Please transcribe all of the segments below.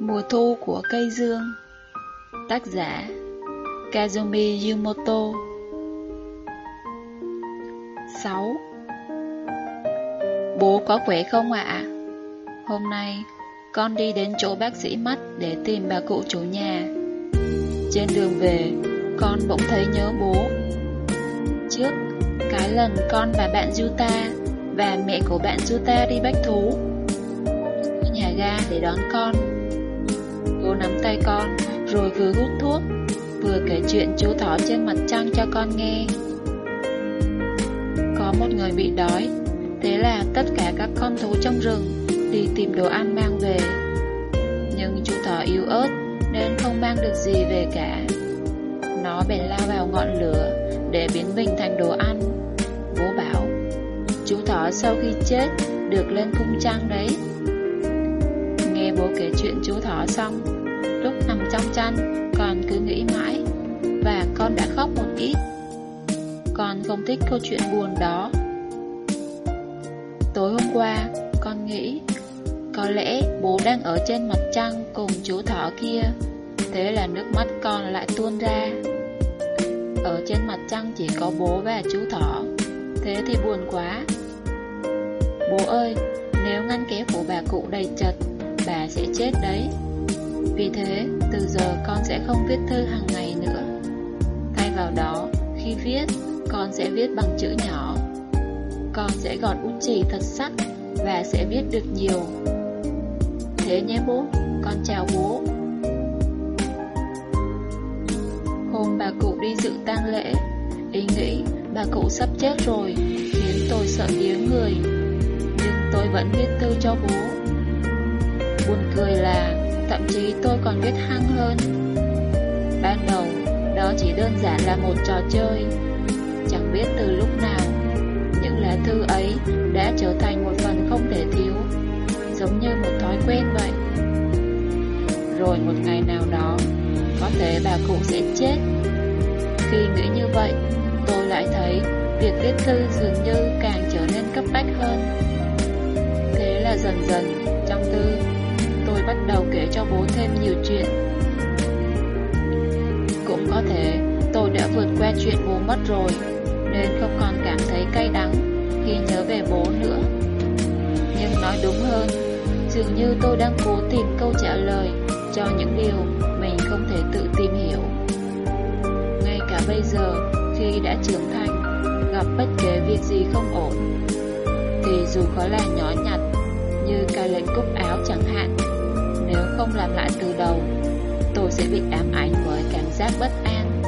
Mùa thu của cây dương Tác giả Kazumi Yumoto 6. Bố có khỏe không ạ? Hôm nay, con đi đến chỗ bác sĩ mắt để tìm bà cụ chủ nhà. Trên đường về, con bỗng thấy nhớ bố. Trước, cái lần con và bạn Yuta và mẹ của bạn Yuta đi bách thú. Nhà ga để đón con. Nắm tay con, rồi vừa hút thuốc, vừa kể chuyện chú thỏ trên mặt trăng cho con nghe. Có một người bị đói, thế là tất cả các con thú trong rừng đi tìm đồ ăn mang về. Nhưng chú thỏ yếu ớt nên không mang được gì về cả. Nó bèn lao vào ngọn lửa để biến mình thành đồ ăn. Bố bảo, chú thỏ sau khi chết được lên cung trăng đấy. Nghe bố kể chuyện chú thỏ xong, trong chăn con cứ nghĩ mãi và con đã khóc một ít. Con không thích câu chuyện buồn đó. Tối hôm qua, con nghĩ có lẽ bố đang ở trên mặt trăng cùng chú thỏ kia, thế là nước mắt con lại tuôn ra. Ở trên mặt trăng chỉ có bố và chú thỏ, thế thì buồn quá. Bố ơi, nếu ngăn kéo của bà cụ đầy chật, bà sẽ chết đấy. Vì thế, giờ con sẽ không viết thư hàng ngày nữa. Thay vào đó, khi viết, con sẽ viết bằng chữ nhỏ. Con sẽ gọt bút chì thật sắc và sẽ viết được nhiều. Thế nhé bố, con chào bố. Hôm bà cụ đi dự tang lễ, ý nghĩ bà cụ sắp chết rồi khiến tôi sợ điếng người. Nhưng tôi vẫn viết thư cho bố. Buồn cười thậm chí tôi còn biết hăng hơn. Ban đầu, đó chỉ đơn giản là một trò chơi. Chẳng biết từ lúc nào, những lá thư ấy đã trở thành một phần không thể thiếu, giống như một thói quen vậy. Rồi một ngày nào đó, có thể bà cụ sẽ chết. Khi nghĩ như vậy, tôi lại thấy việc viết thư dường như càng trở nên cấp bách hơn. Thế là dần dần, trong thư, tôi bắt đầu kể cho bố thêm nhiều chuyện. Cũng có thể tôi đã vượt qua chuyện bố mất rồi, nên không còn cảm thấy cay đắng khi nhớ về bố nữa. Nhưng nói đúng hơn, dường như tôi đang cố tìm câu trả lời cho những điều mình không thể tự tìm hiểu. Ngay cả bây giờ, khi đã trưởng thành, gặp bất kể việc gì không ổn, thì dù có là nhỏ nhặt như cái lệnh cúc áo chẳng hạn, nếu không làm lại từ đầu, tôi sẽ bị ám ảnh với cảm giác bất an,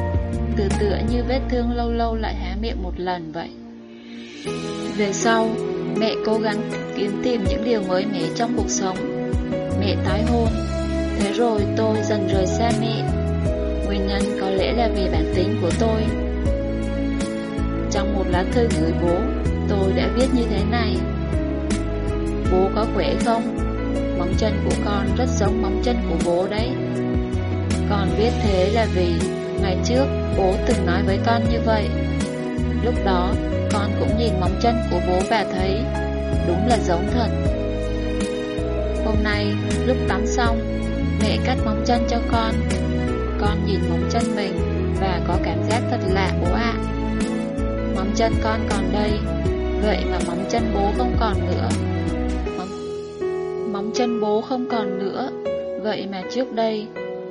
từ tựa như vết thương lâu lâu lại há miệng một lần vậy. Về sau, mẹ cố gắng kiếm tìm những điều mới mẻ trong cuộc sống. Mẹ tái hôn, thế rồi tôi dần rời xa mẹ. Nguyên nhân có lẽ là vì bản tính của tôi. Trong một lá thư gửi bố, tôi đã viết như thế này. Bố có khỏe không? Móng chân của con rất giống móng chân của bố đấy. Con biết thế là vì ngày trước bố từng nói với con như vậy. Lúc đó, con cũng nhìn móng chân của bố và thấy đúng là giống thật. Hôm nay, lúc tắm xong, mẹ cắt móng chân cho con. Con nhìn móng chân mình và có cảm giác thật lạ bố ạ. Móng chân con còn đây, vậy mà móng chân bố không còn nữa. Chân bố không còn nữa, vậy mà trước đây,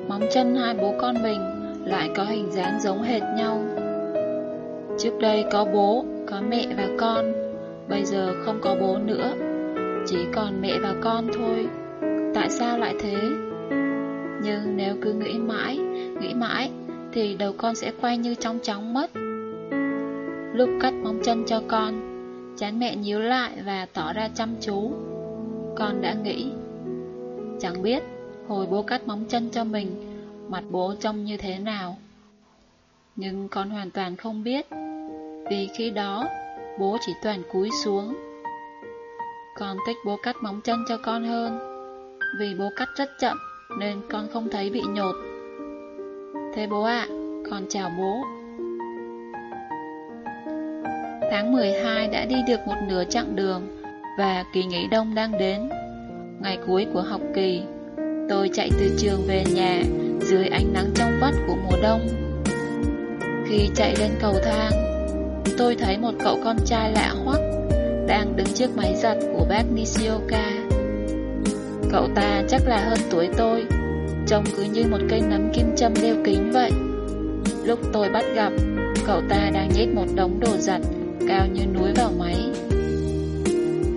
móng chân hai bố con mình lại có hình dáng giống hệt nhau. Trước đây có bố, có mẹ và con, bây giờ không có bố nữa, chỉ còn mẹ và con thôi. Tại sao lại thế? Nhưng nếu cứ nghĩ mãi, nghĩ mãi, thì đầu con sẽ quay như trong chóng mất. Lúc cắt móng chân cho con, chán mẹ nhíu lại và tỏ ra chăm chú. Con đã nghĩ, chẳng biết hồi bố cắt móng chân cho mình, mặt bố trông như thế nào. Nhưng con hoàn toàn không biết, vì khi đó bố chỉ toàn cúi xuống. Con thích bố cắt móng chân cho con hơn, vì bố cắt rất chậm nên con không thấy bị nhột. Thế bố ạ, con chào bố. Tháng 12 đã đi được một nửa chặng đường và kỳ nghỉ đông đang đến. Ngày cuối của học kỳ, Tôi chạy từ trường về nhà Dưới ánh nắng trong vắt của mùa đông. Khi chạy lên cầu thang Tôi thấy một cậu con trai lạ hoắc Đang đứng trước máy giặt của bác Nishioka. Cậu ta chắc là hơn tuổi tôi Trông cứ như một cây nấm kim châm đeo kính vậy. Lúc tôi bắt gặp Cậu ta đang nhét một đống đồ giặt Cao như núi vào máy.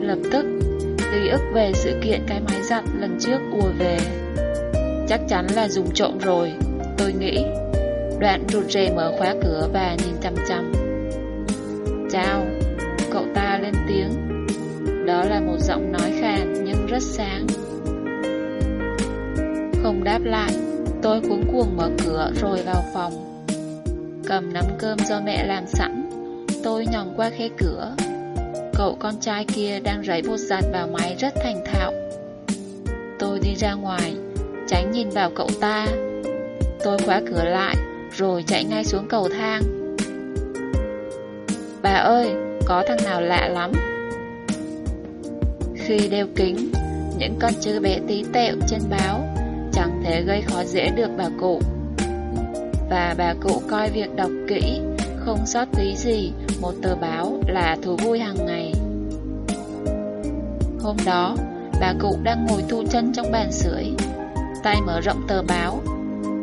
Lập tức Ký ức về sự kiện cái máy giặt lần trước ùa về. Chắc chắn là dùng trộm rồi. Tôi nghĩ, Đoạn rụt rè mở khóa cửa và nhìn chăm chăm Chào, Cậu ta lên tiếng. Đó là một giọng nói khàn nhưng rất sáng. Không đáp lại, Tôi cuống cuồng mở cửa rồi vào phòng. Cầm nắm cơm do mẹ làm sẵn, Tôi nhòm qua khe cửa. Cậu con trai kia đang rấy bột giặt vào máy rất thành thạo. Tôi đi ra ngoài, Tránh nhìn vào cậu ta. Tôi khóa cửa lại, Rồi chạy ngay xuống cầu thang. Bà ơi, Có thằng nào lạ lắm? Khi đeo kính, Những con chữ bé tí tẹo trên báo Chẳng thể gây khó dễ được bà cụ. Và bà cụ coi việc đọc kỹ. Không sót tí gì, Một tờ báo là thú vui hàng ngày. Hôm đó, Bà cụ đang ngồi thu chân trong bàn sưởi, Tay mở rộng tờ báo.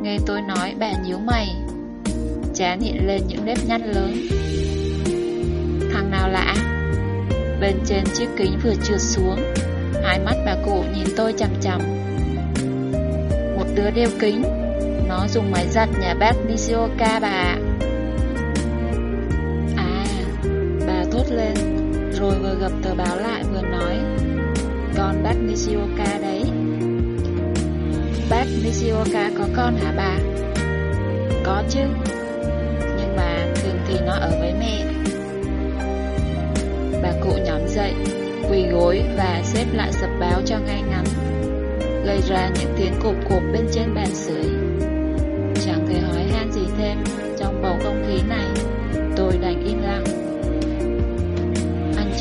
Nghe tôi nói, bà nhíu mày, Chán hiện lên những nếp nhăn lớn. Thằng nào lạ Bên trên chiếc kính vừa trượt xuống, Hai mắt bà cụ nhìn tôi chằm chằm. Một đứa đeo kính, Nó dùng máy giặt nhà bác Nishioka bà ạ. Vừa gập tờ báo lại vừa nói, Con bác Nishioka đấy. Bác Nishioka có con hả bà? Có chứ, Nhưng mà thường thì nó ở với mẹ. Bà cụ nhóm dậy, Quỳ gối và xếp lại sập báo cho ngay ngắn Gây ra những tiếng cộp cộp bên trên bàn sưởi.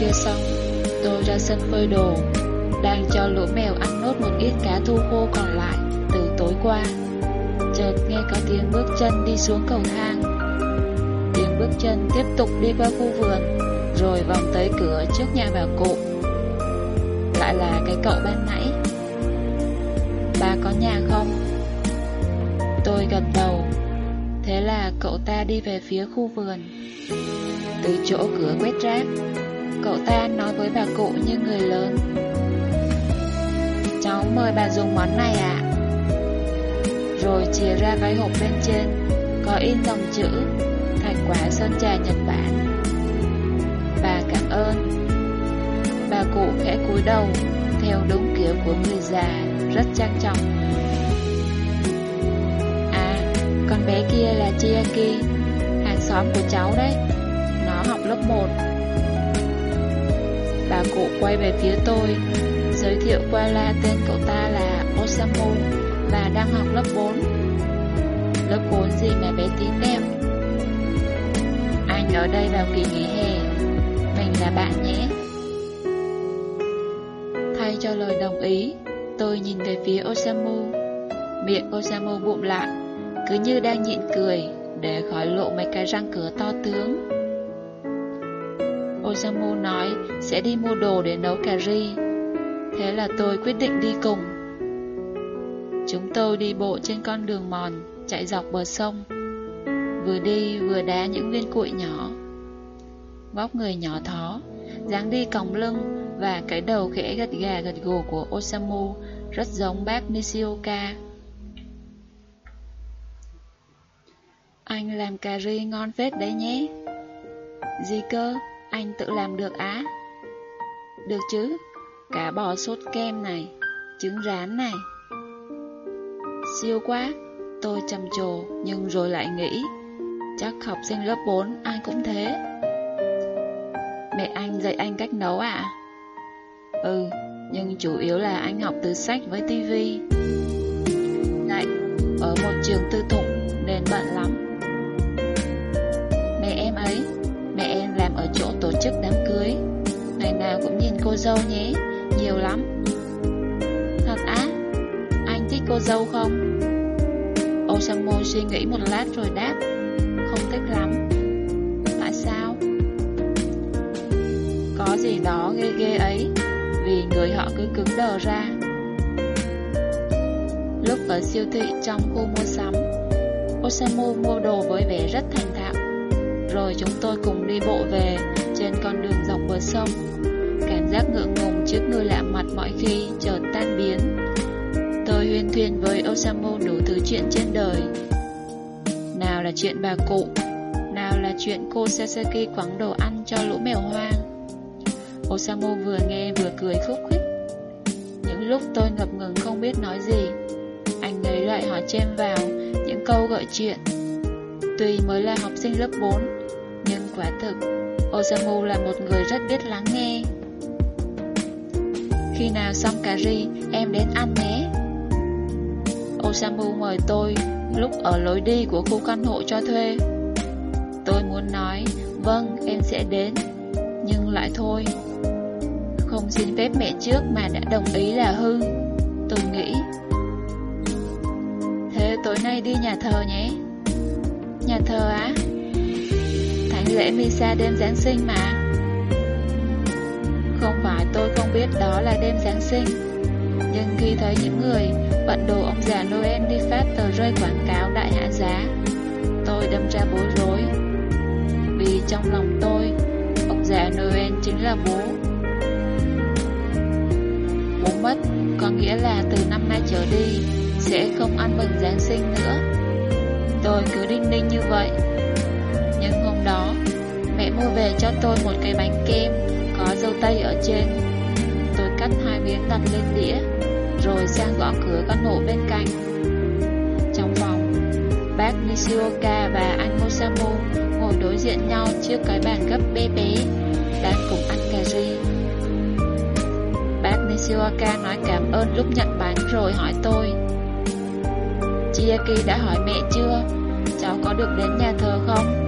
Chưa xong, Tôi ra sân phơi đồ, Đang cho lũ mèo ăn nốt một ít cá thu khô còn lại từ tối qua. Chợt nghe có tiếng bước chân đi xuống cầu thang. Tiếng bước chân tiếp tục đi qua khu vườn, Rồi vòng tới cửa trước nhà bà cụ. Lại là cái cậu ban nãy. Bà có nhà không? Tôi gật đầu. Thế là cậu ta đi về phía khu vườn. Từ chỗ cửa quét rác Cậu ta nói với bà cụ như người lớn. Cháu mời bà dùng món này ạ. À? Rồi chia ra cái hộp bên trên, Có in dòng chữ Thành quả sơn trà Nhật Bản. Bà cảm ơn. Bà cụ khẽ cúi đầu, Theo đúng kiểu của người già, Rất trang trọng. À Con bé kia là Chiaki, Hàng xóm của cháu đấy. Nó học lớp 1 Bà cụ quay về phía tôi, Giới thiệu qua la tên cậu ta là Osamu và đang học lớp 4 Lớp 4 gì mà bé tí tem? Anh ở đây vào kỳ nghỉ hè, Mình là bạn nhé. Thay cho lời đồng ý, Tôi nhìn về phía Osamu. Miệng Osamu bụng lại Cứ như đang nhịn cười, Để khỏi lộ mấy cái răng cửa to tướng. Osamu nói sẽ đi mua đồ để nấu cà ri Thế là tôi quyết định đi cùng Chúng tôi đi bộ trên con đường mòn, chạy dọc bờ sông. Vừa đi vừa đá những viên cuội nhỏ. Vóc người nhỏ thó, dáng đi còng lưng và cái đầu khẽ gật gà gật gù của Osamu rất giống bác Nishioka. Anh làm cà ri ngon phết đấy nhé. Gì cơ, anh tự làm được á? Được chứ, cả bò sốt kem này, trứng rán này. Siêu quá, tôi trầm trồ nhưng rồi lại nghĩ Chắc học sinh lớp 4 ai cũng thế. Mẹ anh dạy anh cách nấu à? Ừ, nhưng chủ yếu là anh học từ sách với tivi Lại, ở một trường tư thục nên bận lắm. Mẹ em ấy, mẹ em làm ở chỗ tổ chức đám cưới. Ngày nào cũng nhìn cô dâu nhé, nhiều lắm. Thật á, anh thích cô dâu không? Osamu suy nghĩ một lát rồi đáp Không thích lắm. Tại sao? Có gì đó ghê ghê ấy Vì người họ cứ cứng đờ ra. Lúc ở siêu thị trong khu mua sắm Osamu mua đồ với vẻ rất thành thạo. Rồi chúng tôi cùng đi bộ về. Trên con đường dọc bờ sông. Cảm giác ngượng ngùng trước người lạ mặt mọi khi chợt tan biến. Tôi huyên thuyên với Osamu đủ thứ chuyện trên đời. Nào là chuyện bà cụ, Nào là chuyện cô Sasaki quắng đồ ăn cho lũ mèo hoang. Osamu vừa nghe vừa cười khúc khích. Những lúc tôi ngập ngừng không biết nói gì, Anh ấy lại hỏi chêm vào những câu gợi chuyện. Tuy mới là học sinh lớp 4 Nhưng quả thực Osamu là một người rất biết lắng nghe Khi nào xong cà ri Em đến ăn nhé Osamu mời tôi lúc ở lối đi của khu căn hộ cho thuê. Tôi muốn nói, vâng, em sẽ đến, nhưng lại thôi. Không xin phép mẹ trước mà đã đồng ý là hư. Tôi nghĩ. Thế tối nay đi nhà thờ nhé. Nhà thờ á? Lễ Misa đêm Giáng sinh mà. Không phải tôi không biết đó là đêm Giáng sinh Nhưng khi thấy những người bận đồ ông già Noel đi phát tờ rơi quảng cáo đại hạ giá. Tôi đâm ra bối rối. Vì trong lòng tôi, ông già Noel chính là bố. Bố mất, có nghĩa là từ năm nay trở đi, sẽ không ăn mừng Giáng sinh nữa. Tôi cứ đinh ninh như vậy mua về cho tôi một cái bánh kem có dâu tây ở trên. Tôi cắt hai miếng đặt lên đĩa rồi sang gõ cửa căn hộ bên cạnh. Trong phòng, bác Nishioka và anh Mosamu ngồi đối diện nhau trước cái bàn gấp bé bé, đang cùng ăn cà ri. Bác Nishioka nói cảm ơn lúc nhận bánh rồi hỏi tôi. Chiaki đã hỏi mẹ chưa? Cháu có được đến nhà thờ không?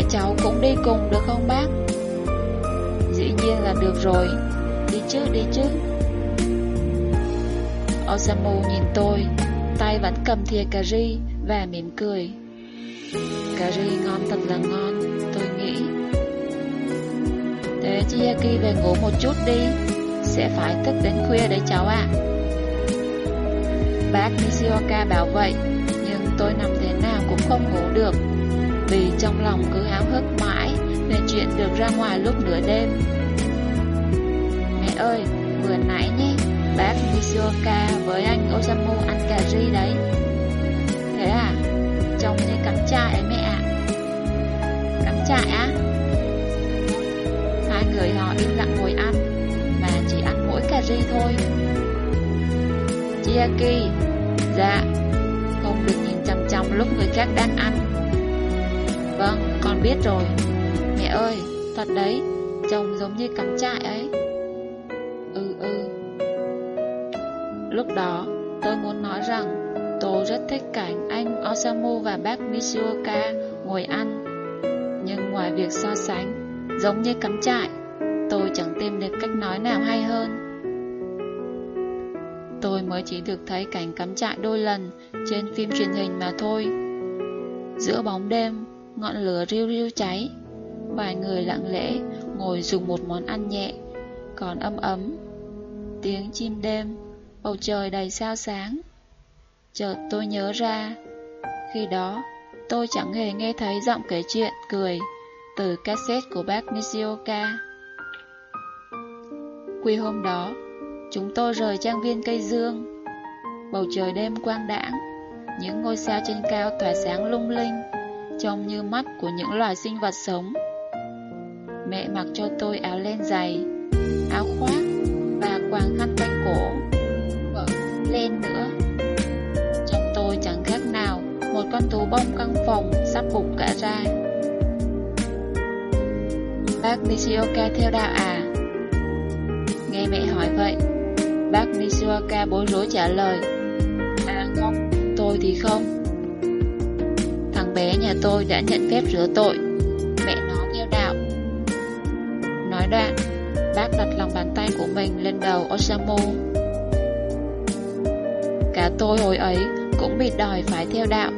Mẹ cháu cũng đi cùng được không bác? Dĩ nhiên là được rồi Đi chứ, đi chứ Osamu nhìn tôi, tay vẫn cầm thìa cà ri và mỉm cười. Cà ri ngon thật là ngon, tôi nghĩ. Để Chiaki về ngủ một chút đi, sẽ phải thức đến khuya đấy cháu ạ. Bác Nishioka bảo vậy, nhưng tôi nằm thế nào cũng không ngủ được, vì trong lòng cứ háo hức mãi về chuyện được ra ngoài lúc nửa đêm. Mẹ ơi, vừa nãy nhé, bác Nishioka với anh Osamu ăn cà ri đấy. Thế à? Trông như cắm trại ấy mẹ ạ. Cắm trại á? Hai người họ im lặng ngồi ăn, mà chỉ ăn mỗi cà ri thôi. Chiaki, dạ, không được nhìn chằm chằm lúc người khác đang ăn. Biết rồi. Mẹ ơi, thật đấy, trông giống như cắm trại ấy. ừ ừ Lúc đó, tôi muốn nói rằng tôi rất thích cảnh anh Osamu và bác Nishioka ngồi ăn. Nhưng ngoài việc so sánh, giống như cắm trại, tôi chẳng tìm được cách nói nào hay hơn. Tôi mới chỉ được thấy cảnh cắm trại đôi lần trên phim truyền hình mà thôi. Giữa bóng đêm, ngọn lửa riu riu cháy. Vài người lặng lẽ ngồi dùng một món ăn nhẹ, còn âm ấm. Tiếng chim đêm bầu trời đầy sao sáng. Chợt tôi nhớ ra, khi đó tôi chẳng hề nghe thấy giọng kể chuyện cười từ cassette của bác Nishioka. Quy hôm đó, chúng tôi rời trang viên cây dương. Bầu trời đêm quang đãng, những ngôi sao trên cao tỏa sáng lung linh, trông như mắt của những loài sinh vật sống. Mẹ mặc cho tôi áo len dày, áo khoác và quàng khăn quanh cổ lên nữa. Trong tôi chẳng khác nào Một con thú bông căn phòng Sắp bục cả ra. Bác Nishioka theo đạo à? Nghe mẹ hỏi vậy Bác Nishioka bối rối trả lời. À không, tôi thì không bé nhà tôi đã nhận phép rửa tội Mẹ nó theo đạo Nói đoạn Bác đặt lòng bàn tay của mình lên đầu Osamu cả tôi hồi ấy cũng bị đòi phải theo đạo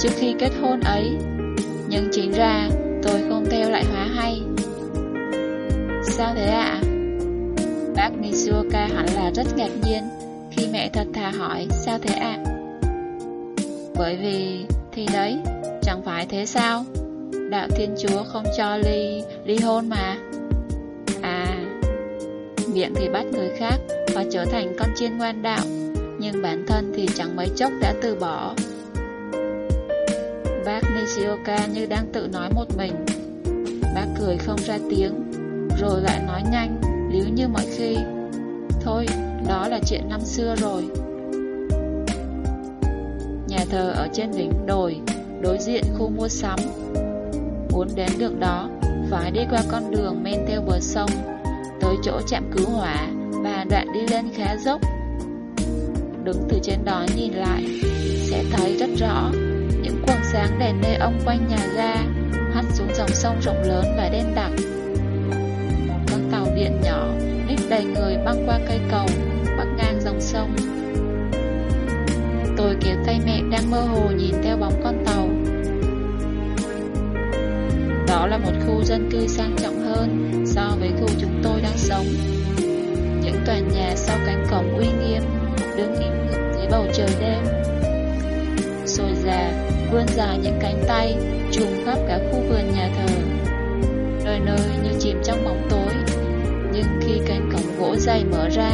trước khi kết hôn ấy. Nhưng chính ra tôi không theo lại hóa hay. Sao thế ạ? Bác Nishioka hẳn là rất ngạc nhiên khi mẹ thật thà hỏi sao thế ạ? Bởi vì, thì đấy, chẳng phải thế sao? Đạo Thiên Chúa không cho ly, ly hôn mà. À, miệng thì bắt người khác và trở thành con chiên ngoan đạo, nhưng bản thân thì chẳng mấy chốc đã từ bỏ. Bác Nishioka như đang tự nói một mình. Bác cười không ra tiếng, rồi lại nói nhanh, liếu như mọi khi. Thôi, đó là chuyện năm xưa rồi. Nhà thờ ở trên đỉnh đồi, đối diện khu mua sắm. Muốn đến được đó, phải đi qua con đường men theo bờ sông, tới chỗ chạm cứu hỏa và đoạn đi lên khá dốc. Đứng từ trên đó nhìn lại, sẽ thấy rất rõ những quầng sáng đèn neon quanh nhà ga hắt xuống dòng sông rộng lớn và đen đặc. Con tàu điện nhỏ đít đầy người băng qua cây cầu bắc ngang dòng sông. Tôi kéo tay mẹ đang mơ hồ nhìn theo bóng con Đó là một khu dân cư sang trọng hơn so với khu chúng tôi đang sống. Những tòa nhà sau cánh cổng uy nghiêm đứng im dưới bầu trời đêm. Rồi già vươn dài những cánh tay trùm khắp cả khu vườn nhà thờ. Nơi nơi như chìm trong bóng tối. Nhưng khi cánh cổng gỗ dày mở ra,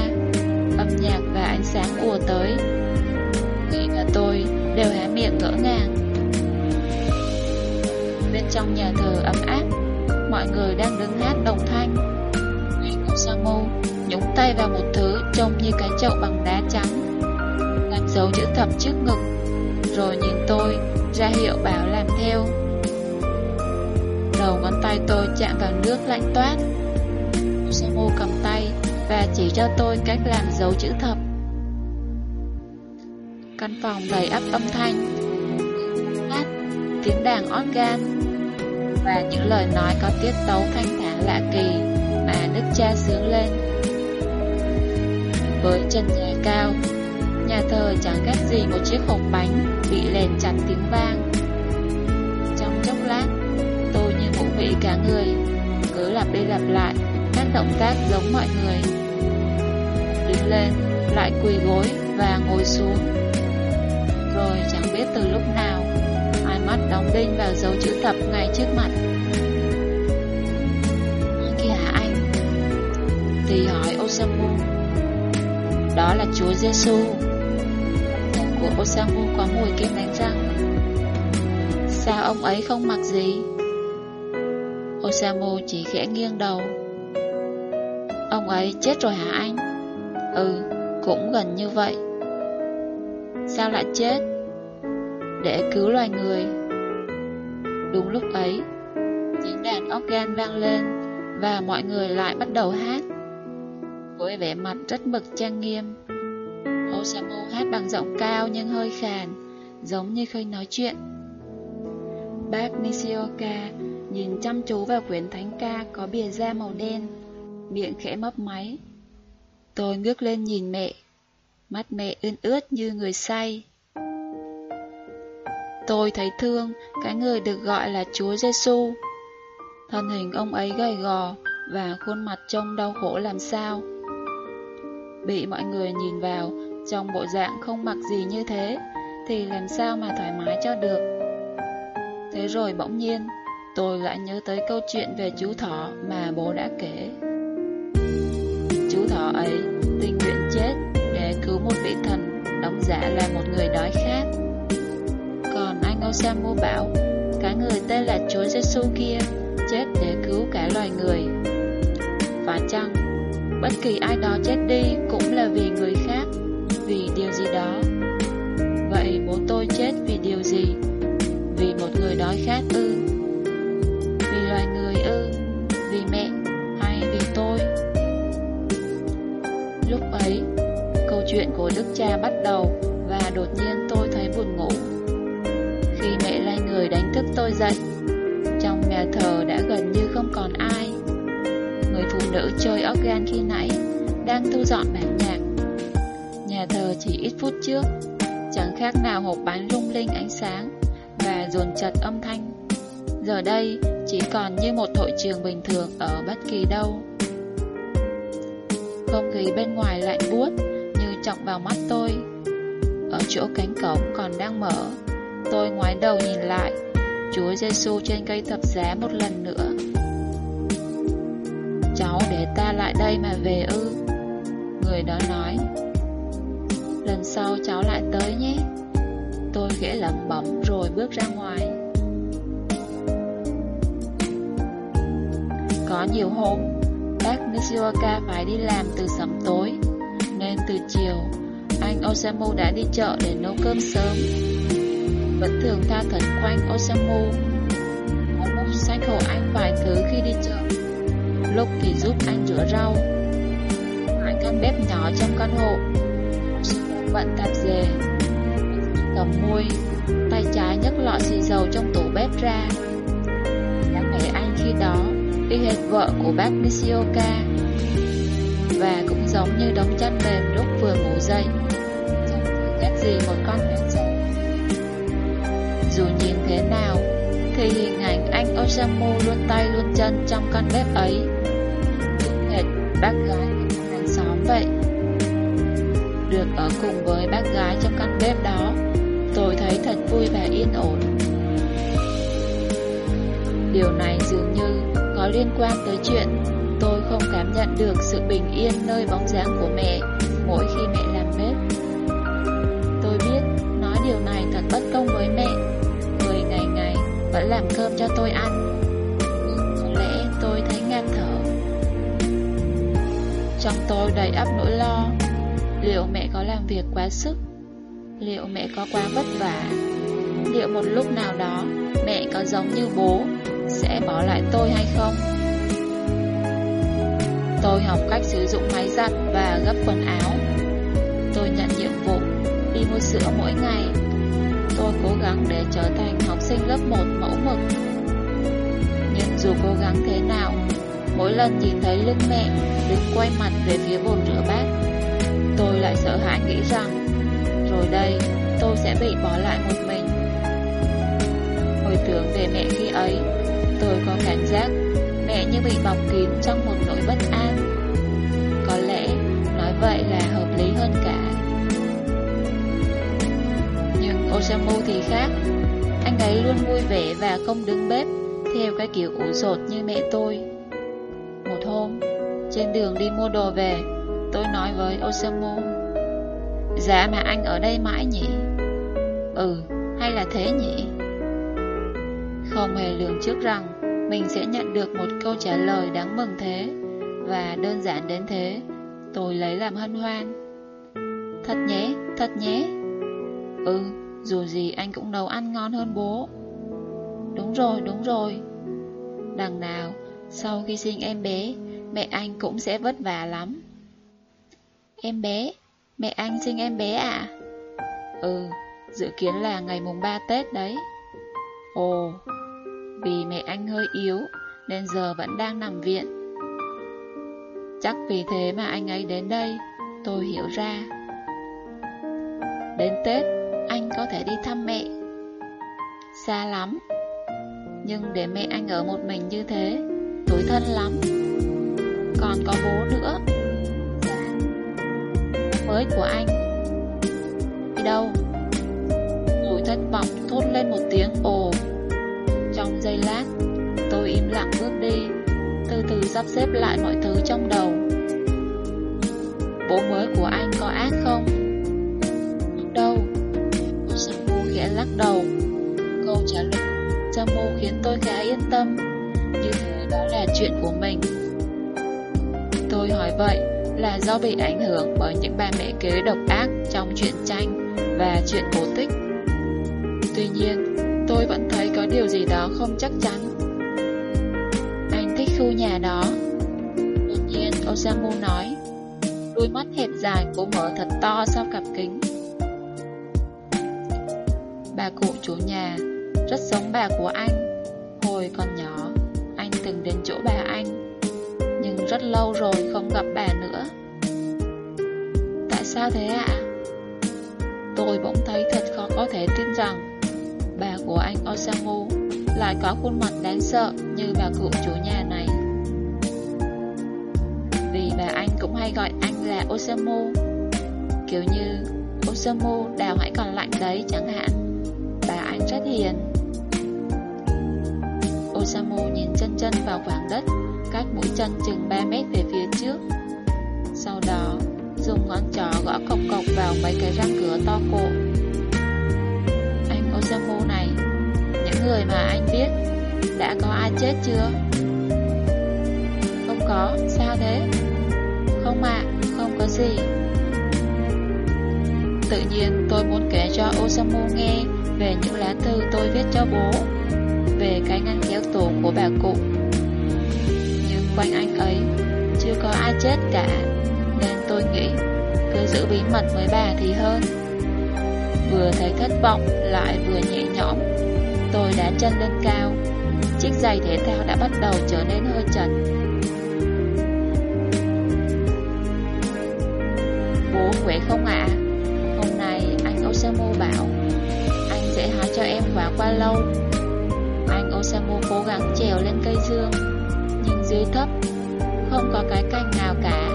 âm nhạc và ánh sáng ùa tới, nghĩ và tôi đều há miệng ngỡ ngàng. Trong nhà thờ ấm áp, mọi người đang đứng hát đồng thanh. Người Osamu nhúng tay vào một thứ trông như cái chậu bằng đá trắng, làm dấu chữ thập trước ngực, rồi nhìn tôi ra hiệu bảo làm theo. Đầu ngón tay tôi chạm vào nước lạnh toát. Osamu cầm tay và chỉ cho tôi cách làm dấu chữ thập. Căn phòng đầy ắp âm thanh, hát, tiếng đàn organ và những lời nói có tiết tấu thanh thản lạ kỳ mà Đức cha sướng lên. Với chân nhà cao, nhà thờ chẳng khác gì một chiếc hộp bánh bị lèn chặt tiếng vang. Trong chốc lát, tôi như ngủ vị cả người, cứ lặp đi lặp lại các động tác giống mọi người. Đứng lên, lại quỳ gối và ngồi xuống. Rồi chẳng biết từ lúc nào, mắt đóng đinh vào dấu chữ thập ngay trước mặt. Kìa anh, thì hỏi Osamu. Đó là Chúa Giêsu. Của Osamu có mùi kem đánh răng. Sao ông ấy không mặc gì? Osamu chỉ khẽ nghiêng đầu. Ông ấy chết rồi hả anh? Ừ, cũng gần như vậy. Sao lại chết? Để cứu loài người. Đúng lúc ấy, tiếng đàn organ vang lên và mọi người lại bắt đầu hát. Với vẻ mặt rất mực trang nghiêm, Osamu hát bằng giọng cao nhưng hơi khàn, giống như khơi nói chuyện. Bác Nishioka nhìn chăm chú vào quyển thánh ca có bìa da màu đen, miệng khẽ mấp máy. Tôi ngước lên nhìn mẹ, mắt mẹ ươn ướt như người say. Tôi thấy thương cái người được gọi là Chúa Giêsu. Thân hình ông ấy gầy gò và khuôn mặt trông đau khổ làm sao. Bị mọi người nhìn vào trong bộ dạng không mặc gì như thế thì làm sao mà thoải mái cho được. Thế rồi bỗng nhiên, tôi lại nhớ tới câu chuyện về chú thỏ mà bố đã kể. Chú thỏ ấy tình nguyện chết để cứu một vị thần đóng giả là một người đói khát. Ngôi anh mua bảo, cái người tên là Chúa Giêsu kia chết để cứu cả loài người. Phải chăng, bất kỳ ai đó chết đi cũng là vì người khác, vì điều gì đó. Vậy bố tôi chết vì điều gì? Vì một người đói khát ư? Vì loài người ư? Vì mẹ hay vì tôi? Lúc ấy, câu chuyện của Đức cha bắt đầu và đột nhiên tôi người đánh thức tôi dậy, trong nhà thờ đã gần như không còn ai. Người phụ nữ chơi organ khi nãy đang thu dọn bản nhạc. Nhà thờ chỉ ít phút trước. Chẳng khác nào hộp bánh lung linh ánh sáng Và dồn chật âm thanh. Giờ đây chỉ còn như một hội trường bình thường ở bất kỳ đâu. Không khí bên ngoài lạnh buốt như trọng vào mắt tôi. Ở chỗ cánh cổng còn đang mở. Tôi ngoái đầu nhìn lại. Chúa Giêsu trên cây thập giá một lần nữa. Cháu để ta lại đây mà về ư? Người đó nói. Lần sau cháu lại tới nhé. Tôi khẽ lẩm bẩm rồi bước ra ngoài. Có nhiều hôm, Bác Nishioka phải đi làm từ sớm tối, Nên từ chiều, Anh Osamu đã đi chợ để nấu cơm sớm. Vẫn thường tha thẩn quanh Osamu. Có sách hộ anh vài thứ khi đi chợ. Lúc thì giúp anh rửa rau. Hai căn bếp nhỏ trong căn hộ. Osamu bận tạp dề. Cầm môi, Tay trái nhấc lọ xì dầu trong tủ bếp ra. Đáng lẽ anh khi đó y hệt vợ của bác Nishioka. Và cũng giống như đống chăn mềm lúc vừa ngủ dậy. Chắc gì một con mèo thế nào? Thì hình ảnh anh Osamu luôn tay luôn chân trong căn bếp ấy. Đúng hệt bác gái hàng xóm vậy. Được ở cùng với bác gái trong căn bếp đó, Tôi thấy thật vui và yên ổn. Điều này dường như có liên quan tới chuyện tôi không cảm nhận được sự bình yên nơi bóng dáng của mẹ mỗi khi mẹ cho tôi ăn. Có lẽ tôi thấy ngang thở. Trong tôi đầy ắp nỗi lo, liệu mẹ có làm việc quá sức? Liệu mẹ có quá vất vả? Liệu một lúc nào đó mẹ có giống như bố sẽ bỏ lại tôi hay không? Tôi học cách sử dụng máy giặt và gấp quần áo. Tôi nhận nhiệm vụ đi mua sữa mỗi ngày. Tôi cố gắng để trở thành học sinh lớp 1 mẫu mực. Dù cố gắng thế nào, mỗi lần nhìn thấy lưng mẹ đứng quay mặt về phía bồn rửa bát, tôi lại sợ hãi nghĩ rằng rồi đây tôi sẽ bị bỏ lại một mình. Hồi tưởng về mẹ khi ấy, tôi có cảm giác mẹ như bị bọc kín trong một nỗi bất an. Có lẽ nói vậy là hợp lý hơn cả. Nhưng Osamu thì khác, anh ấy luôn vui vẻ và không đứng bếp theo cái kiểu ủ rột như mẹ tôi. Một hôm, trên đường đi mua đồ về, tôi nói với Osamu, Dạ mà anh ở đây mãi nhỉ? Ừ, hay là thế nhỉ? Không hề lường trước rằng mình sẽ nhận được một câu trả lời đáng mừng thế và đơn giản đến thế. Tôi lấy làm hân hoan. Thật nhé, thật nhé. Ừ, dù gì anh cũng nấu ăn ngon hơn bố. Đúng rồi, đúng rồi. Đằng nào, sau khi sinh em bé, mẹ anh cũng sẽ vất vả lắm. Em bé, mẹ anh sinh em bé à? Ừ, dự kiến là ngày mùng 3 Tết đấy. Ồ, vì mẹ anh hơi yếu Nên giờ vẫn đang nằm viện Chắc vì thế mà anh ấy đến đây Tôi hiểu ra Đến Tết Anh có thể đi thăm mẹ Xa lắm nhưng để mẹ anh ở một mình như thế Tối thân lắm Còn có bố nữa Mới của anh Đi đâu Rồi thất vọng thốt lên một tiếng ồ trong giây lát, tôi im lặng bước đi, từ từ sắp xếp lại mọi thứ trong đầu. Bố mới của anh có ác không? Đâu? Samu khẽ lắc đầu. Câu trả lời Samu khiến tôi khá yên tâm. Như đó là chuyện của mình. Tôi hỏi vậy là do bị ảnh hưởng bởi những ba mẹ kế độc ác trong truyện tranh và truyện cổ tích. Tuy nhiên, tôi vẫn thấy có điều gì đó không chắc chắn. Anh thích khu nhà đó. Đột nhiên Osamu nói, đôi mắt hẹp dài của mở thật to sau cặp kính. Bà cụ chủ nhà rất giống bà của anh. Hồi còn nhỏ, anh từng đến chỗ bà anh, nhưng rất lâu rồi không gặp bà nữa. Tại sao thế ạ? À? Tôi bỗng thấy thật khó có thể tin rằng bà của anh Osamu lại có khuôn mặt đáng sợ như bà cụ chủ nhà này. Vì bà anh cũng hay gọi anh là Osamu, kiểu như Osamu đào hãy còn lạnh đấy chẳng hạn. Bà anh rất hiền. Osamu nhìn chân chân vào khoảng đất, cách mũi chân chừng 3 mét về phía trước. Sau đó, dùng ngón trỏ gõ cộc cộc vào mấy cái răng cửa to cổ. Anh Osamu này, những người mà anh biết, đã có ai chết chưa? Không có, sao thế? Không ạ, không có gì. Tự nhiên tôi muốn kể cho Osamu nghe về những lá thư tôi viết cho bố, về cái ngăn kéo tủ của bà cụ. Nhưng quanh anh ấy, chưa có ai chết cả nên tôi nghĩ cứ giữ bí mật với bà thì hơn. Vừa thấy thất vọng lại vừa nhẹ nhõm, tôi đã chân lên cao. Chiếc giày thể thao đã bắt đầu trở nên hơi chật. Bố khỏe không ạ? Hôm nay anh Osamu bảo anh sẽ hái cho em quả qua lâu trèo lên cây dương, nhưng dưới thấp, không có cái cành nào cả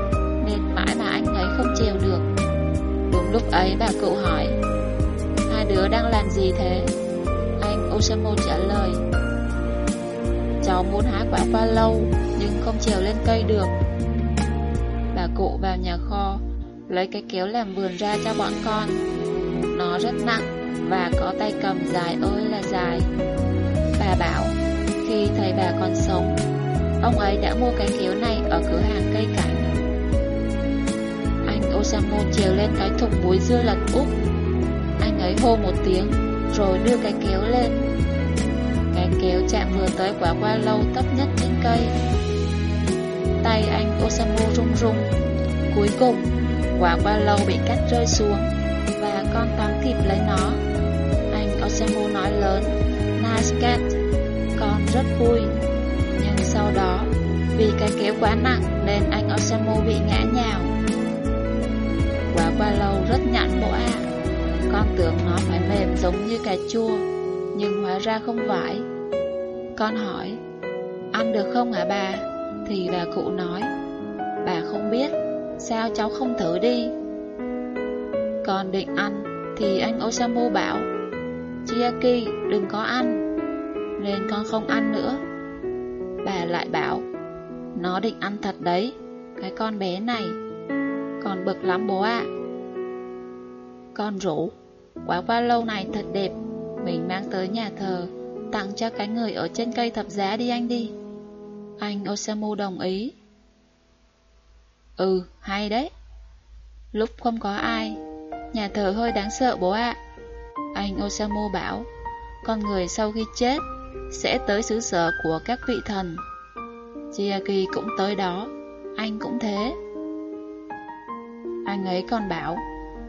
nên mãi mà anh ấy không trèo được. Đúng lúc ấy bà cụ hỏi, hai đứa đang làm gì thế? Anh Osamu trả lời, cháu muốn hái quả qua lâu nhưng không trèo lên cây được. Bà cụ vào nhà kho, lấy cái kéo làm vườn ra cho bọn con. Nó rất nặng và có tay cầm dài ơi là dài. Bà bảo, khi thầy bà còn sống, ông ấy đã mua cái kéo này ở cửa hàng cây cảnh. Anh Osamu trèo lên cái thùng muối dưa lật úp. Anh ấy hô một tiếng Rồi đưa cái kéo lên. Cái kéo chạm vừa tới quả qua lâu thấp nhất trên cây. Tay anh Osamu rung rung. Cuối cùng Quả qua lâu bị cắt rơi xuống Và con tóm kịp lấy nó. Anh Osamu nói lớn rất vui. Nhưng sau đó, Vì cái kéo quá nặng Nên anh Osamu bị ngã nhào. Quả qua lâu rất nhẵn bộ ạ. Con tưởng nó phải mềm giống như cà chua, Nhưng hóa ra không phải. Con hỏi, Ăn được không hả bà? Thì bà cụ nói, Bà không biết, Sao cháu không thử đi? Con định ăn Thì anh Osamu bảo, Chiaki, đừng có ăn. Nên con không ăn nữa. Bà lại bảo Nó định ăn thật đấy Cái con bé này còn bực lắm bố ạ. Con rủ Quả qua lâu này thật đẹp Mình mang tới nhà thờ Tặng cho cái người ở trên cây thập giá đi anh đi. Anh Osamu đồng ý. Ừ, hay đấy. Lúc không có ai Nhà thờ hơi đáng sợ bố ạ. Anh Osamu bảo Con người sau khi chết sẽ tới xứ sở của các vị thần Chiaki cũng tới đó Anh cũng thế anh ấy còn bảo,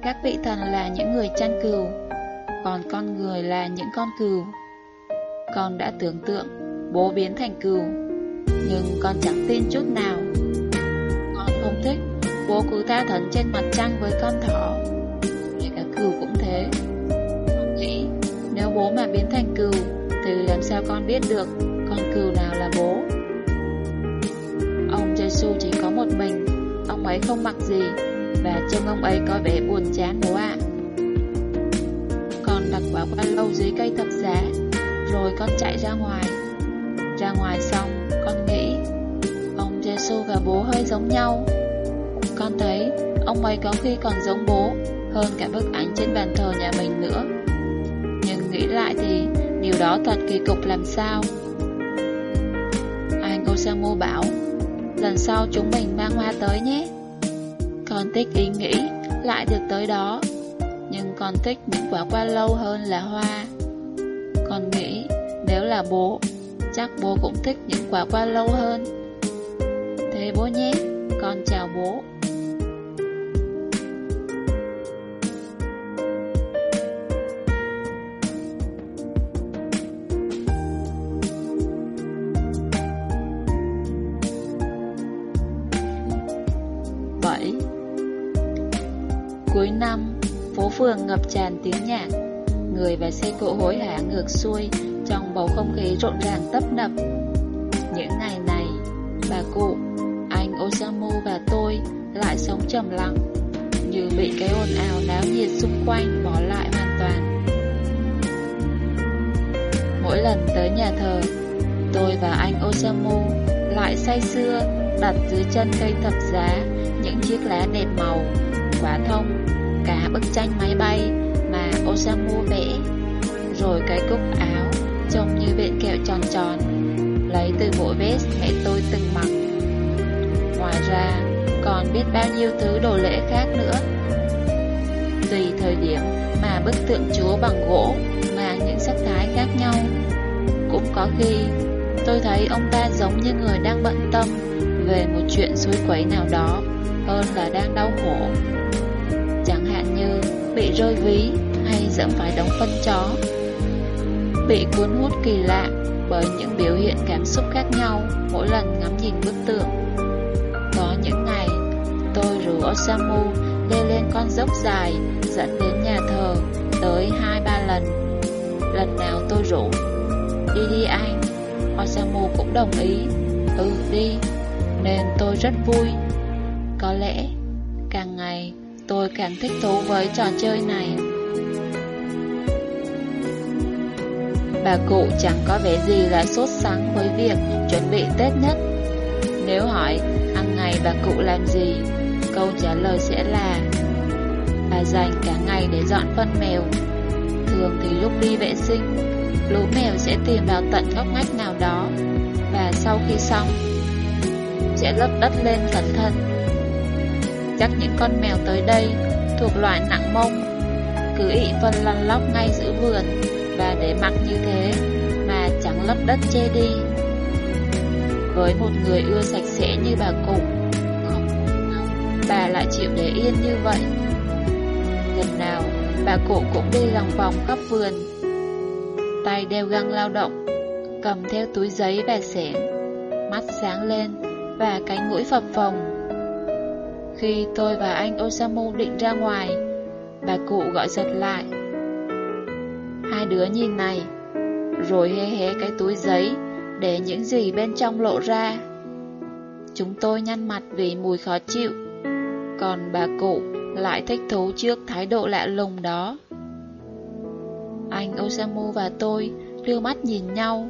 các vị thần là những người chăn cừu, còn con người là những con cừu. Con đã tưởng tượng bố biến thành cừu, nhưng con chẳng tin chút nào. Con không thích bố cứ tha thẩn trên mặt trăng với con thỏ. kể cả cừu cũng thế. Con nghĩ nếu bố mà biến thành cừu thì làm sao con biết được con cừu nào là bố? Ông Giêsu chỉ có một mình, ông ấy không mặc gì và trông ông ấy có vẻ buồn chán bố ạ. Con đặt quả qua lâu dưới cây thập giá Rồi con chạy ra ngoài. Ra ngoài xong Con nghĩ Ông Giêsu và bố hơi giống nhau. Con thấy Ông ấy có khi còn giống bố Hơn cả bức ảnh trên bàn thờ nhà mình nữa. Nhưng nghĩ lại thì Điều đó thật kỳ cục làm sao? Anh Osamu bảo, Lần sau chúng mình mang hoa tới nhé. Con thích ý nghĩ, lại được tới đó. Nhưng con thích những quả qua lâu hơn là hoa. Con nghĩ, nếu là bố, Chắc bố cũng thích những quả qua lâu hơn. Thế bố nhé, Con chào bố. Phường ngập tràn tiếng nhạc. Người và xe cộ hối hả ngược xuôi Trong bầu không khí rộn ràng tấp nập. Những ngày này Bà cụ, anh Osamu và tôi Lại sống trầm lặng Như bị cái ồn ào náo nhiệt xung quanh Bỏ lại hoàn toàn. Mỗi lần tới nhà thờ Tôi và anh Osamu Lại say sưa Đặt dưới chân cây thập giá Những chiếc lá đẹp màu Quả thông Cả bức tranh máy bay Mà Osamu vẽ Rồi cái cúc áo Trông như vện kẹo tròn tròn, Lấy từ bộ vest mẹ tôi từng mặc. Ngoài ra, Còn biết bao nhiêu thứ đồ lễ khác nữa. Tùy thời điểm Mà bức tượng chúa bằng gỗ mà những sắc thái khác nhau, Cũng có khi Tôi thấy ông ta giống như người đang bận tâm Về một chuyện suối quấy nào đó Hơn là đang đau khổ. Bị rơi ví Hay dẫm phải đống phân chó, Bị cuốn hút kỳ lạ Bởi những biểu hiện cảm xúc khác nhau Mỗi lần ngắm nhìn bức tượng. Có những ngày, Tôi rủ Osamu leo lên con dốc dài Dẫn đến nhà thờ Tới hai ba lần. Lần nào tôi rủ, Đi đi anh. Osamu cũng đồng ý Ừ đi. Nên tôi rất vui. Có lẽ tôi càng thích thú với trò chơi này. Bà cụ chẳng có vẻ gì là sốt sắng với việc chuẩn bị Tết nhất. Nếu hỏi hàng ngày bà cụ làm gì? Câu trả lời sẽ là, Bà dành cả ngày để dọn phân mèo. Thường thì lúc đi vệ sinh, Lũ mèo sẽ tìm vào tận góc ngách nào đó Và sau khi xong, Sẽ lấp đất lên cẩn thận. Chắc những con mèo tới đây Thuộc loại nặng mông. Cứ ị phân lăn lóc ngay giữa vườn Và để mặc như thế Mà chẳng lấp đất che đi. Với một người ưa sạch sẽ như bà cụ Không Bà lại chịu để yên như vậy. Lần nào Bà cụ cũng đi lòng vòng khắp vườn tay đeo găng lao động, cầm theo túi giấy và xẻng, mắt sáng lên và cánh mũi phập phồng. Khi tôi và anh Osamu định ra ngoài, bà cụ gọi giật lại. Hai đứa nhìn này, rồi hé hé cái túi giấy để những gì bên trong lộ ra. Chúng tôi nhăn mặt vì mùi khó chịu, còn bà cụ lại thích thú trước thái độ lạ lùng đó. Anh Osamu và tôi đưa mắt nhìn nhau.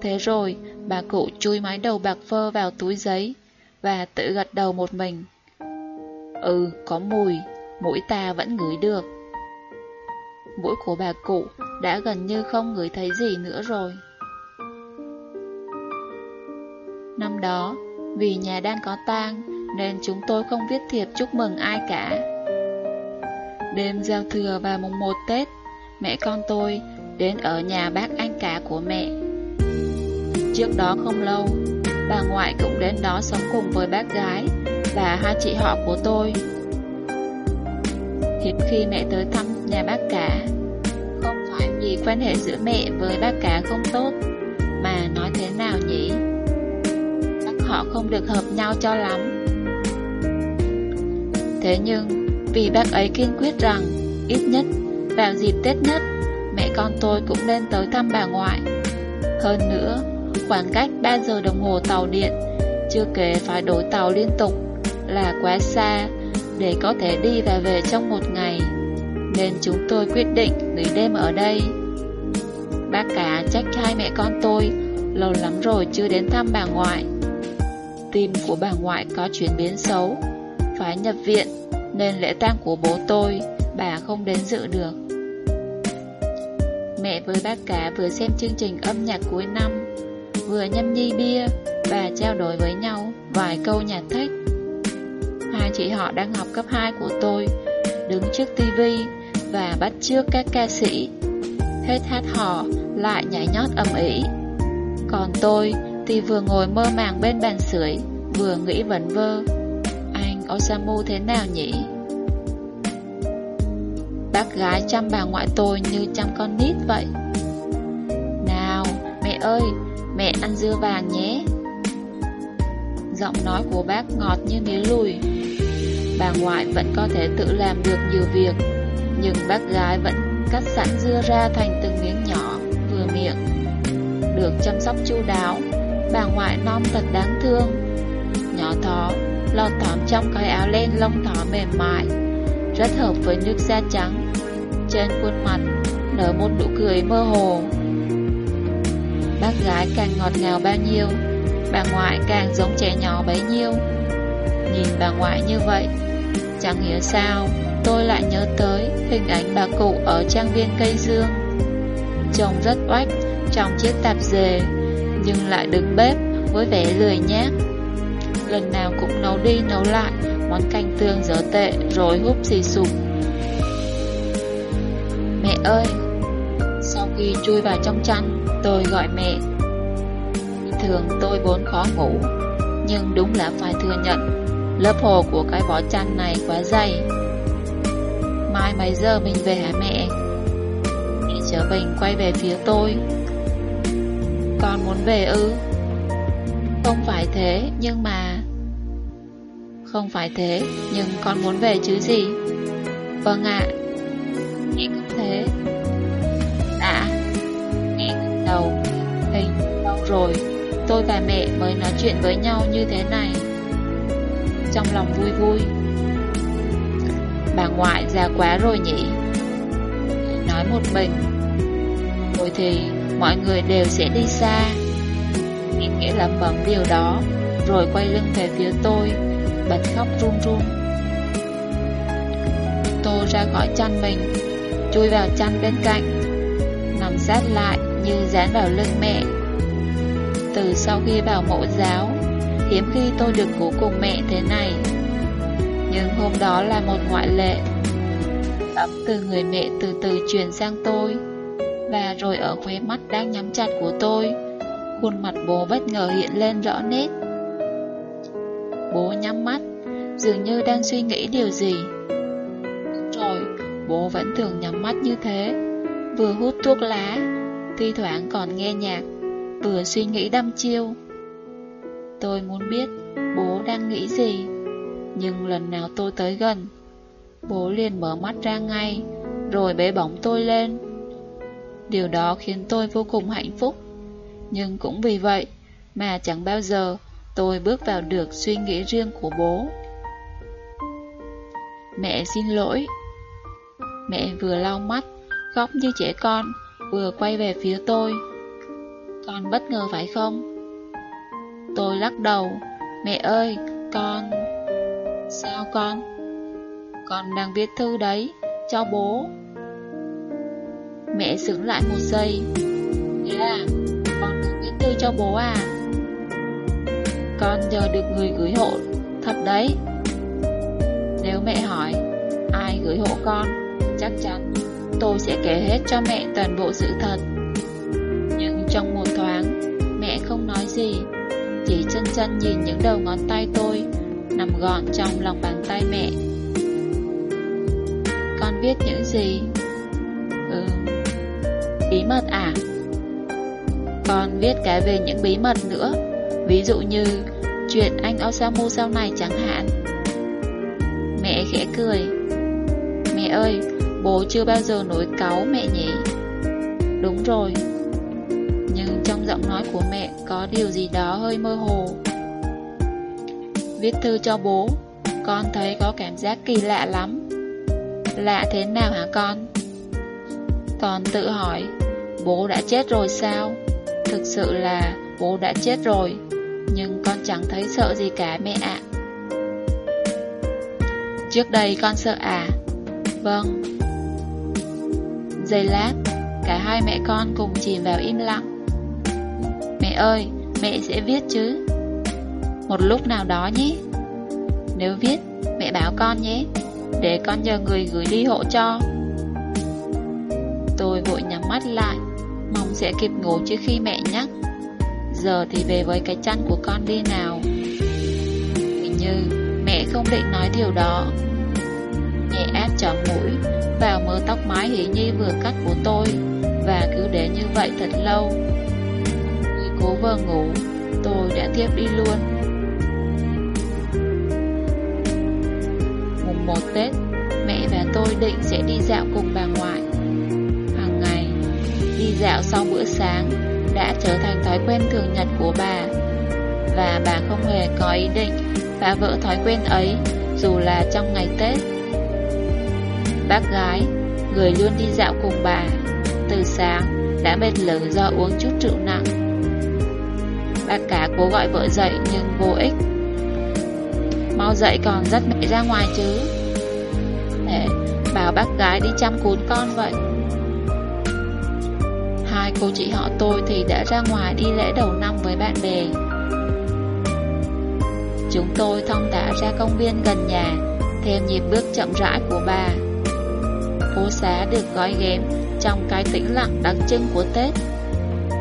Thế rồi, bà cụ chui mái đầu bạc phơ vào túi giấy và tự gật đầu một mình. Ừ, có mùi, mũi ta vẫn ngửi được. Mũi của bà cụ đã gần như không ngửi thấy gì nữa rồi. Năm đó, vì nhà đang có tang nên chúng tôi không viết thiệp chúc mừng ai cả. Đêm giao thừa và mùng 1 Tết, mẹ con tôi đến ở nhà bác anh cả của mẹ. Trước đó không lâu, bà ngoại cũng đến đó sống cùng với bác gái và hai chị họ của tôi. Hiếm khi mẹ tới thăm nhà bác cả, không phải vì quan hệ giữa mẹ với bác cả không tốt, mà nói thế nào nhỉ? Bác họ không được hợp nhau cho lắm. Thế nhưng, vì bác ấy kiên quyết rằng, ít nhất vào dịp Tết nhất, mẹ con tôi cũng nên tới thăm bà ngoại. Hơn nữa, khoảng cách 3 giờ đồng hồ tàu điện, chưa kể phải đổi tàu liên tục, là quá xa để có thể đi và về trong một ngày. Nên chúng tôi quyết định nghỉ đêm ở đây. Bác cả trách hai mẹ con tôi lâu lắm rồi chưa đến thăm bà ngoại. Tim của bà ngoại có chuyển biến xấu, phải nhập viện, nên lễ tang của bố tôi bà không đến dự được. Mẹ với bác cả vừa xem chương trình âm nhạc cuối năm, vừa nhâm nhi bia và trao đổi với nhau vài câu nhạc thích. Hai chị họ đang học cấp 2 của tôi, đứng trước tivi và bắt chước các ca sĩ. Hết hát hò, lại nhảy nhót ầm ĩ. Còn tôi thì vừa ngồi mơ màng bên bàn sưởi, vừa nghĩ vẩn vơ. Anh Osamu thế nào nhỉ? Bác gái chăm bà ngoại tôi như chăm con nít vậy Nào, mẹ ơi, mẹ ăn dưa vàng nhé Giọng nói của bác ngọt như mía lùi Bà ngoại vẫn có thể tự làm được nhiều việc Nhưng bác gái vẫn cắt sẵn dưa ra thành từng miếng nhỏ, vừa miệng. Được chăm sóc chu đáo, bà ngoại non thật đáng thương. Nhỏ thó, lọt thỏm trong cái áo len lông thỏ mềm mại, rất hợp với nước da trắng. Trên khuôn mặt nở một nụ cười mơ hồ. Bác gái càng ngọt ngào bao nhiêu, bà ngoại càng giống trẻ nhỏ bấy nhiêu. Nhìn bà ngoại như vậy, chẳng hiểu sao tôi lại nhớ tới hình ảnh bà cụ ở trang viên cây dương. Trông rất oách trong chiếc tạp dề, nhưng lại đứng bếp với vẻ lười nhác. Lần nào cũng nấu đi nấu lại món canh tương dở tệ rồi húp xì sụp. Mẹ ơi! Sau khi chui vào trong chăn, tôi gọi mẹ. Thường tôi vốn khó ngủ, nhưng đúng là phải thừa nhận, lớp hồ của cái vỏ chăn này quá dày. Mai mấy giờ mình về hả mẹ? Mẹ trở bình quay về phía tôi. Con muốn về ư? Không phải thế, nhưng mà... Không phải thế, nhưng con muốn về chứ gì? Vâng ạ. Mẹ cũng thế. Đã. Mẹ đầu. Hình lâu rồi, tôi và mẹ mới nói chuyện với nhau như thế này. Trong lòng vui vui. Bà ngoại già quá rồi nhỉ? Nói một mình. Rồi thì mọi người đều sẽ đi xa. Mẹ nghĩa lẩm bẩm điều đó, rồi quay lưng về phía tôi, bật khóc run run. Tôi ra khỏi chăn mình, chui vào chăn bên cạnh, nằm sát lại như dán vào lưng mẹ. Từ sau khi vào mẫu giáo, hiếm khi tôi được ngủ cùng mẹ thế này. Nhưng hôm đó là một ngoại lệ. Ấm từ người mẹ từ từ truyền sang tôi, và rồi ở khóe mắt đang nhắm chặt của tôi, khuôn mặt bố bất ngờ hiện lên rõ nét. Bố nhắm mắt, dường như đang suy nghĩ điều gì. Rồi, bố vẫn thường nhắm mắt như thế, vừa hút thuốc lá, thi thoảng còn nghe nhạc, vừa suy nghĩ đăm chiêu. Tôi muốn biết bố đang nghĩ gì, nhưng lần nào tôi tới gần, bố liền mở mắt ra ngay, rồi bế bỏng tôi lên. Điều đó khiến tôi vô cùng hạnh phúc, nhưng cũng vì vậy mà chẳng bao giờ tôi bước vào được suy nghĩ riêng của bố. Mẹ xin lỗi. Mẹ vừa lau mắt, khóc như trẻ con, vừa quay về phía tôi. Con bất ngờ phải không? Tôi lắc đầu. Mẹ ơi, con... Sao con? Con đang viết thư đấy, cho bố. Mẹ sững lại một giây. Thế à, con đang viết thư cho bố à? Con nhờ được người gửi hộ, thật đấy. Nếu mẹ hỏi, ai gửi hộ con, chắc chắn tôi sẽ kể hết cho mẹ toàn bộ sự thật. Gì, chỉ chân chân nhìn những đầu ngón tay tôi nằm gọn trong lòng bàn tay mẹ. Con biết những gì? Ừ, bí mật à? Con viết cái về những bí mật nữa, ví dụ như chuyện anh Osamu sau này chẳng hạn. Mẹ khẽ cười. Mẹ ơi, bố chưa bao giờ nổi cáu mẹ nhỉ? Đúng rồi. Trong giọng nói của mẹ có điều gì đó hơi mơ hồ. Viết thư cho bố, con thấy có cảm giác kỳ lạ lắm. Lạ thế nào hả con? Con tự hỏi, bố đã chết rồi sao? Thực sự là bố đã chết rồi, nhưng con chẳng thấy sợ gì cả mẹ ạ. Trước đây con sợ à? Vâng. Giây lát, cả hai mẹ con cùng chìm vào im lặng. Mẹ ơi, mẹ sẽ viết chứ? Một lúc nào đó nhé. Nếu viết, mẹ bảo con nhé, để con nhờ người gửi đi hộ cho. Tôi vội nhắm mắt lại, mong sẽ kịp ngủ trước khi mẹ nhắc. Giờ thì về với cái chăn của con đi nào. Hình như mẹ không định nói điều đó. Mẹ áp trọn mũi vào mớ tóc mái hỉ nhi vừa cắt của tôi và cứ để như vậy thật lâu. Khi cố vờ ngủ, tôi đã tiếp đi luôn. Mùng 1 Tết, mẹ và tôi định sẽ đi dạo cùng bà ngoại. Hàng ngày, đi dạo sau bữa sáng đã trở thành thói quen thường nhật của bà. Và bà không hề có ý định phá vỡ thói quen ấy dù là trong ngày Tết. Bác gái, người luôn đi dạo cùng bà, từ sáng đã mệt lử do uống chút rượu nặng. Bác cả cố gọi vợ dậy nhưng vô ích. Mau dậy còn dắt mẹ ra ngoài chứ. Để bảo bác gái đi chăm cún con vậy. Hai cô chị họ tôi thì đã ra ngoài đi lễ đầu năm với bạn bè. Chúng tôi thông thả ra công viên gần nhà, theo nhịp bước chậm rãi của bà. Phố xá được gói ghém trong cái tĩnh lặng đặc trưng của Tết.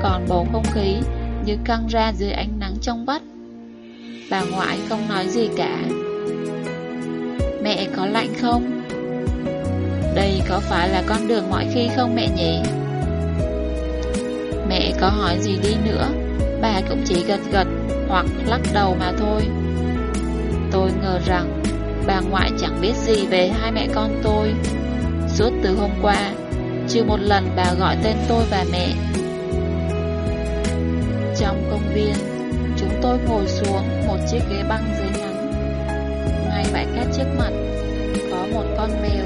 Còn bầu không khí như căng ra dưới ánh nắng trong vắt. Bà ngoại không nói gì cả. Mẹ có lạnh không? Đây có phải là con đường mọi khi không mẹ nhỉ? Mẹ có hỏi gì đi nữa, bà cũng chỉ gật gật hoặc lắc đầu mà thôi. Tôi ngờ rằng bà ngoại chẳng biết gì về hai mẹ con tôi. Suốt từ hôm qua, chưa một lần bà gọi tên tôi và mẹ. Viên, chúng tôi ngồi xuống một chiếc ghế băng dưới nắng. Ngay bãi cát trước mặt, có một con mèo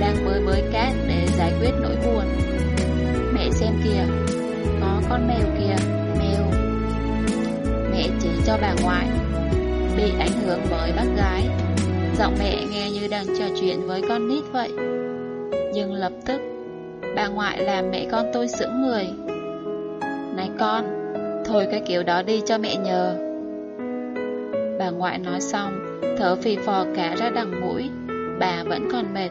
đang bơi bới cát để giải quyết nỗi buồn. Mẹ xem kìa, có con mèo kìa, mèo. Mẹ chỉ cho bà ngoại bị ảnh hưởng bởi bác gái. Giọng mẹ nghe như đang trò chuyện với con nít vậy. Nhưng lập tức, bà ngoại làm mẹ con tôi sững người. Này con, thôi cái kiểu đó đi cho mẹ nhờ. Bà ngoại nói xong, thở phì phò cả ra đằng mũi, bà vẫn còn mệt.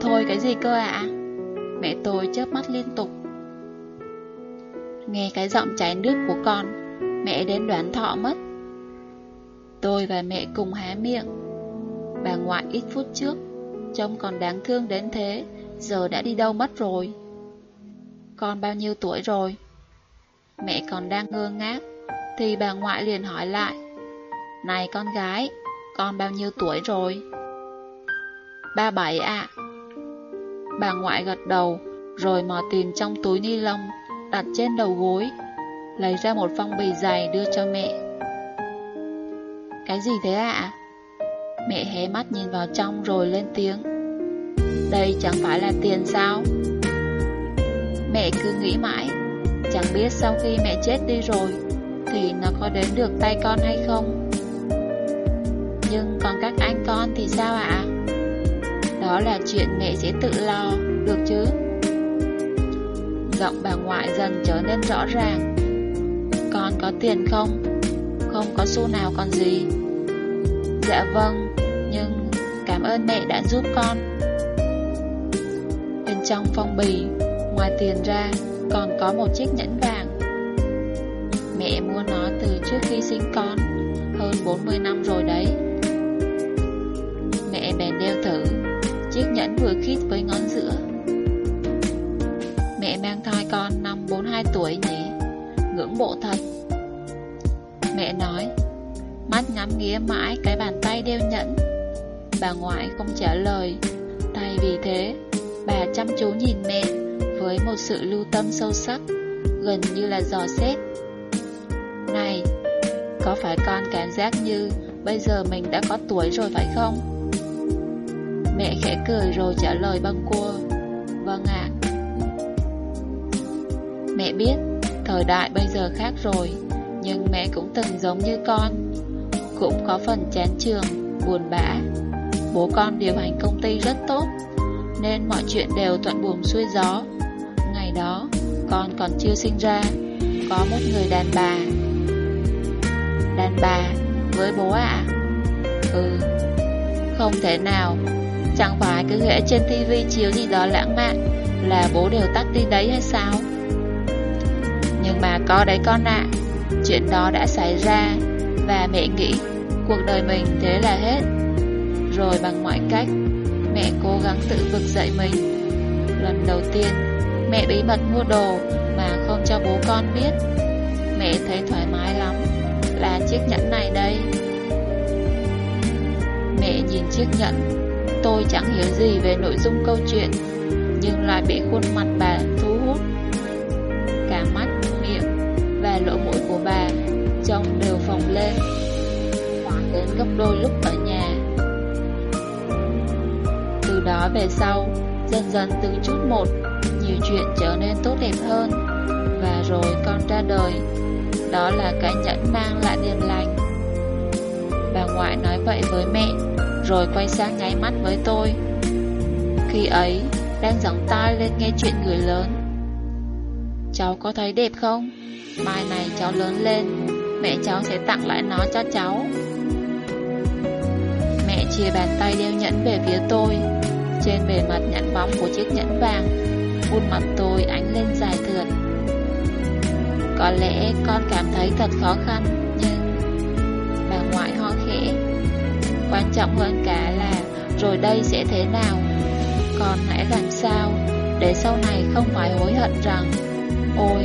Thôi cái gì cơ ạ? Mẹ tôi chớp mắt liên tục. Nghe cái giọng chảy nước của con, mẹ đến đoán thọ mất. Tôi và mẹ cùng há miệng. Bà ngoại ít phút trước, trông còn đáng thương đến thế, giờ đã đi đâu mất rồi. Con bao nhiêu tuổi rồi? Mẹ còn đang ngơ ngác, thì bà ngoại liền hỏi lại. Này con gái, con bao nhiêu tuổi rồi? Ba bảy ạ. Bà ngoại gật đầu, rồi mò tìm trong túi ni lông, đặt trên đầu gối, lấy ra một phong bì dày đưa cho mẹ. Cái gì thế ạ? Mẹ hé mắt nhìn vào trong rồi lên tiếng. Đây chẳng phải là tiền sao? Mẹ cứ nghĩ mãi, chẳng biết sau khi mẹ chết đi rồi, thì nó có đến được tay con hay không? Nhưng còn các anh con thì sao ạ? Đó là chuyện mẹ sẽ tự lo, được chứ? Giọng bà ngoại dần trở nên rõ ràng. Con có tiền không? Không có xu nào còn gì. Dạ vâng, nhưng cảm ơn mẹ đã giúp con. Bên trong phong bì, ngoài tiền ra, còn có một chiếc nhẫn vàng. Mẹ mua nó từ trước khi sinh con, hơn 40 năm rồi đấy. Mẹ bèn đeo thử, chiếc nhẫn vừa khít với ngón giữa. Mẹ mang thai con năm 42 tuổi nhỉ, ngưỡng bộ thật. Mẹ nói, mắt ngắm nghía mãi cái bàn tay đeo nhẫn. Bà ngoại không trả lời, thay vì thế, bà chăm chú nhìn mẹ với một sự lưu tâm sâu sắc, gần như là dò xét. Này, có phải con cảm giác như bây giờ mình đã có tuổi rồi phải không? Mẹ khẽ cười rồi trả lời bâng cua, vâng ạ. Mẹ biết, thời đại bây giờ khác rồi, nhưng mẹ cũng từng giống như con, cũng có phần chán trường, buồn bã. Bố con điều hành công ty rất tốt, nên mọi chuyện đều thuận buồm xuôi gió. Đó, con còn chưa sinh ra, có một người đàn bà. Đàn bà, với bố ạ? Ừ, không thể nào, chẳng phải cứ ghẽ trên tivi chiếu gì đó lãng mạn là bố đều tắt đi đấy hay sao? Nhưng mà có đấy con ạ, chuyện đó đã xảy ra và mẹ nghĩ cuộc đời mình thế là hết. Rồi bằng mọi cách, mẹ cố gắng tự vực dậy mình. Lần đầu tiên, mẹ bí mật mua đồ mà không cho bố con biết. Mẹ thấy thoải mái lắm, là chiếc nhẫn này đây. Mẹ nhìn chiếc nhẫn, tôi chẳng hiểu gì về nội dung câu chuyện Nhưng lại bị khuôn mặt bà thu hút. Cả mắt, miệng và lỗ mũi của bà Trông đều phồng lên. Khoảng đến gấp đôi lúc ở nhà. Từ đó về sau Dần dần từng chút một nhiều chuyện trở nên tốt đẹp hơn. Và rồi con ra đời. Đó là cái nhẫn mang lại điềm lành. Bà ngoại nói vậy với mẹ, Rồi quay sang nháy mắt với tôi. Khi ấy, Đang giọng tai lên nghe chuyện người lớn. Cháu có thấy đẹp không? Mai này cháu lớn lên, Mẹ cháu sẽ tặng lại nó cho cháu. Mẹ chia bàn tay đeo nhẫn về phía tôi. Trên bề mặt nhẫn bóng của chiếc nhẫn vàng Khuôn mặt tôi ánh lên dài thượt. Có lẽ con cảm thấy thật khó khăn, Nhưng Bà ngoại ho khẽ. Quan trọng hơn cả là Rồi đây sẽ thế nào? Con hãy làm sao Để sau này không phải hối hận rằng, Ôi,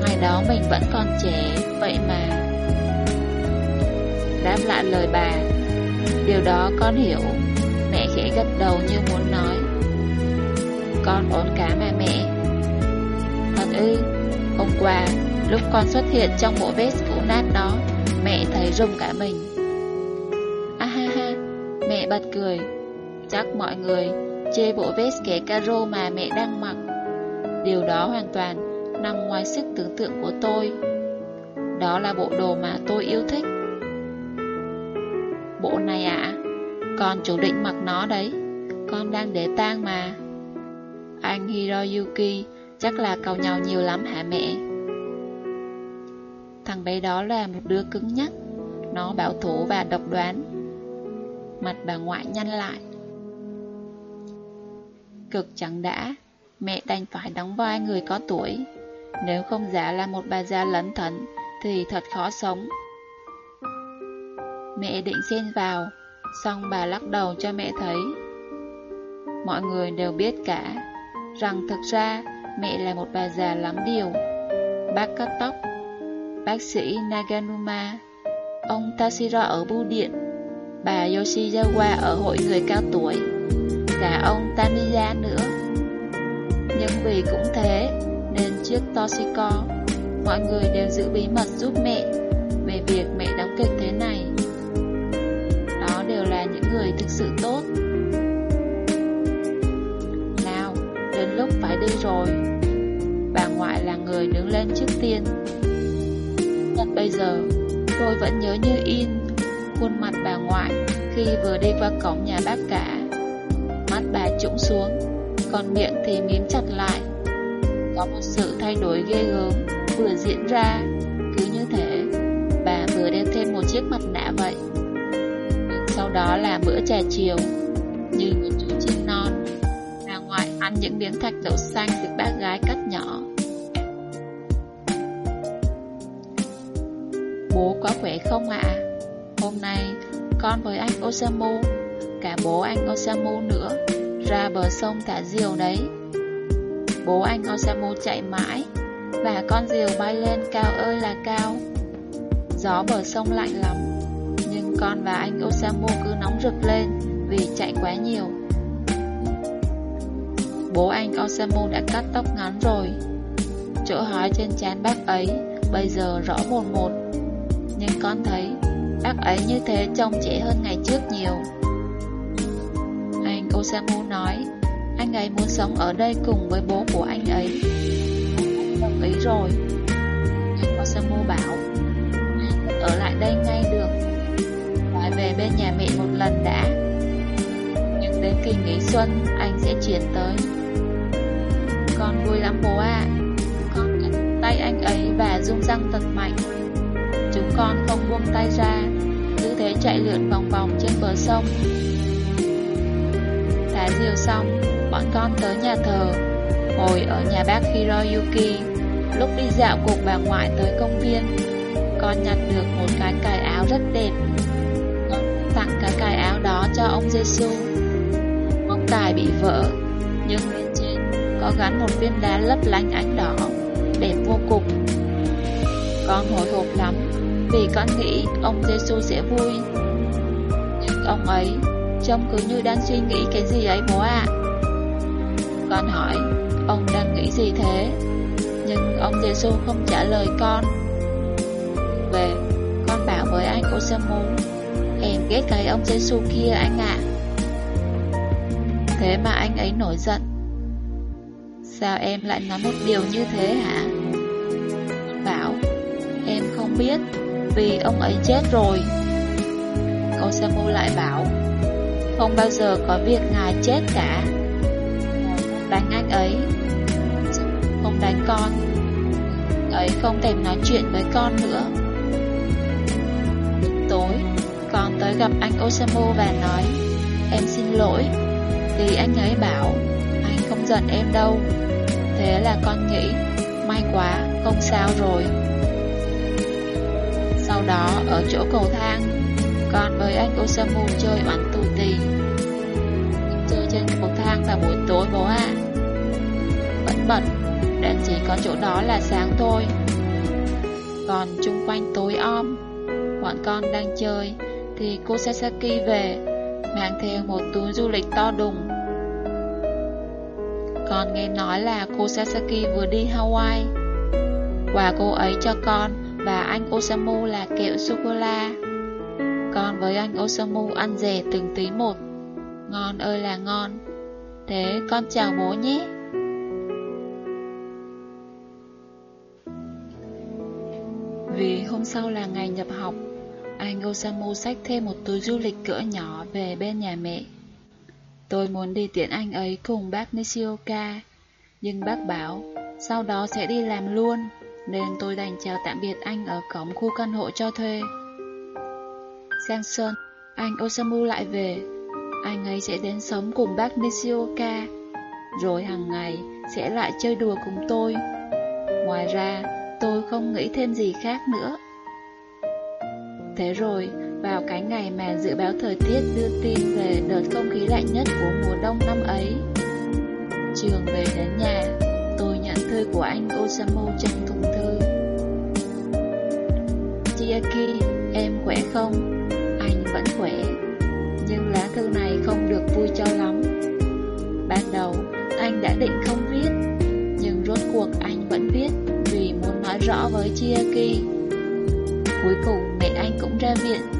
Ngày đó mình vẫn còn trẻ Vậy mà. Đáp lại lời bà, Điều đó con hiểu. Mẹ khẽ gật đầu như muốn nói. Con ổn cả mà mẹ. Thật ư, Hôm qua, Lúc con xuất hiện trong bộ vest cũ nát đó, Mẹ thấy rung cả mình. À ha ha, Mẹ bật cười. Chắc mọi người chê bộ vest kẻ caro mà mẹ đang mặc. Điều đó hoàn toàn nằm ngoài sức tưởng tượng của tôi. Đó là bộ đồ mà tôi yêu thích. Bộ này ạ, Con chủ định mặc nó đấy. Con đang để tang mà. Anh Hiroyuki, Chắc là cầu nhau nhiều lắm hả mẹ? Thằng bé đó là một đứa cứng nhắc, Nó bảo thủ và độc đoán. Mặt bà ngoại nhăn lại. Cực chẳng đã, Mẹ đành phải đóng vai người có tuổi. Nếu không giả là một bà già lấn thần Thì thật khó sống. Mẹ định xen vào, Xong bà lắc đầu cho mẹ thấy. Mọi người đều biết cả. Rằng thật ra Mẹ là một bà già lắm điều. Bác cắt tóc. Bác sĩ Naganuma, Ông Tashiro ở bưu điện. Bà Yoshizawa ở hội người cao tuổi. Cả ông Tamiya nữa. Nhưng vì cũng thế Nên trước Toshiko, Mọi người đều giữ bí mật giúp mẹ Về việc mẹ đóng kịch thế này. Đó đều là những người thực sự tốt. Lúc phải đi rồi. Bà ngoại là người đứng lên trước tiên. Tận bây giờ, Tôi vẫn nhớ như in Khuôn mặt bà ngoại Khi vừa đi qua cổng nhà bác cả. Mắt bà trũng xuống, Còn miệng thì mím chặt lại. Có một sự thay đổi ghê gớm Vừa diễn ra, Cứ như thế, Bà vừa đeo thêm một chiếc mặt nạ vậy. Sau đó là bữa trà chiều, Như Ăn những miếng thạch đậu xanh Được bác gái cắt nhỏ. Bố có khỏe không ạ? Hôm nay, con với anh Osamu, Cả bố anh Osamu nữa, Ra bờ sông thả diều đấy. Bố anh Osamu chạy mãi, Và con diều bay lên cao ơi là cao. Gió bờ sông lạnh lắm, Nhưng con và anh Osamu cứ nóng rực lên Vì chạy quá nhiều. Bố anh Osamu đã cắt tóc ngắn rồi. Chỗ hói trên trán bác ấy Bây giờ rõ một một. Nhưng con thấy Bác ấy như thế trông trẻ hơn ngày trước nhiều. Anh Osamu nói, Anh ấy muốn sống ở đây cùng với bố của anh ấy. Anh đồng ý rồi. Anh Osamu bảo Anh ở lại đây ngay được. Phải về bên nhà mẹ một lần đã. Nhưng đến kỳ nghỉ xuân, Anh sẽ chuyển tới. Con vui lắm bố ạ. Con cắn tay anh ấy và rung răng thật mạnh. Chúng con không buông tay ra, Cứ thế chạy lượn vòng vòng trên bờ sông. Thả diều xong, Bọn con tới nhà thờ, Ngồi ở nhà bác Hiroyuki. Lúc đi dạo cùng bà ngoại tới công viên, Con nhặt được một cái cài áo rất đẹp. Tặng cái cài áo đó cho ông Giêsu. Móng tài bị vỡ, Nhưng có gắn một viên đá lấp lánh ánh đỏ Đẹp vô cùng. Con hồi hộp lắm, vì con nghĩ ông Giêsu sẽ vui. Nhưng ông ấy, Trông cứ như đang suy nghĩ cái gì ấy bố ạ. Con hỏi, Ông đang nghĩ gì thế? Nhưng ông Giêsu không trả lời con. Về, Con bảo với anh cô xem muốn Em ghét cái ông Giêsu kia anh ạ. Thế mà anh ấy nổi giận. Sao em lại nói một điều như thế hả? Bảo, Em không biết, Vì ông ấy chết rồi. Osamu lại bảo, Không bao giờ có việc ngài chết cả. Đánh anh ấy, Không đánh con. Ấy không thèm nói chuyện với con nữa. Tối, Con tới gặp anh Osamu và nói, Em xin lỗi. Thì anh ấy bảo, Anh không giận em đâu. Thế là con nghĩ May quá, không sao rồi. Sau đó ở chỗ cầu thang Con với anh Osamu chơi bắn tù tì. Chơi trên cầu thang vào buổi tối bố ạ. Vẫn bật Đèn chỉ có chỗ đó là sáng thôi. Còn chung quanh tối om Bọn con đang chơi Thì cô Sasaki về Mang theo một túi du lịch to đùng con nghe nói là cô Sasaki vừa đi Hawaii. Quà cô ấy cho con và anh Osamu là kẹo sô-cô-la. Con với anh Osamu ăn rẻ từng tí một. Ngon ơi là ngon. Thế con chào bố nhé. Vì hôm sau là ngày nhập học, Anh Osamu xách thêm một túi du lịch cỡ nhỏ về bên nhà mẹ. Tôi muốn đi tiễn anh ấy cùng bác Nishioka, nhưng bác bảo sau đó sẽ đi làm luôn, nên tôi đành chào tạm biệt anh ở cổng khu căn hộ cho thuê. Sang Sơn, anh Osamu lại về, anh ấy sẽ đến sống cùng bác Nishioka, rồi hàng ngày sẽ lại chơi đùa cùng tôi. Ngoài ra, tôi không nghĩ thêm gì khác nữa. Thế rồi, vào cái ngày mà dự báo thời tiết đưa tin về đợt không khí lạnh nhất của mùa đông năm ấy. Trường về đến nhà, tôi nhận thư của anh Osamu trong thùng thư. Chiaki, em khỏe không? Anh vẫn khỏe, nhưng lá thư này không được vui cho lắm. Ban đầu, anh đã định không viết, nhưng rốt cuộc anh vẫn viết vì muốn nói rõ với Chiaki. Cuối cùng mẹ anh cũng ra viện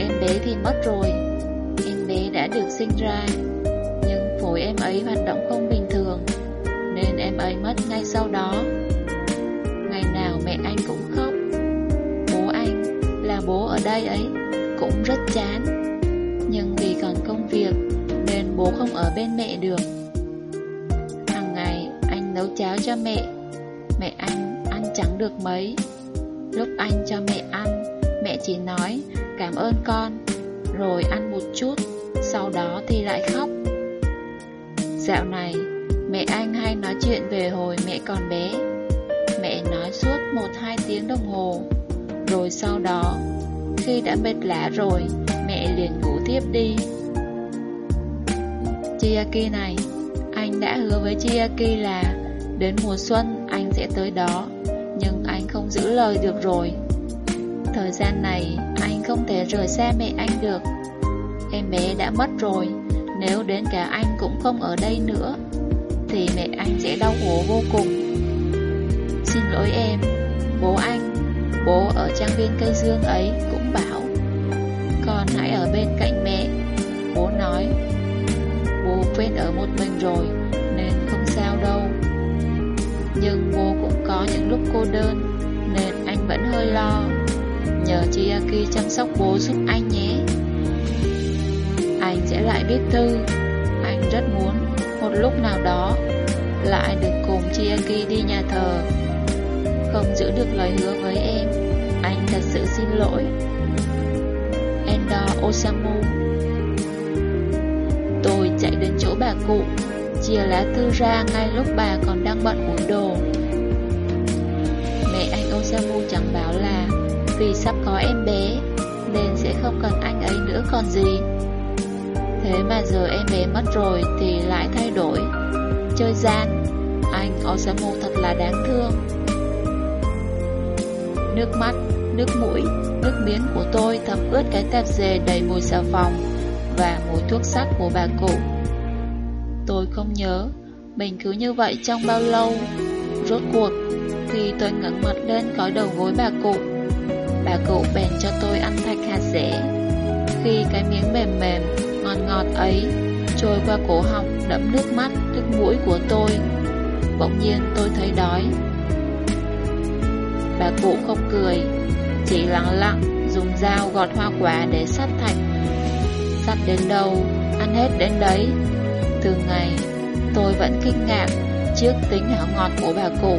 em bé thì mất rồi. Em bé đã được sinh ra, Nhưng phổi em ấy hoạt động không bình thường, Nên em ấy mất ngay sau đó. Ngày nào mẹ anh cũng khóc. Bố anh là bố ở đây ấy, Cũng rất chán. Nhưng vì còn công việc, Nên bố không ở bên mẹ được. Hằng ngày anh nấu cháo cho mẹ Mẹ anh ăn chẳng được mấy. Lúc anh cho mẹ ăn, Mẹ chỉ nói cảm ơn con. Rồi ăn một chút, Sau đó thì lại khóc. Dạo này, Mẹ anh hay nói chuyện về hồi mẹ còn bé. Mẹ nói suốt một hai tiếng đồng hồ. Rồi sau đó, Khi đã mệt lạ rồi, Mẹ liền ngủ tiếp đi. Chiaki này, Anh đã hứa với Chiaki là Đến mùa xuân anh sẽ tới đó. Nhưng anh không giữ lời được rồi. Thời gian này, anh không thể rời xa mẹ anh được. Em bé đã mất rồi, Nếu đến cả anh cũng không ở đây nữa, Thì mẹ anh sẽ đau khổ vô cùng. Xin lỗi em, Bố anh, Bố ở trang viên cây dương ấy cũng bảo. Con hãy ở bên cạnh mẹ, Bố nói. Bố quên ở một mình rồi, Nên không sao đâu. Nhưng bố cũng có những lúc cô đơn, Nên anh vẫn hơi lo. Nhờ Chiaki chăm sóc bố giúp anh nhé. Anh sẽ lại viết thư. Anh rất muốn Một lúc nào đó Lại được cùng Chiaki đi nhà thờ. Không giữ được lời hứa với em, Anh thật sự xin lỗi. Endo Osamu. Tôi chạy đến chỗ bà cụ Chia lá thư ra ngay lúc bà còn đang bận uống đồ. Mẹ anh Osamu chẳng bảo là vì sắp có em bé Nên sẽ không cần anh ấy nữa còn gì Thế mà giờ em bé mất rồi Thì lại thay đổi Chơi gian Anh Osamu thật là đáng thương Nước mắt, nước mũi, nước miếng của tôi thấm ướt cái tạp dề đầy mùi xà phòng và mùi thuốc sắc của bà cụ. Tôi không nhớ mình cứ như vậy trong bao lâu. Rốt cuộc, khi tôi ngẩng mặt lên cõi đầu gối bà cụ, bà cụ bèn cho tôi ăn thạch hạt rẻ. Khi cái miếng mềm mềm, ngọt ngọt ấy trôi qua cổ họng đẫm nước mắt, nước mũi của tôi, bỗng nhiên tôi thấy đói. Bà cụ không cười, chỉ lặng lặng dùng dao gọt hoa quả để sắt thạch. Sắt đến đâu, ăn hết đến đấy. Từ ngày, tôi vẫn kinh ngạc trước tính hảo ngọt của bà cụ.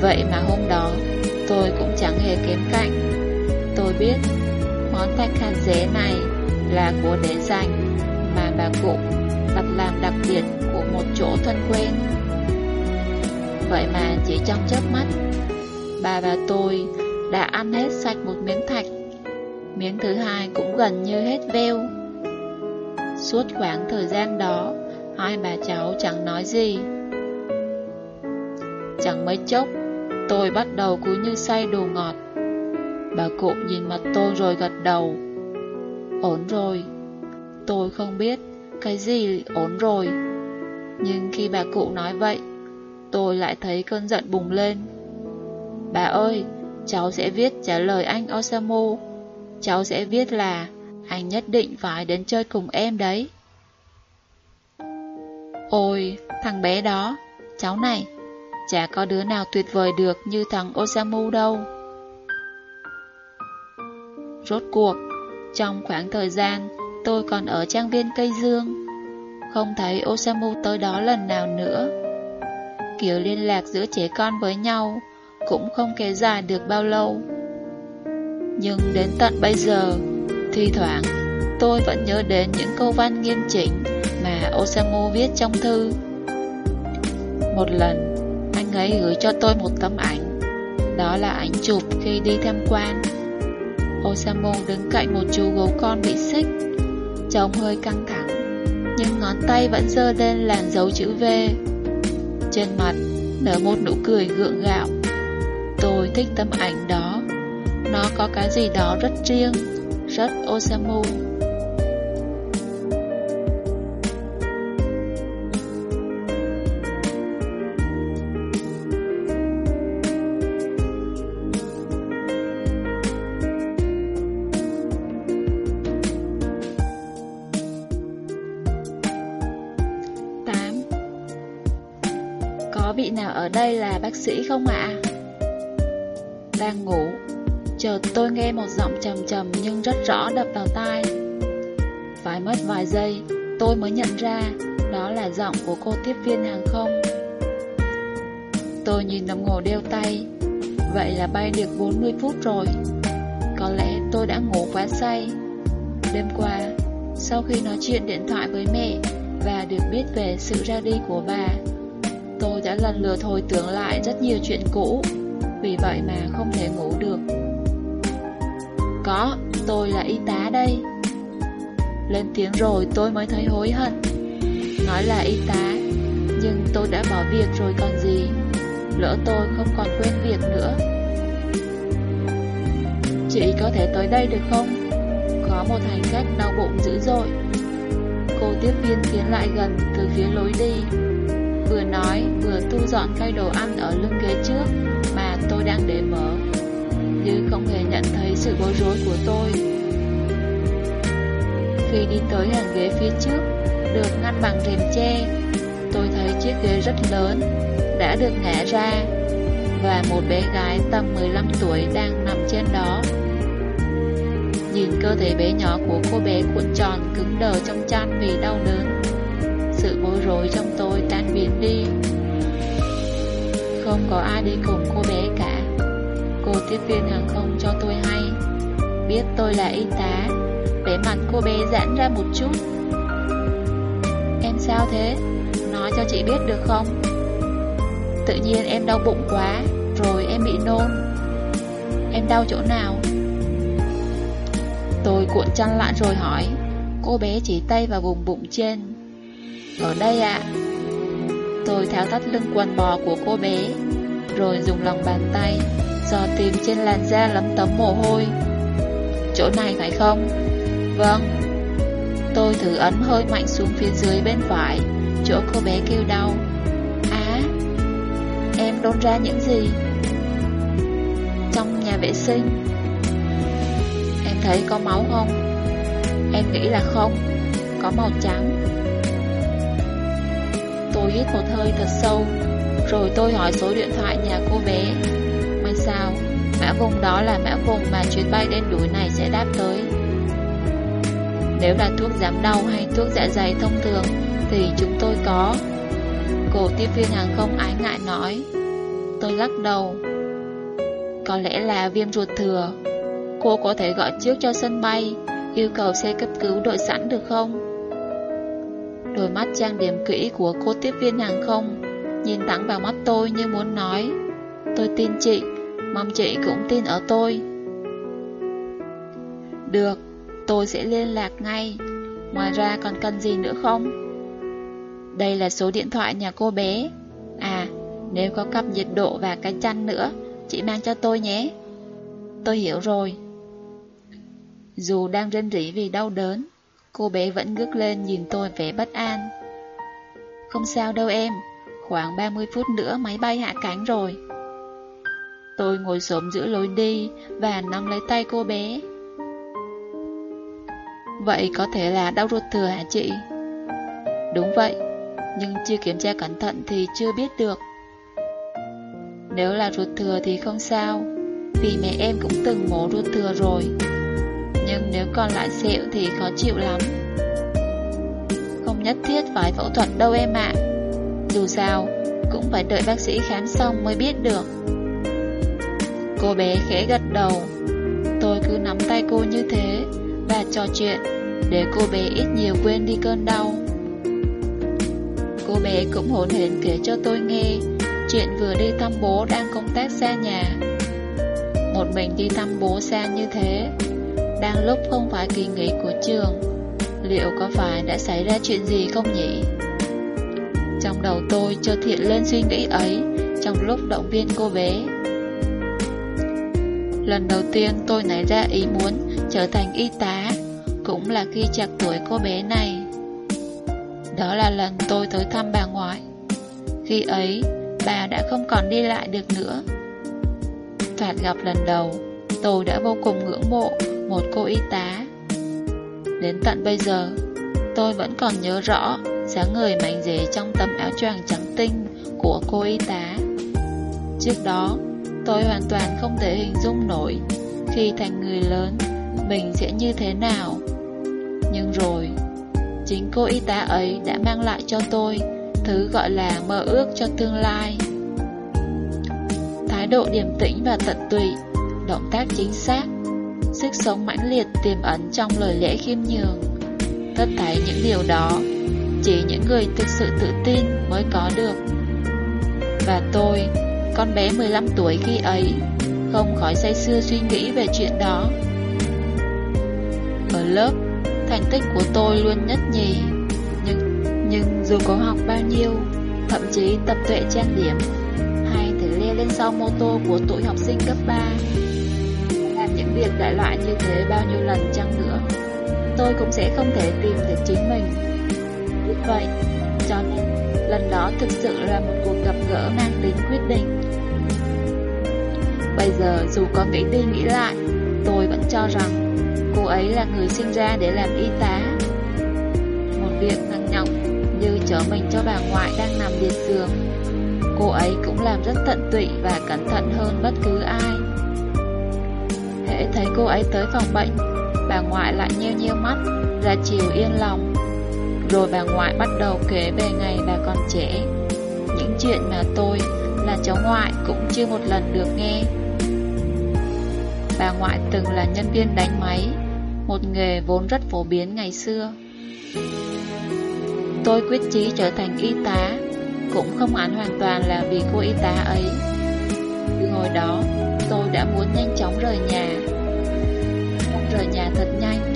Vậy mà hôm đó, tôi cũng chẳng hề kém cạnh. Tôi biết, món thạch hạt dế này là của đế dành mà bà cụ đặt làm đặc biệt của một chỗ thân quen. Vậy mà chỉ trong chớp mắt, bà và tôi đã ăn hết sạch một miếng thạch. Miếng thứ hai cũng gần như hết veo. Suốt khoảng thời gian đó, hai bà cháu chẳng nói gì. Chẳng mấy chốc, tôi bắt đầu cứ như say đồ ngọt. Bà cụ nhìn mặt tôi rồi gật đầu. Ổn rồi. Tôi không biết cái gì ổn rồi. Nhưng khi bà cụ nói vậy, tôi lại thấy cơn giận bùng lên. Bà ơi, cháu sẽ viết trả lời anh Osamu. Cháu sẽ viết là anh nhất định phải đến chơi cùng em đấy. Ôi, thằng bé đó, cháu này, chả có đứa nào tuyệt vời được như thằng Osamu đâu. Rốt cuộc, trong khoảng thời gian tôi còn ở trang viên cây dương, không thấy Osamu tới đó lần nào nữa. Kiểu liên lạc giữa trẻ con với nhau cũng không kéo dài được bao lâu. Nhưng đến tận bây giờ, thi thoảng tôi vẫn nhớ đến những câu văn nghiêm chỉnh mà Osamu viết trong thư. Một lần, anh ấy gửi cho tôi một tấm ảnh. Đó là ảnh chụp khi đi tham quan. Osamu đứng cạnh một chú gấu con bị xích, trông hơi căng thẳng, nhưng ngón tay vẫn dơ lên làn dấu chữ V. Trên mặt nở một nụ cười gượng gạo. Tôi thích tấm ảnh đó. Nó có cái gì đó rất riêng, rất Osamu. Sĩ không ạ? Đang ngủ. Chợt tôi nghe một giọng trầm trầm nhưng rất rõ đập vào tai. Phải mất vài giây, Tôi mới nhận ra Đó là giọng của cô tiếp viên hàng không. Tôi nhìn đồng hồ đeo tay. Vậy là bay được 40 phút rồi. Có lẽ tôi đã ngủ quá say. Đêm qua, Sau khi nói chuyện điện thoại với mẹ Và được biết về sự ra đi của bà Tôi đã lần lượt hồi tưởng lại rất nhiều chuyện cũ Vì vậy mà không thể ngủ được. Có, tôi là y tá đây. Lên tiếng rồi tôi mới thấy hối hận. Nói là y tá Nhưng tôi đã bỏ việc rồi còn gì. Lỡ tôi không còn quên việc nữa. Chị có thể tới đây được không? Có một hành khách đau bụng dữ dội. Cô tiếp viên tiến lại gần từ phía lối đi. Vừa nói, vừa thu dọn cây đồ ăn ở lưng ghế trước Mà tôi đang để mở. Như không hề nhận thấy sự bối rối của tôi. Khi đi tới hàng ghế phía trước, Được ngăn bằng rèm tre Tôi thấy chiếc ghế rất lớn, Đã được ngã ra, Và một bé gái tầm 15 tuổi đang nằm trên đó. Nhìn cơ thể bé nhỏ của cô bé cuộn tròn cứng đờ trong chăn vì đau đớn, Sự bối rối trong rồi tan biến đi. Không có ai đi cùng cô bé cả. Cô tiếp viên hàng không cho tôi hay. Biết tôi là y tá. Vẻ mặt cô bé giãn ra một chút. Em sao thế? Nói cho chị biết được không? Tự nhiên em đau bụng quá, Rồi em bị nôn. Em đau chỗ nào? Tôi cuộn chăn lại rồi hỏi. Cô bé chỉ tay vào vùng bụng trên. Ở đây ạ. Tôi tháo thắt lưng quần bò của cô bé, Rồi dùng lòng bàn tay Dò tìm trên làn da lấm tấm mồ hôi. Chỗ này phải không? Vâng. Tôi thử ấn hơi mạnh xuống phía dưới bên phải, Chỗ cô bé kêu đau. Á, Em đôn ra những gì? Trong nhà vệ sinh. Em thấy có máu không? Em nghĩ là không, Có màu trắng. Tôi hít một hơi thật sâu. Rồi tôi hỏi số điện thoại nhà cô bé. May sao? Mã vùng đó là mã vùng mà chuyến bay đen đuổi này sẽ đáp tới. Nếu là thuốc giảm đau hay thuốc dạ dày thông thường, Thì chúng tôi có. Cô tiếp viên hàng không ái ngại nói. Tôi lắc đầu. Có lẽ là viêm ruột thừa. Cô có thể gọi trước cho sân bay, Yêu cầu xe cấp cứu đội sẵn được không? Đôi mắt trang điểm kỹ của cô tiếp viên hàng không, Nhìn thẳng vào mắt tôi như muốn nói, Tôi tin chị, Mong chị cũng tin ở tôi. Được, Tôi sẽ liên lạc ngay, Ngoài ra còn cần gì nữa không? Đây là số điện thoại nhà cô bé. À Nếu có cặp nhiệt độ và cái chăn nữa, Chị mang cho tôi nhé. Tôi hiểu rồi. Dù đang rên rỉ vì đau đớn Cô bé vẫn ngước lên nhìn tôi vẻ bất an. Không sao đâu em, Khoảng 30 phút nữa máy bay hạ cánh rồi. Tôi ngồi xổm giữa lối đi Và nắm lấy tay cô bé. Vậy có thể là đau ruột thừa hả chị? Đúng vậy, Nhưng chưa kiểm tra cẩn thận thì chưa biết được. Nếu là ruột thừa thì không sao, Vì mẹ em cũng từng mổ ruột thừa rồi nhưng nếu còn lại sẹo thì khó chịu lắm. Không nhất thiết phải phẫu thuật đâu em ạ. Dù sao, Cũng phải đợi bác sĩ khám xong mới biết được. Cô bé khẽ gật đầu. Tôi cứ nắm tay cô như thế Và trò chuyện Để cô bé ít nhiều quên đi cơn đau. Cô bé cũng hồn hển kể cho tôi nghe Chuyện vừa đi thăm bố đang công tác xa nhà. Một mình đi thăm bố xa như thế đang lúc không phải kỳ nghỉ của trường, Liệu có phải đã xảy ra chuyện gì không nhỉ? Trong đầu tôi chợt hiện lên suy nghĩ ấy Trong lúc động viên cô bé. Lần đầu tiên tôi nảy ra ý muốn trở thành y tá, Cũng là khi chạc tuổi cô bé này. Đó là lần tôi tới thăm bà ngoại. Khi ấy, bà đã không còn đi lại được nữa. Thoạt gặp lần đầu, Tôi đã vô cùng ngưỡng mộ một cô y tá. Đến tận bây giờ, tôi vẫn còn nhớ rõ dáng người mảnh rể trong tấm áo choàng trắng tinh của cô y tá. Trước đó, tôi hoàn toàn không thể hình dung nổi khi thành người lớn mình sẽ như thế nào. Nhưng rồi, chính cô y tá ấy đã mang lại cho tôi thứ gọi là mơ ước cho tương lai. Thái độ điềm tĩnh và tận tụy, động tác chính xác, sức sống mãnh liệt tiềm ẩn trong lời lẽ khiêm nhường. Tất cả những điều đó, chỉ những người thực sự tự tin mới có được. Và tôi, con bé 15 tuổi khi ấy, không khỏi say sưa suy nghĩ về chuyện đó. Ở lớp, thành tích của tôi luôn nhất nhì, nhưng, nhưng dù có học bao nhiêu, thậm chí tập tuệ trang điểm, hay thử leo lên sau mô tô của tuổi học sinh cấp 3, việc đại loại như thế bao nhiêu lần chăng nữa, Tôi cũng sẽ không thể tìm được chính mình. Biết vậy, Cho nên lần đó thực sự là một cuộc gặp gỡ mang tính quyết định. Bây giờ dù có nghĩ đi nghĩ lại, Tôi vẫn cho rằng Cô ấy là người sinh ra để làm y tá. Một việc nặng nhọc Như chở mình cho bà ngoại đang nằm liệt giường, Cô ấy cũng làm rất tận tụy và cẩn thận hơn bất cứ ai thể thấy cô ấy tới phòng bệnh, bà ngoại lại nheo nheo mắt, ra chiều yên lòng. Rồi bà ngoại bắt đầu kể về ngày bà còn trẻ. Những chuyện mà tôi là cháu ngoại cũng chưa một lần được nghe. Bà ngoại từng là nhân viên đánh máy, một nghề vốn rất phổ biến ngày xưa. Tôi quyết chí trở thành y tá, cũng không hẳn hoàn toàn là vì cô y tá ấy. ngồi đó, tôi đã muốn nhanh chóng rời nhà Muốn rời nhà thật nhanh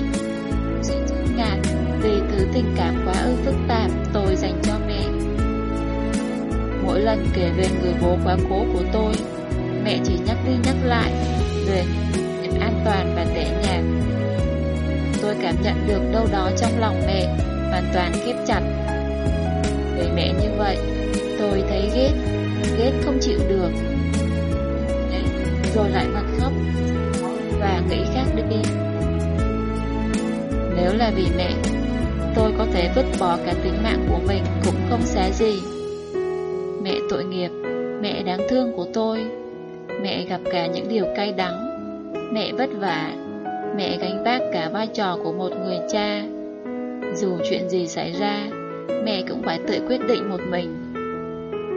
Suy chữ ngạt vì thứ tình cảm quá ư phức tạp tôi dành cho mẹ Mỗi lần kể về người bố quá cố của tôi Mẹ chỉ nhắc đi nhắc lại về những an toàn và tệ nhạt Tôi cảm nhận được đâu đó trong lòng mẹ hoàn toàn khép chặt. Về mẹ như vậy, tôi thấy ghét, ghét không chịu được. Rồi lại bật khóc và nghĩ khác đi. Nếu là vì mẹ, tôi có thể vứt bỏ cả tính mạng của mình cũng không xá gì. Mẹ tội nghiệp, mẹ đáng thương của tôi. Mẹ gặp cả những điều cay đắng. Mẹ vất vả, mẹ gánh vác cả vai trò của một người cha. Dù chuyện gì xảy ra, mẹ cũng phải tự quyết định một mình.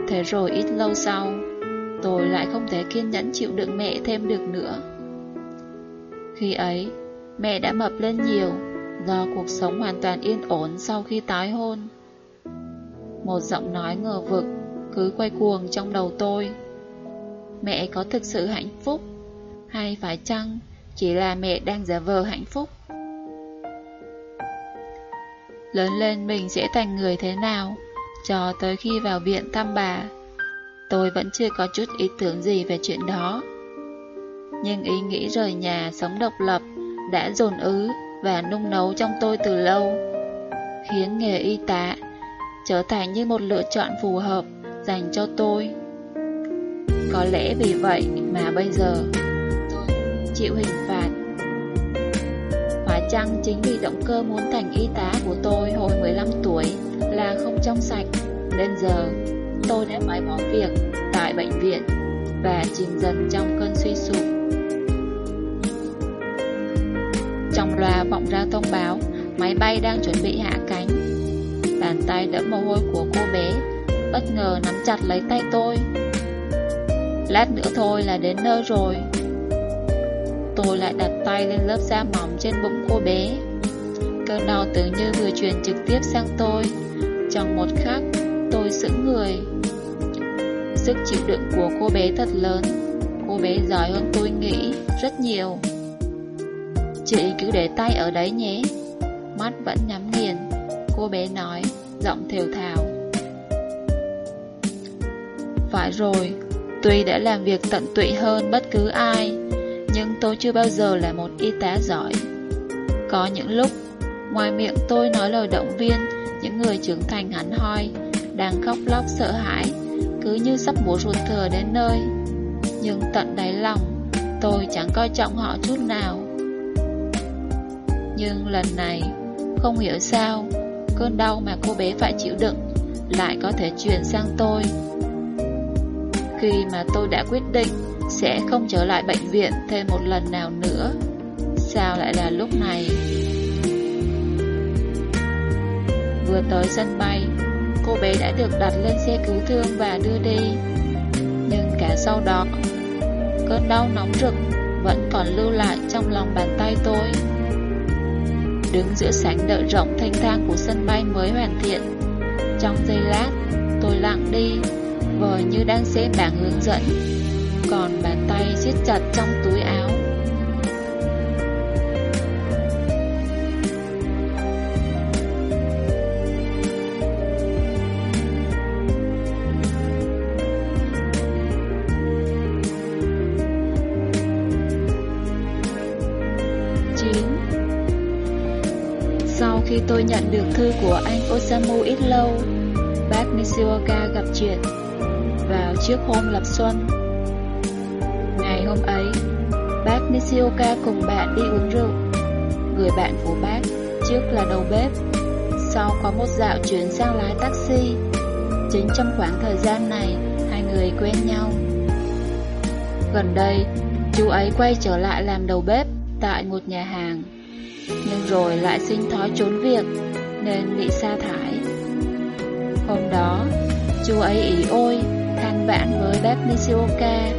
Thế rồi ít lâu sau, tôi lại không thể kiên nhẫn chịu đựng mẹ thêm được nữa. Khi ấy, mẹ đã mập lên nhiều do cuộc sống hoàn toàn yên ổn sau khi tái hôn. Một giọng nói ngờ vực cứ quay cuồng trong đầu tôi. Mẹ có thực sự hạnh phúc? Hay phải chăng chỉ là mẹ đang giả vờ hạnh phúc? Lớn lên mình sẽ thành người thế nào? Cho tới khi vào viện thăm bà, tôi vẫn chưa có chút ý tưởng gì về chuyện đó. Nhưng ý nghĩ rời nhà sống độc lập đã dồn ứ và nung nấu trong tôi từ lâu, khiến nghề y tá trở thành như một lựa chọn phù hợp dành cho tôi. Có lẽ vì vậy mà bây giờ tôi chịu hình phạt. hóa chăng chính vì động cơ muốn thành y tá của tôi hồi 15 tuổi là không trong sạch, nên giờ tôi đã phải bỏ việc tại bệnh viện và chìm dần trong cơn suy sụp. Trong loa vọng ra thông báo, Máy bay đang chuẩn bị hạ cánh. Bàn tay đẫm mồ hôi của cô bé, Bất ngờ nắm chặt lấy tay tôi. Lát nữa thôi là đến nơi rồi. Tôi lại đặt tay lên lớp da mỏng trên bụng cô bé. Cơn đau tưởng như vừa truyền trực tiếp sang tôi. Trong một khắc tôi sững người. Sức chịu đựng của cô bé thật lớn. Cô bé giỏi hơn tôi nghĩ rất nhiều. Chị cứ để tay ở đấy nhé. Mắt vẫn nhắm nghiền. Cô bé nói, Giọng thều thào. Phải rồi, Tuy đã làm việc tận tụy hơn bất cứ ai, Nhưng tôi chưa bao giờ là một y tá giỏi. Có những lúc, Ngoài miệng tôi nói lời động viên, Những người trưởng thành hắn hoi đang khóc lóc sợ hãi Cứ như sắp múa ruột thừa đến nơi Nhưng tận đáy lòng Tôi chẳng coi trọng họ chút nào nhưng lần này, không hiểu sao, cơn đau mà cô bé phải chịu đựng lại có thể truyền sang tôi. Khi mà tôi đã quyết định sẽ không trở lại bệnh viện thêm một lần nào nữa, sao lại là lúc này? Vừa tới sân bay, cô bé đã được đặt lên xe cứu thương và đưa đi. Nhưng cả sau đó, cơn đau nóng rực vẫn còn lưu lại trong lòng bàn tay tôi. Đứng giữa sảnh đợi rộng thanh thang của sân bay mới hoàn thiện Trong giây lát Tôi lặng đi vờ như đang xếp bảng hướng dẫn Còn bàn tay siết chặt trong túi tôi nhận được thư của anh Osamu ít lâu, bác Nishioka gặp chuyện vào trước hôm lập xuân. Ngày hôm ấy, bác Nishioka cùng bạn đi uống rượu. Người bạn của bác trước là đầu bếp, sau có một dạo chuyển sang lái taxi. Chính trong khoảng thời gian này, hai người quen nhau. Gần đây, chú ấy quay trở lại làm đầu bếp tại một nhà hàng nhưng rồi lại sinh thói trốn việc nên bị sa thải. Hôm đó, chú ấy ý ôi, than vãn với bác Nishioka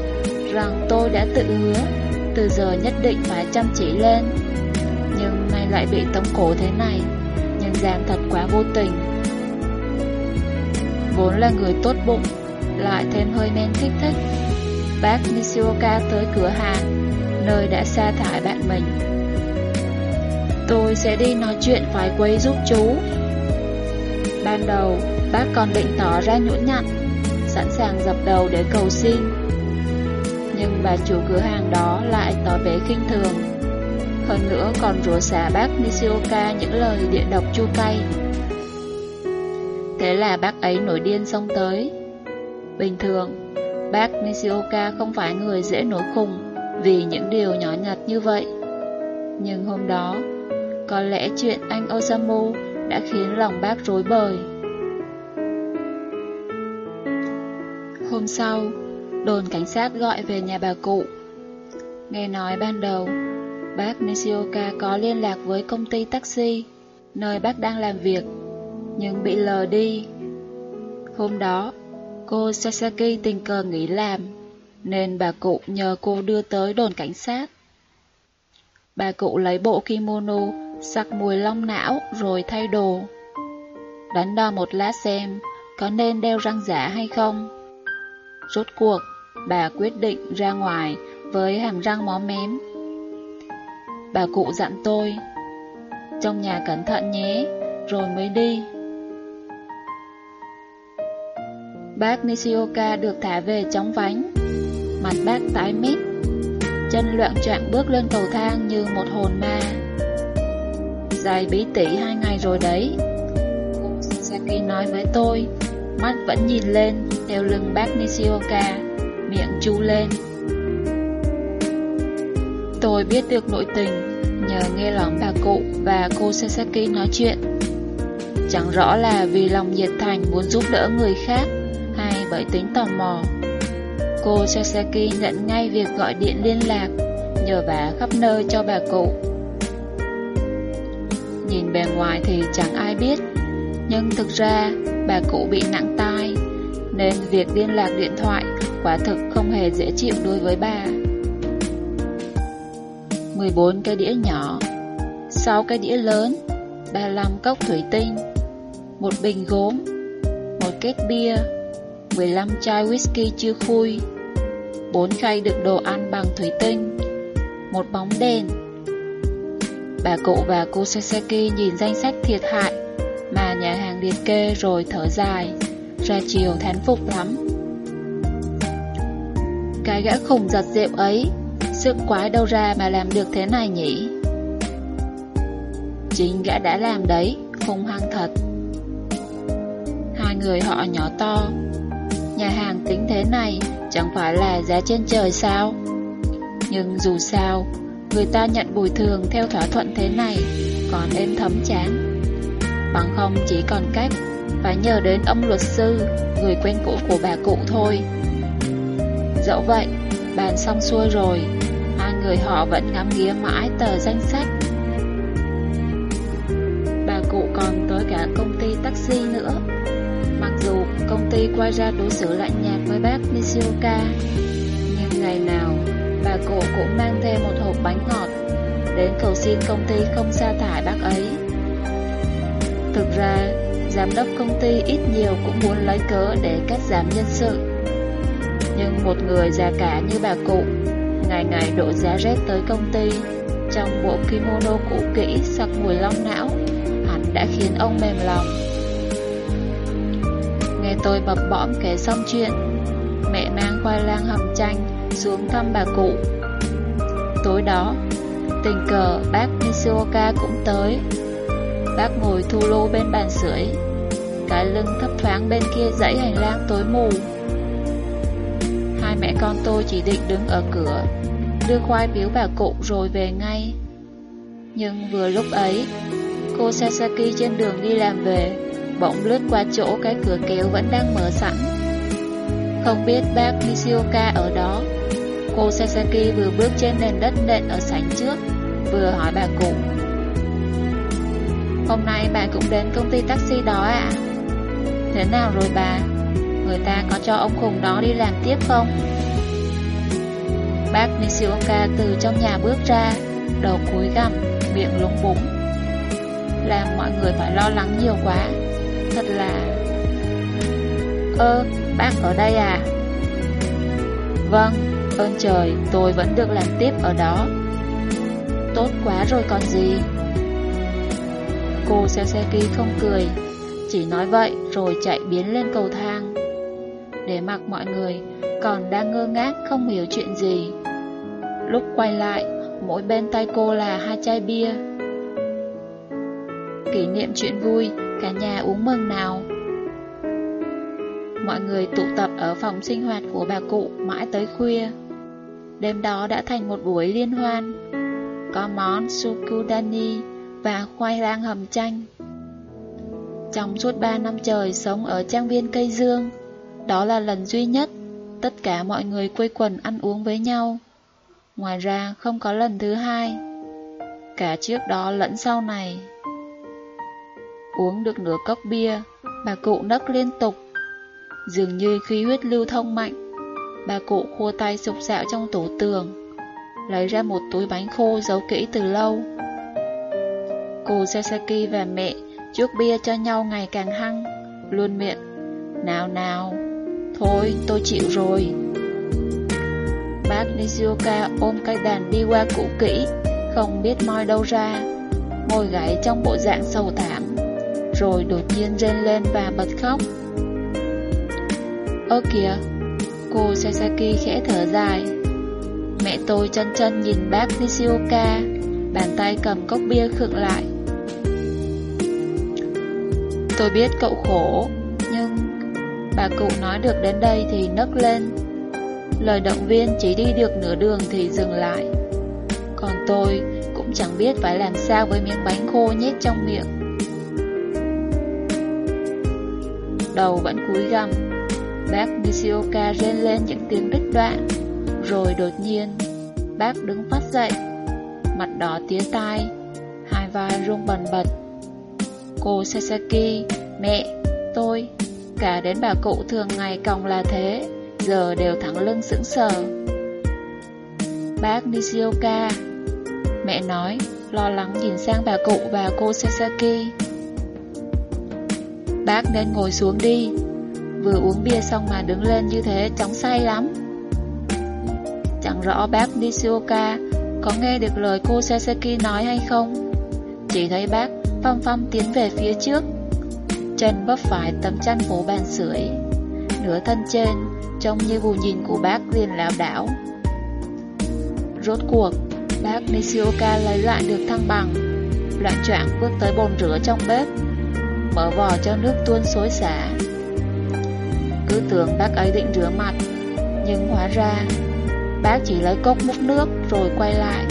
rằng tôi đã tự hứa từ giờ nhất định phải chăm chỉ lên. Nhưng nay lại bị tống cổ thế này, nhân gian thật quá vô tình. Vốn là người tốt bụng, lại thêm hơi men thích thích. Bác Nishioka tới cửa hàng, nơi đã sa thải bạn mình. Tôi sẽ đi nói chuyện phải quấy giúp chú. Ban đầu bác còn định tỏ ra nhũn nhặn Sẵn sàng dập đầu để cầu xin. Nhưng bà chủ cửa hàng đó lại tỏ vẻ khinh thường. Hơn nữa còn rủa xả bác Nishioka những lời địa độc chua cay. Thế là bác ấy nổi điên xông tới. Bình thường, bác Nishioka không phải người dễ nổi khùng Vì những điều nhỏ nhặt như vậy. Nhưng hôm đó, có lẽ chuyện anh Osamu đã khiến lòng bác rối bời Hôm sau, đồn cảnh sát gọi về nhà bà cụ. Nghe nói ban đầu, bác Nishioka có liên lạc với công ty taxi, nơi bác đang làm việc, nhưng bị lờ đi. Hôm đó, cô Sasaki tình cờ nghỉ làm, nên bà cụ nhờ cô đưa tới đồn cảnh sát. Bà cụ lấy bộ kimono, sặc mùi long não rồi thay đồ. đánh đo một lát xem có nên đeo răng giả hay không. Rốt cuộc, bà quyết định ra ngoài với hàm răng mó mém. Bà cụ dặn tôi, trong nhà cẩn thận nhé, rồi mới đi. Bác Nishioka được thả về chóng vánh, mặt bác tái mít, chân loạn trạng bước lên cầu thang như một hồn ma. Dài bí tỉ hai ngày rồi đấy. Cô Sasaki nói với tôi, mắt vẫn nhìn lên theo lưng bác Nishioka, miệng chu lên. Tôi biết được nội tình nhờ nghe lỏng bà cụ và cô Sasaki nói chuyện. Chẳng rõ là vì lòng nhiệt thành muốn giúp đỡ người khác hay bởi tính tò mò. Cô Sasaki nhận ngay việc gọi điện liên lạc, nhờ vả khắp nơi cho bà cụ. Nhìn bề ngoài thì chẳng ai biết, nhưng thực ra bà cụ bị nặng tai, nên việc liên lạc điện thoại quả thực không hề dễ chịu đối với bà. 14 cái đĩa nhỏ, 6 cái đĩa lớn, 35 cốc thủy tinh, một bình gốm, một két bia, 15 chai whisky chưa khui, 4 khay đựng đồ ăn bằng thủy tinh, một bóng đèn. Bà cụ và cô Sasaki nhìn danh sách thiệt hại mà nhà hàng liệt kê rồi thở dài, ra chiều thán phục lắm. Cái gã khùng giật rượu ấy, sức quái đâu ra mà làm được thế này nhỉ? Chính gã đã làm đấy, hung hăng thật. Hai người họ nhỏ to, nhà hàng tính thế này chẳng phải là giá trên trời sao? Nhưng dù sao, người ta nhận bồi thường theo thỏa thuận thế này còn êm thấm chán. Bằng không chỉ còn cách phải nhờ đến ông luật sư, người quen cũ của bà cụ thôi. Dẫu vậy, bàn xong xuôi rồi, hai người họ vẫn ngắm nghía mãi tờ danh sách. Bà cụ còn tới cả công ty taxi nữa. Mặc dù công ty quay ra đối xử lạnh nhạt với bác Nishioka, nhưng ngày nào bà cụ cũng mang thêm một hộp bánh ngọt đến cầu xin công ty không sa thải bác ấy. Thực ra, giám đốc công ty ít nhiều cũng muốn lấy cớ để cắt giảm nhân sự. Nhưng một người già cả như bà cụ, ngày ngày đổ giá rét tới công ty, trong bộ kimono cũ kỹ sặc mùi long não, hẳn đã khiến ông mềm lòng. Nghe tôi bập bõm kể xong chuyện, mẹ mang khoai lang hầm chanh xuống thăm bà cụ. Tối đó, tình cờ bác Nishioka cũng tới. Bác ngồi thu lô bên bàn sưởi, cái lưng thấp thoáng bên kia dãy hành lang tối mù. Hai mẹ con tôi chỉ định đứng ở cửa, đưa khoai biếu bà cụ rồi về ngay. Nhưng vừa lúc ấy, cô Sasaki trên đường đi làm về, bỗng lướt qua chỗ cái cửa kéo vẫn đang mở sẵn. Không biết bác Nishioka ở đó, cô Sasaki vừa bước trên nền đất nện ở sảnh trước, vừa hỏi bà cụ. Hôm nay bà cũng đến công ty taxi đó ạ? Thế nào rồi bà? Người ta có cho ông khùng đó đi làm tiếp không? Bác Nishioka từ trong nhà bước ra, đầu cúi gằm, miệng lúng búng. Làm mọi người phải lo lắng nhiều quá, thật là... Ơ, bác ở đây à? Vâng, ơn trời, tôi vẫn được làm tiếp ở đó. Tốt quá rồi còn gì? Cô Saseki không cười, chỉ nói vậy rồi chạy biến lên cầu thang. Để mặc mọi người còn đang ngơ ngác không hiểu chuyện gì. Lúc quay lại, mỗi bên tay cô là hai chai bia. Kỷ niệm chuyện vui, cả nhà uống mừng nào. Mọi người tụ tập ở phòng sinh hoạt của bà cụ mãi tới khuya. Đêm đó đã thành một buổi liên hoan. Có món sukudani và khoai lang hầm chanh. Trong suốt 3 năm trời sống ở trang viên cây dương, đó là lần duy nhất tất cả mọi người quây quần ăn uống với nhau. Ngoài ra không có lần thứ hai, cả trước đó lẫn sau này. Uống được nửa cốc bia, bà cụ nấc liên tục. Dường như khí huyết lưu thông mạnh, bà cụ khua tay sục sạo trong tủ tường, lấy ra một túi bánh khô giấu kỹ từ lâu. Cô Sasaki và mẹ chuốc bia cho nhau ngày càng hăng, luôn miệng. Nào nào, thôi tôi chịu rồi. Bác Nishioka ôm cây đàn đi qua cũ kỹ, không biết moi đâu ra, ngồi gáy trong bộ dạng sầu thảm, rồi đột nhiên rên lên và bật khóc. Ơ kìa, cô Sasaki khẽ thở dài. Mẹ tôi chân chân nhìn bác Nishioka, bàn tay cầm cốc bia khựng lại. Tôi biết cậu khổ, nhưng... Bà cụ nói được đến đây thì nấc lên. Lời động viên chỉ đi được nửa đường thì dừng lại. Còn tôi cũng chẳng biết phải làm sao với miếng bánh khô nhét trong miệng. Đầu vẫn cúi gằm, bác Nishioka rên lên những tiếng đứt đoạn, rồi đột nhiên, bác đứng phát dậy, mặt đỏ tía tai, hai vai rung bần bật. Cô Sasaki, mẹ, tôi, cả đến bà cụ thường ngày còng là thế, giờ đều thẳng lưng sững sờ. Bác Nishioka, mẹ nói, lo lắng nhìn sang bà cụ và cô Sasaki. Bác nên ngồi xuống đi, vừa uống bia xong mà đứng lên như thế chóng say lắm. Chẳng rõ bác Nishioka có nghe được lời cô Sasaki nói hay không. Chỉ thấy bác Phong Phong tiến về phía trước. Chân bắp phải tấm chăn phủ bàn sưởi. Nửa thân trên, Trông như bù nhìn của bác liền lão đảo. Rốt cuộc, Bác Nishioka lấy lại được thăng bằng. Loạn choạng bước tới bồn rửa trong bếp, Mở vò cho nước tuôn xối xả. Cứ tưởng bác ấy định rửa mặt. Nhưng hóa ra, Bác chỉ lấy cốc múc nước Rồi quay lại.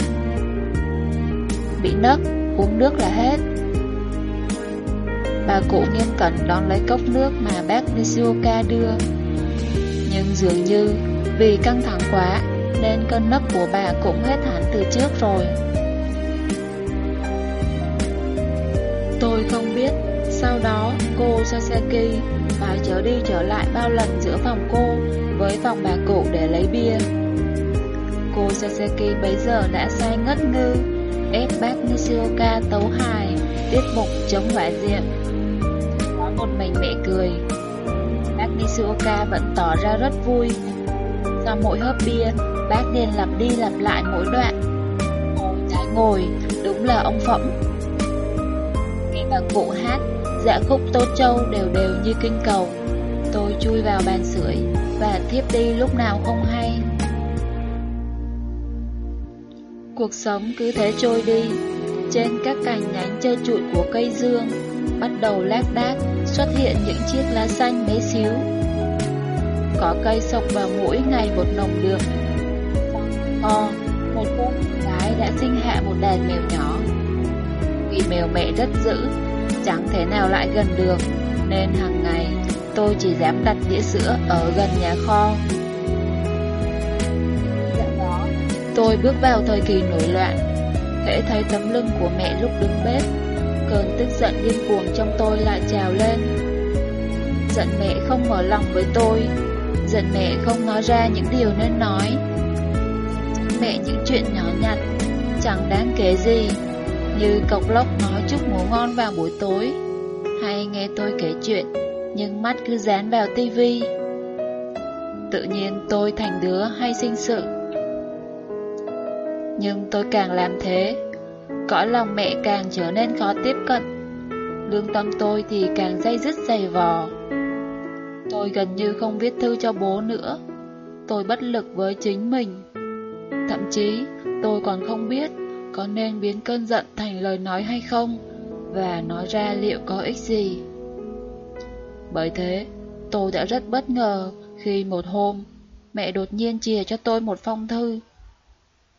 Bị nấc, Uống nước là hết. Bà cụ nghiêm cẩn đón lấy cốc nước mà bác Nishioka đưa. Nhưng dường như vì căng thẳng quá, Nên cơn nấc của bà cũng hết hẳn từ trước rồi. Tôi không biết, Sau đó cô Sasaki phải trở đi trở lại bao lần giữa phòng cô với phòng bà cụ để lấy bia. Cô Sasaki bây giờ đã say ngất ngư, ép bác Nishioka tấu hài, tiết mục chống ngoại diện một mình mẹ cười. Bác Nishioka vẫn tỏ ra rất vui. Sau mỗi hớp bia Bác liền lặp đi lặp lại mỗi đoạn. Ngồi ngồi, Đúng là ông Phẩm. Khi bà cụ hát Dạ khúc Tô châu đều đều như kinh cầu Tôi chui vào bàn sưởi Và thiếp đi lúc nào không hay Cuộc sống cứ thế trôi đi Trên các cành nhánh trơ trụi của cây dương Bắt đầu lác đác xuất hiện những chiếc lá xanh bé xíu. Có cây sọc vào mũi ngày một nồng được. ho một cô gái đã sinh hạ một đàn mèo nhỏ. Vì mèo mẹ rất dữ, chẳng thể nào lại gần được, nên hàng ngày tôi chỉ dám đặt đĩa sữa ở gần nhà kho. tôi bước vào thời kỳ nổi loạn, hễ thấy tấm lưng của mẹ lúc đứng bếp Cơn tức giận điên cuồng trong tôi lại trào lên Giận mẹ không mở lòng với tôi Giận mẹ không nói ra những điều nên nói Mẹ những chuyện nhỏ nhặt Chẳng đáng kể gì Như cọc lốc nói ngủ ngon vào buổi tối. Hay nghe tôi kể chuyện Nhưng mắt cứ dán vào tivi. Tự nhiên tôi thành đứa hay sinh sự. Nhưng tôi càng làm thế Cõi lòng mẹ càng trở nên khó tiếp cận. Lương tâm tôi thì càng dây dứt dày vò. Tôi gần như không viết thư cho bố nữa. Tôi bất lực với chính mình. Thậm chí Tôi còn không biết có nên biến cơn giận thành lời nói hay không, và nói ra liệu có ích gì. Bởi thế, tôi đã rất bất ngờ khi một hôm mẹ đột nhiên chìa cho tôi một phong thư.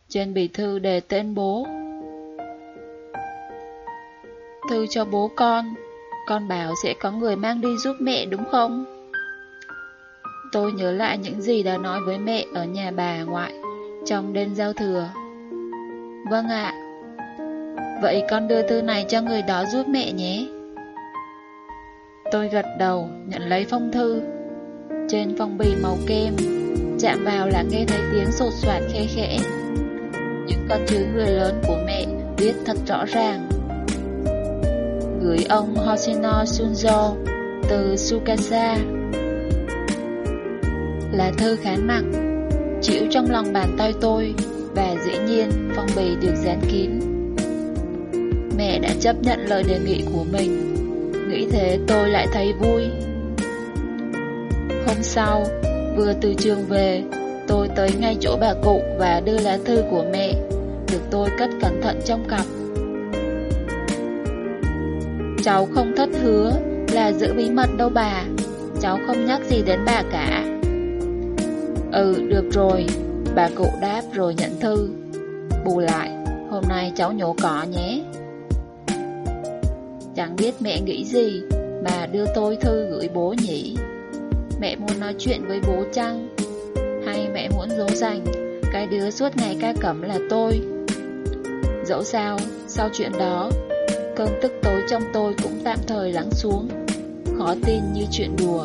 Trên bì thư đề tên bố. Thư cho bố con, con bảo sẽ có người mang đi giúp mẹ đúng không? Tôi nhớ lại những gì đã nói với mẹ ở nhà bà ngoại trong đêm giao thừa. Vâng ạ. Vậy con đưa thư này cho người đó giúp mẹ nhé. Tôi gật đầu, nhận lấy phong thư. Trên phong bì màu kem, chạm vào là nghe thấy tiếng sột soạt khe khẽ. Những con chữ người lớn của mẹ viết thật rõ ràng. Gửi ông Hoshino Sunjo từ Sukasa. Là thư khá nặng, chịu trong lòng bàn tay tôi và dĩ nhiên phong bì được dán kín. Mẹ đã chấp nhận lời đề nghị của mình, nghĩ thế tôi lại thấy vui. Hôm sau, vừa từ trường về, tôi tới ngay chỗ bà cụ và đưa lá thư của mẹ, được tôi cất cẩn thận trong cặp. Cháu không thất hứa là giữ bí mật đâu bà, cháu không nhắc gì đến bà cả. Ừ, được rồi, bà cụ đáp rồi nhận thư. Bù lại, hôm nay cháu nhổ cỏ nhé. Chẳng biết mẹ nghĩ gì mà đưa tôi thư gửi bố nhỉ. Mẹ muốn nói chuyện với bố chăng? Hay mẹ muốn dỗ dành cái đứa suốt ngày ca cẩm là tôi? Dẫu sao, sau chuyện đó, cơn tức tối trong tôi cũng tạm thời lắng xuống, khó tin như chuyện đùa.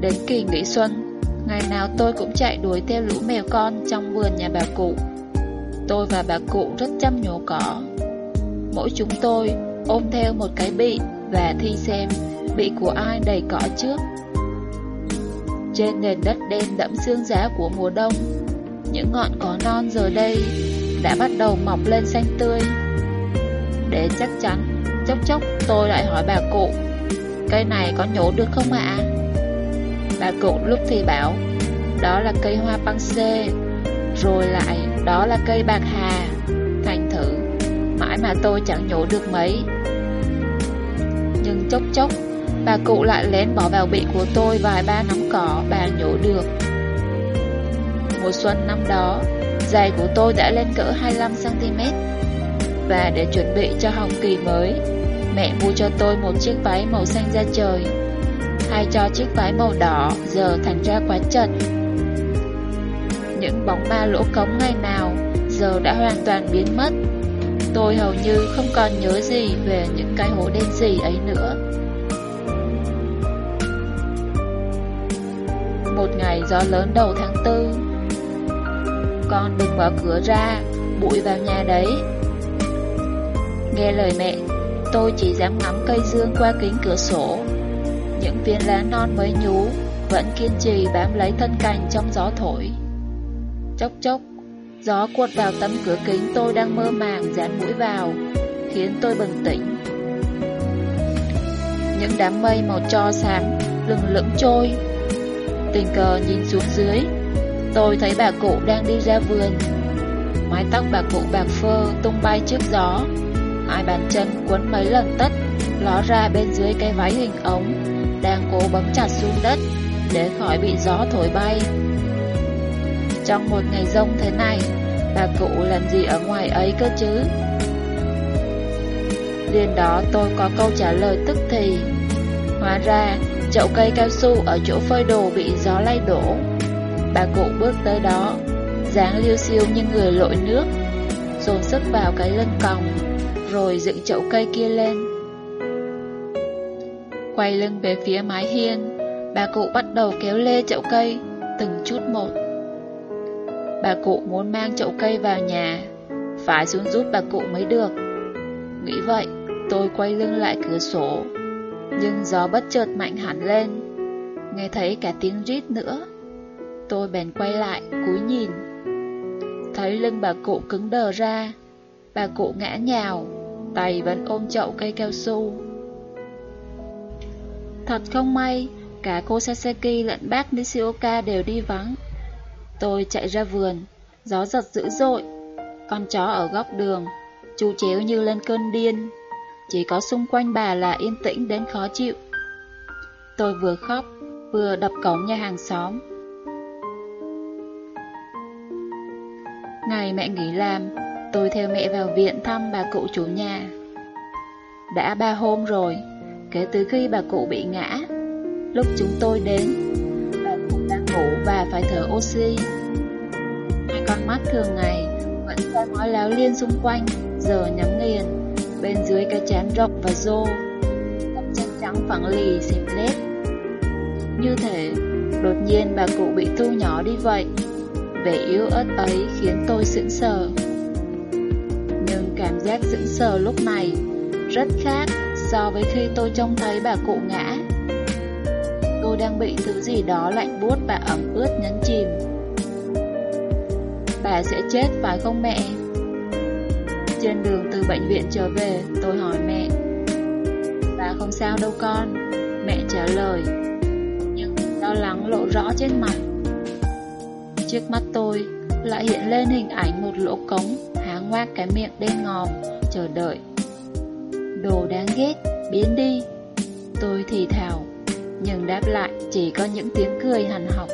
Đến kỳ nghỉ xuân, ngày nào tôi cũng chạy đuổi theo lũ mèo con trong vườn nhà bà cụ. Tôi và bà cụ rất chăm nhổ cỏ. Mỗi chúng tôi ôm theo một cái bị và thi xem bị của ai đầy cỏ trước. Trên nền đất đen đẫm xương giá của mùa đông, những ngọn cỏ non giờ đây đã bắt đầu mọc lên xanh tươi. Để chắc chắn, chốc chốc tôi lại hỏi bà cụ, cây này có nhổ được không ạ? Bà cụ lúc thì bảo, đó là cây hoa băng xê, rồi lại đó là cây bạc hà. Mà tôi chẳng nhổ được mấy. Nhưng chốc chốc, bà cụ lại lén bỏ vào bị của tôi vài ba nắm cỏ bà nhổ được. Mùa xuân năm đó, giày của tôi đã lên cỡ 25cm. Và để chuẩn bị cho học kỳ mới, mẹ mua cho tôi một chiếc váy màu xanh da trời. Hay cho chiếc váy màu đỏ giờ thành ra quá chật. Những bóng ma lỗ cống ngày nào giờ đã hoàn toàn biến mất. Tôi hầu như không còn nhớ gì về những cái hố đen gì ấy nữa. Một ngày gió lớn đầu tháng tư, Con đừng mở cửa ra, Bụi vào nhà đấy. Nghe lời mẹ, Tôi chỉ dám ngắm cây dương qua kính cửa sổ. Những viên lá non mới nhú Vẫn kiên trì bám lấy thân cành trong gió thổi. Chốc chốc Gió cuột vào tấm cửa kính, tôi đang mơ màng dán mũi vào, Khiến tôi bừng tỉnh. Những đám mây màu cho xám lừng lững trôi. Tình cờ nhìn xuống dưới, Tôi thấy bà cụ đang đi ra vườn. Mái tóc bà cụ bạc phơ tung bay trước gió, Hai bàn chân quấn mấy lần tất, Ló ra bên dưới cái váy hình ống Đang cố bấm chặt xuống đất Để khỏi bị gió thổi bay. Trong một ngày rông thế này Bà cụ làm gì ở ngoài ấy cơ chứ? Liền đó tôi có câu trả lời tức thì. Hóa ra, Chậu cây cao su ở chỗ phơi đồ bị gió lay đổ. Bà cụ bước tới đó, dáng liêu siêu như người lội nước, Dồn sức vào cái lưng còng, Rồi dựng chậu cây kia lên. Quay lưng về phía mái hiên, Bà cụ bắt đầu kéo lê chậu cây, Từng chút một. Bà cụ muốn mang chậu cây vào nhà. Phải xuống giúp bà cụ mới được. Nghĩ vậy, Tôi quay lưng lại cửa sổ. Nhưng gió bất chợt mạnh hẳn lên. Nghe thấy cả tiếng rít nữa. Tôi bèn quay lại, cúi nhìn. Thấy lưng bà cụ cứng đờ ra. Bà cụ ngã nhào, Tay vẫn ôm chậu cây cao su. Thật không may, Cả cô Sasaki lẫn bác Nishioka đều đi vắng. Tôi chạy ra vườn Gió giật dữ dội, con chó ở góc đường, chú chéo như lên cơn điên. Chỉ có xung quanh bà là yên tĩnh đến khó chịu. Tôi vừa khóc, vừa đập cổng nhà hàng xóm. Ngày mẹ nghỉ làm, tôi theo mẹ vào viện thăm bà cụ chủ nhà. Đã ba hôm rồi, kể từ khi bà cụ bị ngã. Lúc chúng tôi đến, ngủ và phải thở oxy. Hai con mắt thường ngày vẫn soi mói láo liên xung quanh, giờ nhắm nghiền, bên dưới cái chán rộng và rô. tấm chân trắng phẳng lì xịp lết. Như thế, đột nhiên bà cụ bị thu nhỏ đi vậy. Vẻ yếu ớt ấy khiến tôi sững sờ. Nhưng cảm giác sững sờ lúc này rất khác so với khi tôi trông thấy bà cụ ngã. Tôi đang bị thứ gì đó lạnh buốt và ẩm ướt nhấn chìm. Bà sẽ chết phải không mẹ? Trên đường từ bệnh viện trở về, tôi hỏi mẹ. Bà không sao đâu con, mẹ trả lời. Nhưng lo lắng lộ rõ trên mặt. Trước mắt tôi lại hiện lên hình ảnh một lỗ cống há ngoác cái miệng đen ngòm, chờ đợi. Đồ đáng ghét, biến đi. Tôi thì thào, nhưng đáp lại chỉ có những tiếng cười hằn học.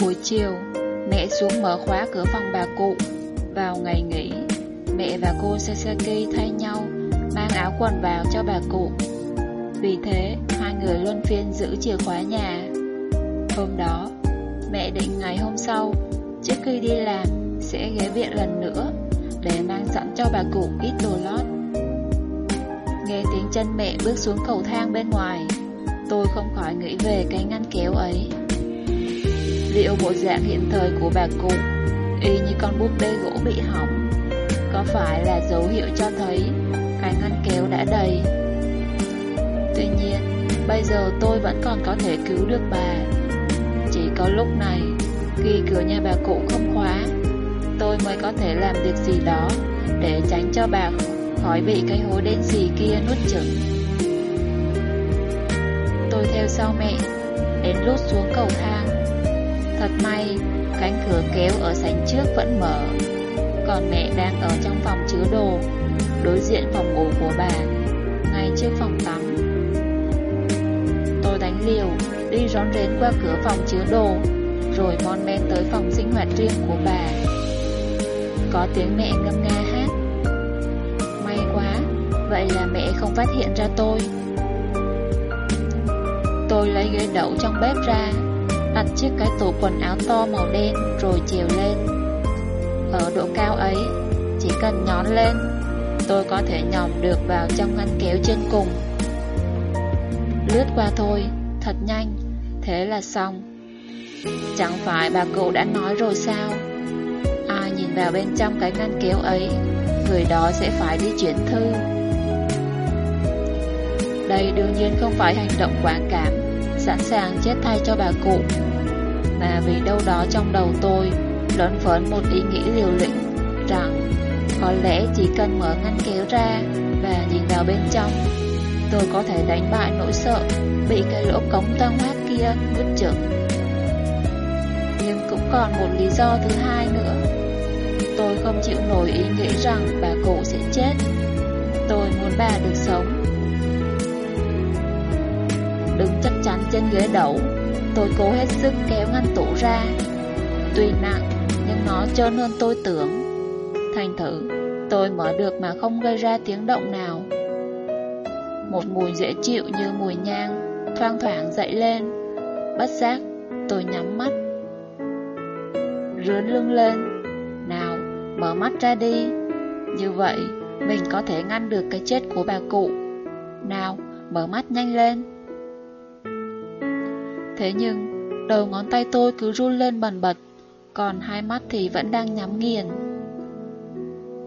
Buổi chiều, mẹ xuống mở khóa cửa phòng bà cụ. Vào ngày nghỉ, mẹ và cô Sasaki thay nhau mang áo quần vào cho bà cụ. Vì thế, hai người luân phiên giữ chìa khóa nhà. Hôm đó, mẹ định ngày hôm sau, trước khi đi làm, sẽ ghé viện lần nữa để mang sẵn cho bà cụ ít đồ lót. Nghe tiếng chân mẹ bước xuống cầu thang bên ngoài, tôi không khỏi nghĩ về cái ngăn kéo ấy. Liệu bộ dạng hiện thời của bà cụ y như con búp bê gỗ bị hỏng, có phải là dấu hiệu cho thấy cái ngăn kéo đã đầy? Tuy nhiên, bây giờ tôi vẫn còn có thể cứu được bà. Chỉ có lúc này, khi cửa nhà bà cụ không khóa, tôi mới có thể làm việc gì đó để tránh cho bà khỏi bị cái hố đen xì kia nuốt chửng. Tôi theo sau mẹ, đến lút xuống cầu thang. Thật may, cánh cửa kéo ở sảnh trước vẫn mở, còn mẹ đang ở trong phòng chứa đồ, đối diện phòng ngủ của bà, ngay trước phòng tắm. Tôi đánh liều, đi rón rén qua cửa phòng chứa đồ, rồi mon men tới phòng sinh hoạt riêng của bà. Có tiếng mẹ ngâm nga vậy là mẹ không phát hiện ra tôi. Tôi lấy ghế đậu trong bếp ra, đặt chiếc cái tủ quần áo to màu đen rồi trèo lên. Ở độ cao ấy, chỉ cần nhón lên, tôi có thể nhòm được vào trong ngăn kéo trên cùng. Lướt qua thôi, thật nhanh, thế là xong. Chẳng phải bà cụ đã nói rồi sao? Ai nhìn vào bên trong cái ngăn kéo ấy, người đó sẽ phải đi chuyển thư. Đây đương nhiên không phải hành động quảng cảm, sẵn sàng chết thay cho bà cụ, mà vì đâu đó trong đầu tôi lớn phấn một ý nghĩ liều lĩnh rằng có lẽ chỉ cần mở ngăn kéo ra và nhìn vào bên trong, tôi có thể đánh bại nỗi sợ bị cái lỗ cống toang hoác kia nuốt chửng. Nhưng cũng còn một lý do thứ hai nữa. Tôi không chịu nổi ý nghĩ rằng bà cụ sẽ chết. Tôi muốn bà được sống. Đứng chắc chắn trên ghế đẩu, tôi cố hết sức kéo ngăn tủ ra. Tuy nặng, nhưng nó trơn hơn tôi tưởng. Thành thử, tôi mở được mà không gây ra tiếng động nào. Một mùi dễ chịu như mùi nhang thoang thoảng dậy lên. Bất giác, tôi nhắm mắt. Rướn lưng lên. Nào, mở mắt ra đi. Như vậy, mình có thể ngăn được cái chết của bà cụ. Nào, mở mắt nhanh lên. Thế nhưng, đầu ngón tay tôi cứ run lên bần bật, còn hai mắt thì vẫn đang nhắm nghiền.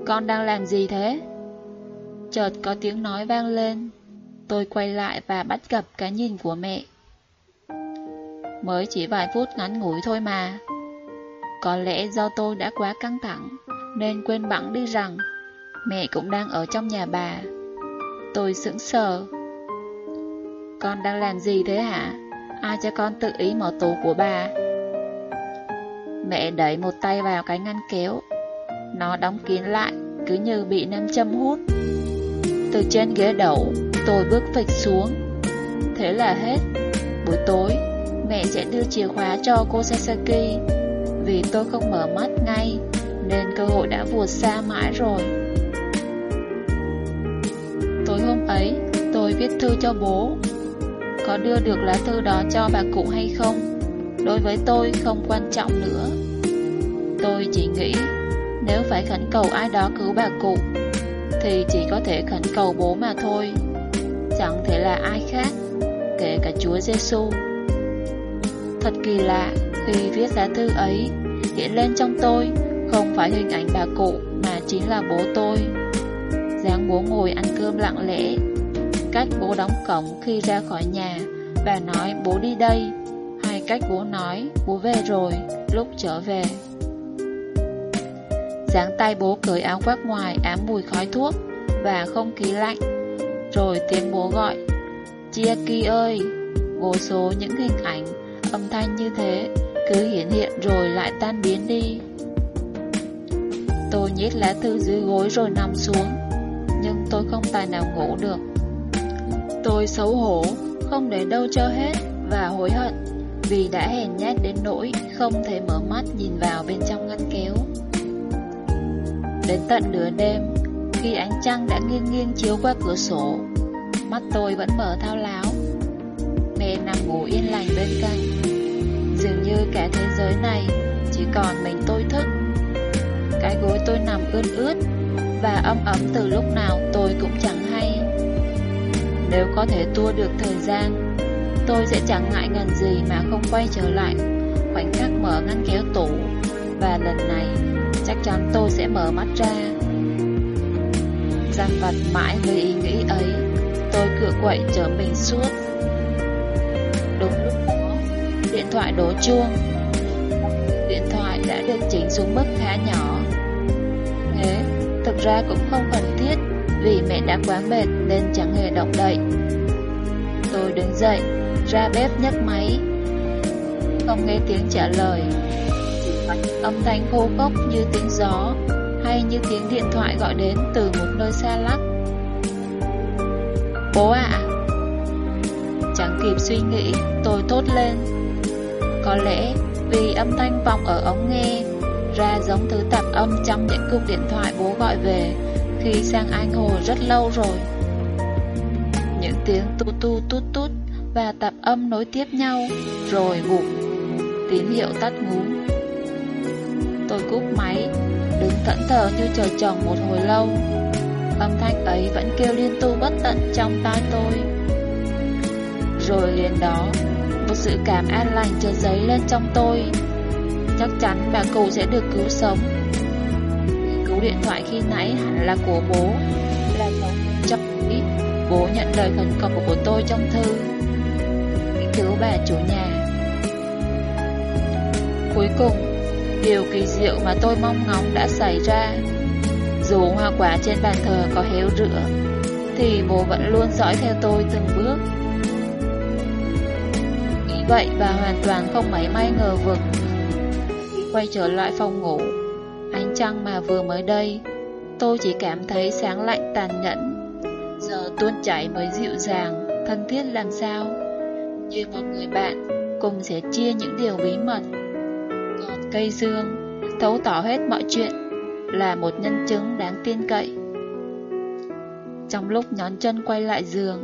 Con đang làm gì thế? Chợt có tiếng nói vang lên. Tôi quay lại và bắt gặp cái nhìn của mẹ. Mới chỉ vài phút ngắn ngủi thôi mà. Có lẽ do tôi đã quá căng thẳng, nên quên bẵng đi rằng mẹ cũng đang ở trong nhà bà. Tôi sững sờ. Con đang làm gì thế hả? Ai cho con tự ý mở tủ của bà? Mẹ đẩy một tay vào cái ngăn kéo. Nó đóng kín lại, cứ như bị nam châm hút. Từ trên ghế đậu, tôi bước phịch xuống. Thế là hết. Buổi tối, mẹ sẽ đưa chìa khóa cho cô Sasaki. Vì tôi không mở mắt ngay, nên cơ hội đã vụt xa mãi rồi. Tối hôm ấy, tôi viết thư cho bố. Có đưa được lá thư đó cho bà cụ hay không? Đối với tôi không quan trọng nữa. Tôi chỉ nghĩ, nếu phải khẩn cầu ai đó cứu bà cụ, thì chỉ có thể khẩn cầu bố mà thôi. Chẳng thể là ai khác, kể cả Chúa Giêsu. Thật kỳ lạ, khi viết lá thư ấy, hiện lên trong tôi không phải hình ảnh bà cụ mà chính là bố tôi. dáng bố ngồi ăn cơm lặng lẽ, cách bố đóng cổng khi ra khỏi nhà và nói bố đi đây, hay cách bố nói bố về rồi lúc trở về. giáng tay bố cởi áo khoác ngoài ám mùi khói thuốc và không khí lạnh. Rồi tiếng bố gọi, Chia Ki ơi, vô số những hình ảnh, âm thanh như thế cứ hiện hiện rồi lại tan biến đi. Tôi nhét lá thư dưới gối rồi nằm xuống, nhưng tôi không tài nào ngủ được. Tôi xấu hổ, không để đâu cho hết và hối hận vì đã hèn nhát đến nỗi không thể mở mắt nhìn vào bên trong ngăn kéo. Đến tận nửa đêm, khi ánh trăng đã nghiêng nghiêng chiếu qua cửa sổ, mắt tôi vẫn mở thao láo. Mẹ nằm ngủ yên lành bên cạnh. Dường như cả thế giới này chỉ còn mình tôi thức. Cái gối tôi nằm ướt ướt và ấm ấm từ lúc nào tôi cũng chẳng hay. Nếu có thể tua được thời gian, tôi sẽ chẳng ngại ngần gì mà không quay trở lại khoảnh khắc mở ngăn kéo tủ và lần này chắc chắn tôi sẽ mở mắt ra. Giang vật mãi với ý nghĩ ấy, tôi cựa quậy trở mình suốt. Đúng lúc đó, điện thoại đổ chuông. Điện thoại đã được chỉnh xuống mức khá nhỏ. Thế, thực ra cũng không cần vì mẹ đã quá mệt nên chẳng hề động đậy. Tôi đứng dậy, ra bếp nhấc máy. Không nghe tiếng trả lời. Âm thanh khô khốc như tiếng gió hay như tiếng điện thoại gọi đến từ một nơi xa lắc. Bố ạ! Chẳng kịp suy nghĩ, tôi thốt lên. Có lẽ vì âm thanh vọng ở ống nghe, ra giống thứ tạp âm trong những cuộc điện thoại bố gọi về khi sang Anh Hồ rất lâu rồi. Những tiếng tu tu tút tút và tạp âm nối tiếp nhau, rồi gục, tín hiệu tắt ngúm. Tôi cúp máy, đứng thẫn thờ như chờ chồng một hồi lâu. Âm thanh ấy vẫn kêu liên tu bất tận trong tai tôi. Rồi liền đó, một sự cảm an lành chợt dấy lên trong tôi. Chắc chắn bà cụ sẽ được cứu sống. Điện thoại khi nãy hẳn là của bố, là trong ý. Bố nhận lời khẩn cầu của tôi trong thư. Cứu bà chủ nhà. Cuối cùng, Điều kỳ diệu mà tôi mong ngóng đã xảy ra. Dù hoa quả trên bàn thờ có héo rửa, thì bố vẫn luôn dõi theo tôi từng bước. Vậy và hoàn toàn không mấy may ngờ vực. Quay trở lại phòng ngủ, trăng mà vừa mới đây, tôi chỉ cảm thấy sáng lạnh tàn nhẫn. Giờ tuôn chảy mới dịu dàng, thân thiết làm sao, như một người bạn cùng sẽ chia những điều bí mật còn cây dương, thấu tỏ hết mọi chuyện, là một nhân chứng đáng tin cậy. Trong lúc nhón chân quay lại giường,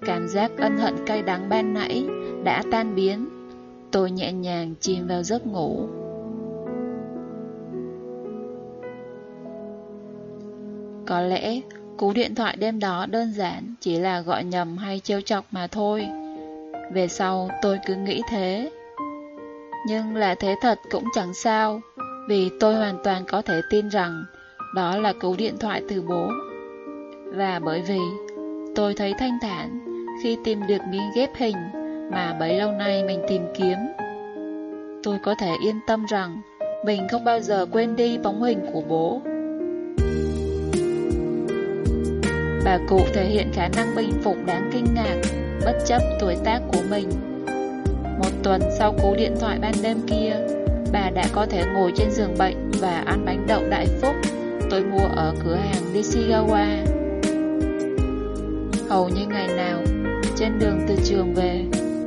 cảm giác ân hận cay đắng ban nãy đã tan biến. Tôi nhẹ nhàng chìm vào giấc ngủ. Có lẽ cú điện thoại đêm đó đơn giản chỉ là gọi nhầm hay trêu chọc mà thôi. Về sau tôi cứ nghĩ thế. Nhưng là thế thật cũng chẳng sao, vì tôi hoàn toàn có thể tin rằng đó là cú điện thoại từ bố. Và bởi vì tôi thấy thanh thản khi tìm được miếng ghép hình mà bấy lâu nay mình tìm kiếm. Tôi có thể yên tâm rằng mình không bao giờ quên đi bóng hình của bố. Bà cụ thể hiện khả năng bình phục đáng kinh ngạc, bất chấp tuổi tác của mình. Một tuần sau cú điện thoại ban đêm kia, bà đã có thể ngồi trên giường bệnh và ăn bánh đậu đại phúc tôi mua ở cửa hàng Nishigawa. Hầu như ngày nào, trên đường từ trường về,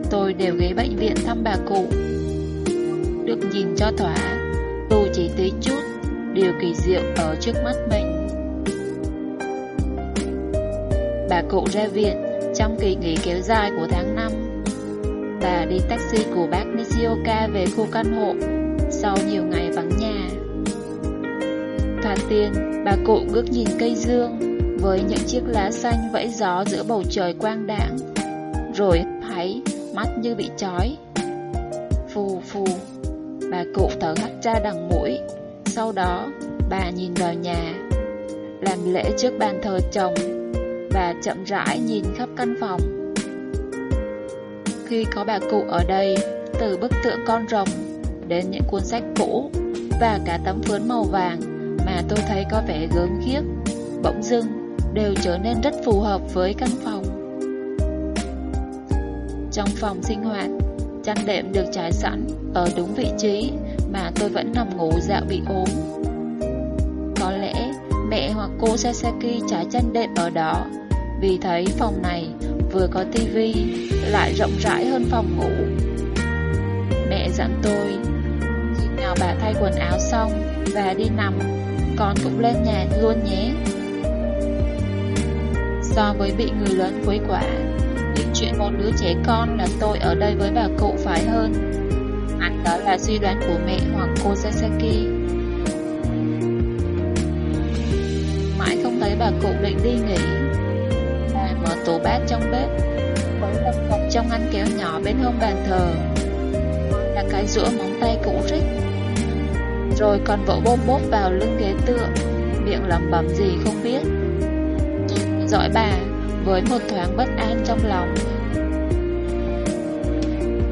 tôi đều ghé bệnh viện thăm bà cụ. Được nhìn cho thỏa, tôi chỉ tí chút điều kỳ diệu ở trước mắt mình. Bà cụ ra viện trong kỳ nghỉ kéo dài của tháng 5. Bà đi taxi của bác Nishioka về khu căn hộ sau nhiều ngày vắng nhà. Thoạt tiên, bà cụ ngước nhìn cây dương với những chiếc lá xanh vẫy gió giữa bầu trời quang đãng, rồi thấy mắt như bị chói. Phù phù, bà cụ thở hắt ra đằng mũi, sau đó bà nhìn vào nhà, làm lễ trước bàn thờ chồng bà chậm rãi nhìn khắp căn phòng. Khi có bà cụ ở đây, từ bức tượng con rồng đến những cuốn sách cũ và cả tấm phướn màu vàng mà tôi thấy có vẻ gớm ghiếc, bỗng dưng đều trở nên rất phù hợp với căn phòng. Trong phòng sinh hoạt, chăn đệm được trải sẵn ở đúng vị trí mà tôi vẫn nằm ngủ dạo bị ốm. Có lẽ mẹ hoặc cô Sasaki trải chăn đệm ở đó vì thấy phòng này vừa có tivi lại rộng rãi hơn phòng ngủ. Mẹ dặn tôi khi nào bà thay quần áo xong và đi nằm, con cũng lên nhà luôn nhé. So với bị người lớn quấy quả, những chuyện một đứa trẻ con là tôi ở đây với bà cụ phải hơn. Hẳn đó là suy đoán của mẹ hoặc cô Sasaki. Mãi không thấy bà cụ định đi nghỉ. Mở tủ bát trong bếp, với lập cọc trong ngăn kéo nhỏ bên hông bàn thờ. Là cái rũa móng tay cũ rích. Rồi còn vỗ bốp bốp vào lưng ghế tựa, miệng lẩm bẩm gì không biết. Dõi bà với một thoáng bất an trong lòng.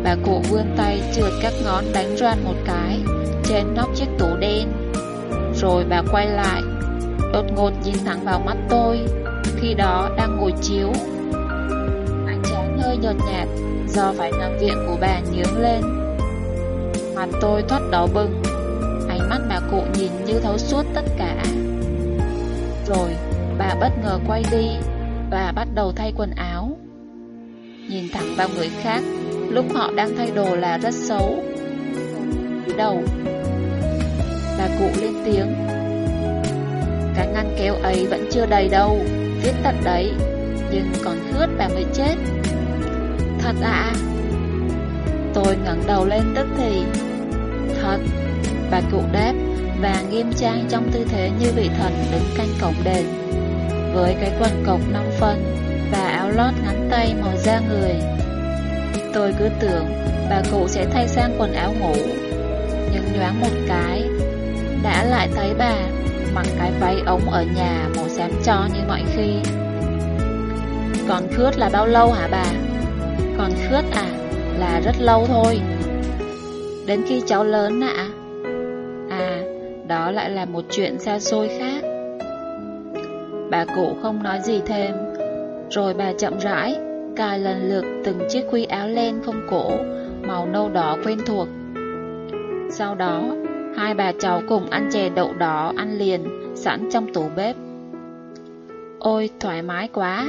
Bà cụ vươn tay trượt các ngón đánh roan một cái trên nóc chiếc tủ đen. Rồi bà quay lại, đột ngột nhìn thẳng vào mắt tôi, khi đó đang ngồi chiếu. Ánh sáng hơi nhợt nhạt do phải nằm viện của bà nhướng lên. Mặt tôi thoát đỏ bừng, ánh mắt bà cụ nhìn như thấu suốt tất cả. Rồi, bà bất ngờ quay đi và bắt đầu thay quần áo. Nhìn thẳng vào người khác, lúc họ đang thay đồ là rất xấu. Đầu, bà cụ lên tiếng. Cái ngăn kéo ấy vẫn chưa đầy đâu, viết tận đấy, nhưng còn khướt bà mới chết. Thật ạ? Tôi ngẩng đầu lên tức thì. Thật, bà cụ đáp và nghiêm trang trong tư thế như vị thần đứng canh cổng đền với cái quần cộc 5 phân và áo lót ngắn tay màu da người. Tôi cứ tưởng bà cụ sẽ thay sang quần áo ngủ, nhưng nhoáng một cái, đã lại thấy bà mặc cái váy ống ở nhà màu xám cho như mọi khi. Còn khướt là bao lâu hả bà? Còn khướt à? Là rất lâu thôi. Đến khi cháu lớn ạ. À, đó lại là một chuyện xa xôi khác. Bà cụ không nói gì thêm Rồi bà chậm rãi Cài lần lượt từng chiếc khuy áo len không cổ Màu nâu đỏ quen thuộc Sau đó Hai bà cháu cùng ăn chè đậu đỏ Ăn liền sẵn trong tủ bếp. Ôi thoải mái quá.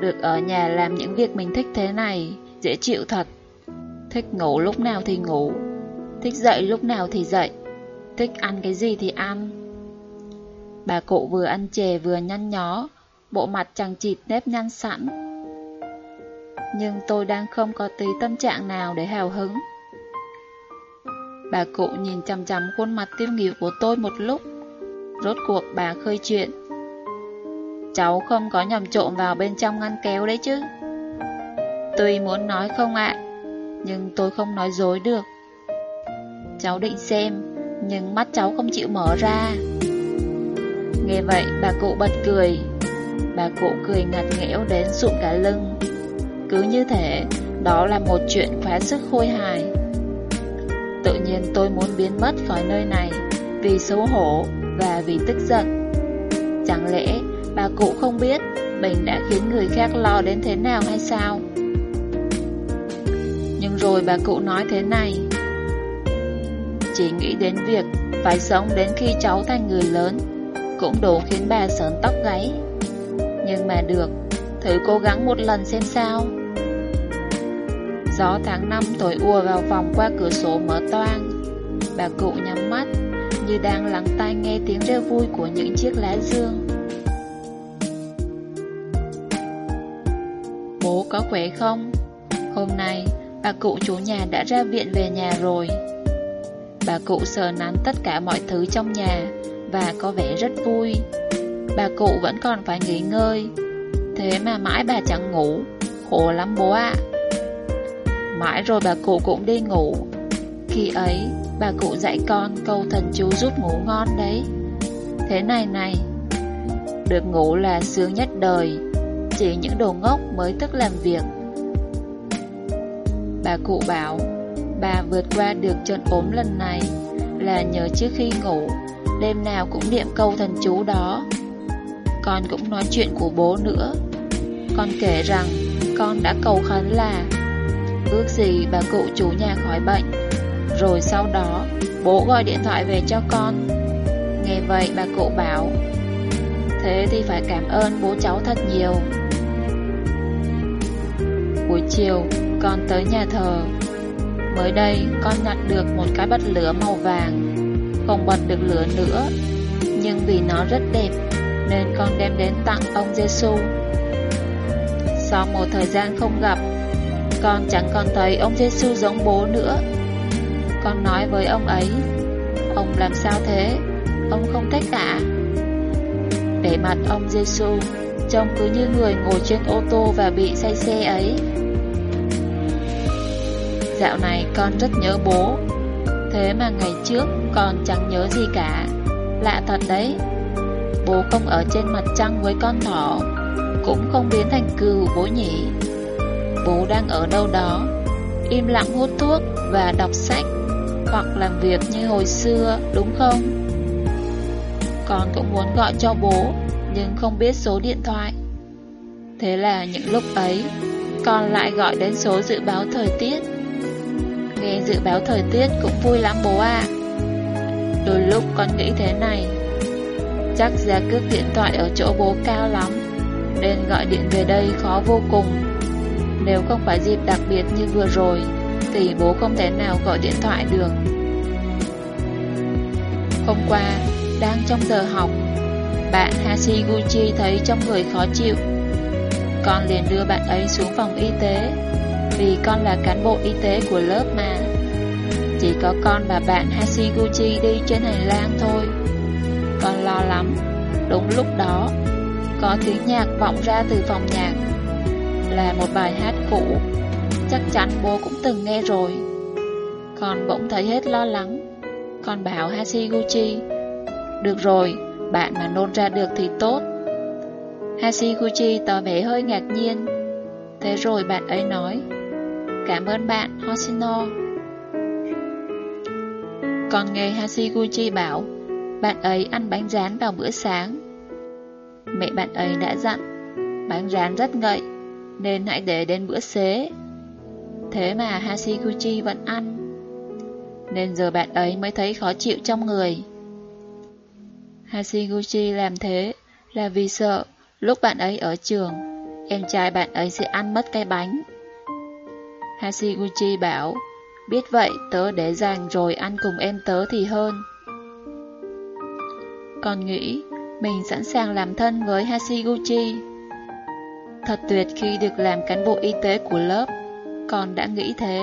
Được ở nhà làm những việc mình thích thế này Dễ chịu thật. Thích ngủ lúc nào thì ngủ. Thích dậy lúc nào thì dậy. Thích ăn cái gì thì ăn. Bà cụ vừa ăn chè vừa nhăn nhó, bộ mặt chẳng chịt nếp nhăn sẵn. Nhưng tôi đang không có tí tâm trạng nào để hào hứng. Bà cụ nhìn chằm chằm khuôn mặt tiêu nghỉu của tôi một lúc. Rốt cuộc bà khơi chuyện. Cháu không có nhầm trộm vào bên trong ngăn kéo đấy chứ. Tuy muốn nói không ạ, nhưng tôi không nói dối được. Cháu định xem, nhưng mắt cháu không chịu mở ra. Nghe vậy bà cụ bật cười Bà cụ cười ngặt nghẽo đến sụn cả lưng Cứ như thế Đó là một chuyện khá sức khôi hài Tự nhiên tôi muốn biến mất khỏi nơi này Vì xấu hổ Và vì tức giận. Chẳng lẽ bà cụ không biết Mình đã khiến người khác lo đến thế nào hay sao? Nhưng rồi bà cụ nói thế này, Chỉ nghĩ đến việc phải sống đến khi cháu thành người lớn Cũng đủ khiến bà sớn tóc gáy. Nhưng mà được, Thử cố gắng một lần xem sao. Gió tháng năm thổi ùa vào phòng qua cửa sổ mở toang. Bà cụ nhắm mắt, Như đang lắng tai nghe tiếng reo vui của những chiếc lá dương. Bố có khỏe không? Hôm nay, bà cụ chủ nhà đã ra viện về nhà rồi. Bà cụ sờ nắn tất cả mọi thứ trong nhà Và có vẻ rất vui. Bà cụ vẫn còn phải nghỉ ngơi. Thế mà mãi bà chẳng ngủ. Khổ lắm bố ạ. Mãi rồi bà cụ cũng đi ngủ. Khi ấy, bà cụ dạy con câu thần chú giúp ngủ ngon đấy. Thế này này, Được ngủ là sướng nhất đời, Chỉ những đồ ngốc mới thức làm việc. Bà cụ bảo, Bà vượt qua được trận ốm lần này Là nhờ trước khi ngủ, Đêm nào cũng niệm câu thần chú đó. Con cũng nói chuyện của bố nữa. Con kể rằng, Con đã cầu khấn là Ước gì bà cụ chủ nhà khỏi bệnh. Rồi sau đó, Bố gọi điện thoại về cho con. Nghe vậy, bà cụ bảo, Thế thì phải cảm ơn bố cháu thật nhiều. Buổi chiều, Con tới nhà thờ. Mới đây, con nhặt được một cái bật lửa màu vàng. Không bật được lửa nữa, Nhưng vì nó rất đẹp, Nên con đem đến tặng ông Giêsu. Sau một thời gian không gặp con chẳng còn thấy ông Giêsu giống bố nữa. Con nói với ông ấy, Ông làm sao thế? Ông không thích cả Để mặt ông Giêsu Trông cứ như người ngồi trên ô tô Và bị say xe ấy. Dạo này con rất nhớ bố, Thế mà ngày trước Con chẳng nhớ gì cả. Lạ thật đấy, Bố không ở trên mặt trăng với con thỏ, Cũng không biến thành cừu bố nhỉ bố đang ở đâu đó, im lặng hút thuốc và đọc sách, hoặc làm việc như hồi xưa, đúng không? Con cũng muốn gọi cho bố, nhưng không biết số điện thoại. Thế là những lúc ấy, con lại gọi đến số dự báo thời tiết. Nghe dự báo thời tiết cũng vui lắm bố ạ. Đôi lúc con nghĩ thế này, chắc giá cước điện thoại ở chỗ bố cao lắm, nên gọi điện về đây khó vô cùng. Nếu không phải dịp đặc biệt như vừa rồi, Thì bố không thể nào gọi điện thoại được. Hôm qua, Đang trong giờ học, Bạn Hashiguchi thấy trong người khó chịu. Con liền đưa bạn ấy xuống phòng y tế, Vì con là cán bộ y tế của lớp mà. Chỉ có con và bạn Hashiguchi đi trên hành lang thôi. Con lo lắm, Đúng lúc đó, Có tiếng nhạc vọng ra từ phòng nhạc là một bài hát cũ. Chắc chắn bố cũng từng nghe rồi. Con bỗng thấy hết lo lắng. Con bảo Hashiguchi Được rồi, bạn mà nôn ra được thì tốt. Hashiguchi tỏ vẻ hơi ngạc nhiên. Thế rồi bạn ấy nói Cảm ơn bạn Hoshino. Con nghe Hashiguchi bảo Bạn ấy ăn bánh rán vào bữa sáng. Mẹ bạn ấy đã dặn Bánh rán rất ngậy nên hãy để đến bữa xế. Thế mà Hashiguchi vẫn ăn, nên giờ bạn ấy mới thấy khó chịu trong người. Hashiguchi làm thế là vì sợ lúc bạn ấy ở trường, em trai bạn ấy sẽ ăn mất cái bánh. Hashiguchi bảo, biết vậy tớ để dành rồi ăn cùng em tớ thì hơn. Còn nghĩ mình sẵn sàng làm thân với Hashiguchi. Thật tuyệt khi được làm cán bộ y tế của lớp. Con đã nghĩ thế.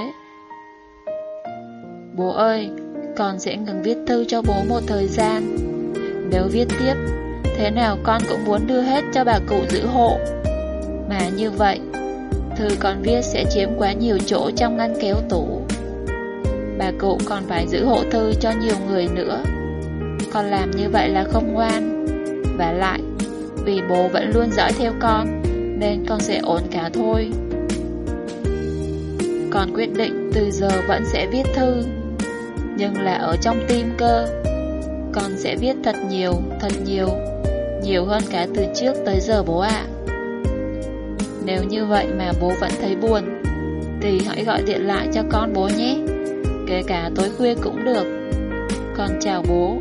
Bố ơi, Con sẽ ngừng viết thư cho bố một thời gian. Nếu viết tiếp, Thế nào con cũng muốn đưa hết cho bà cụ giữ hộ. Mà như vậy, Thư con viết sẽ chiếm quá nhiều chỗ trong ngăn kéo tủ. Bà cụ còn phải giữ hộ thư cho nhiều người nữa. Con làm như vậy là không ngoan. Và lại, Vì bố vẫn luôn dõi theo con nên con sẽ ổn cả thôi. Con quyết định từ giờ vẫn sẽ viết thư, nhưng là ở trong tim cơ. Con sẽ viết thật nhiều, thật nhiều, nhiều hơn cả từ trước tới giờ bố ạ. Nếu như vậy mà bố vẫn thấy buồn, Thì hãy gọi điện lại cho con bố nhé Kể cả tối khuya cũng được Con chào bố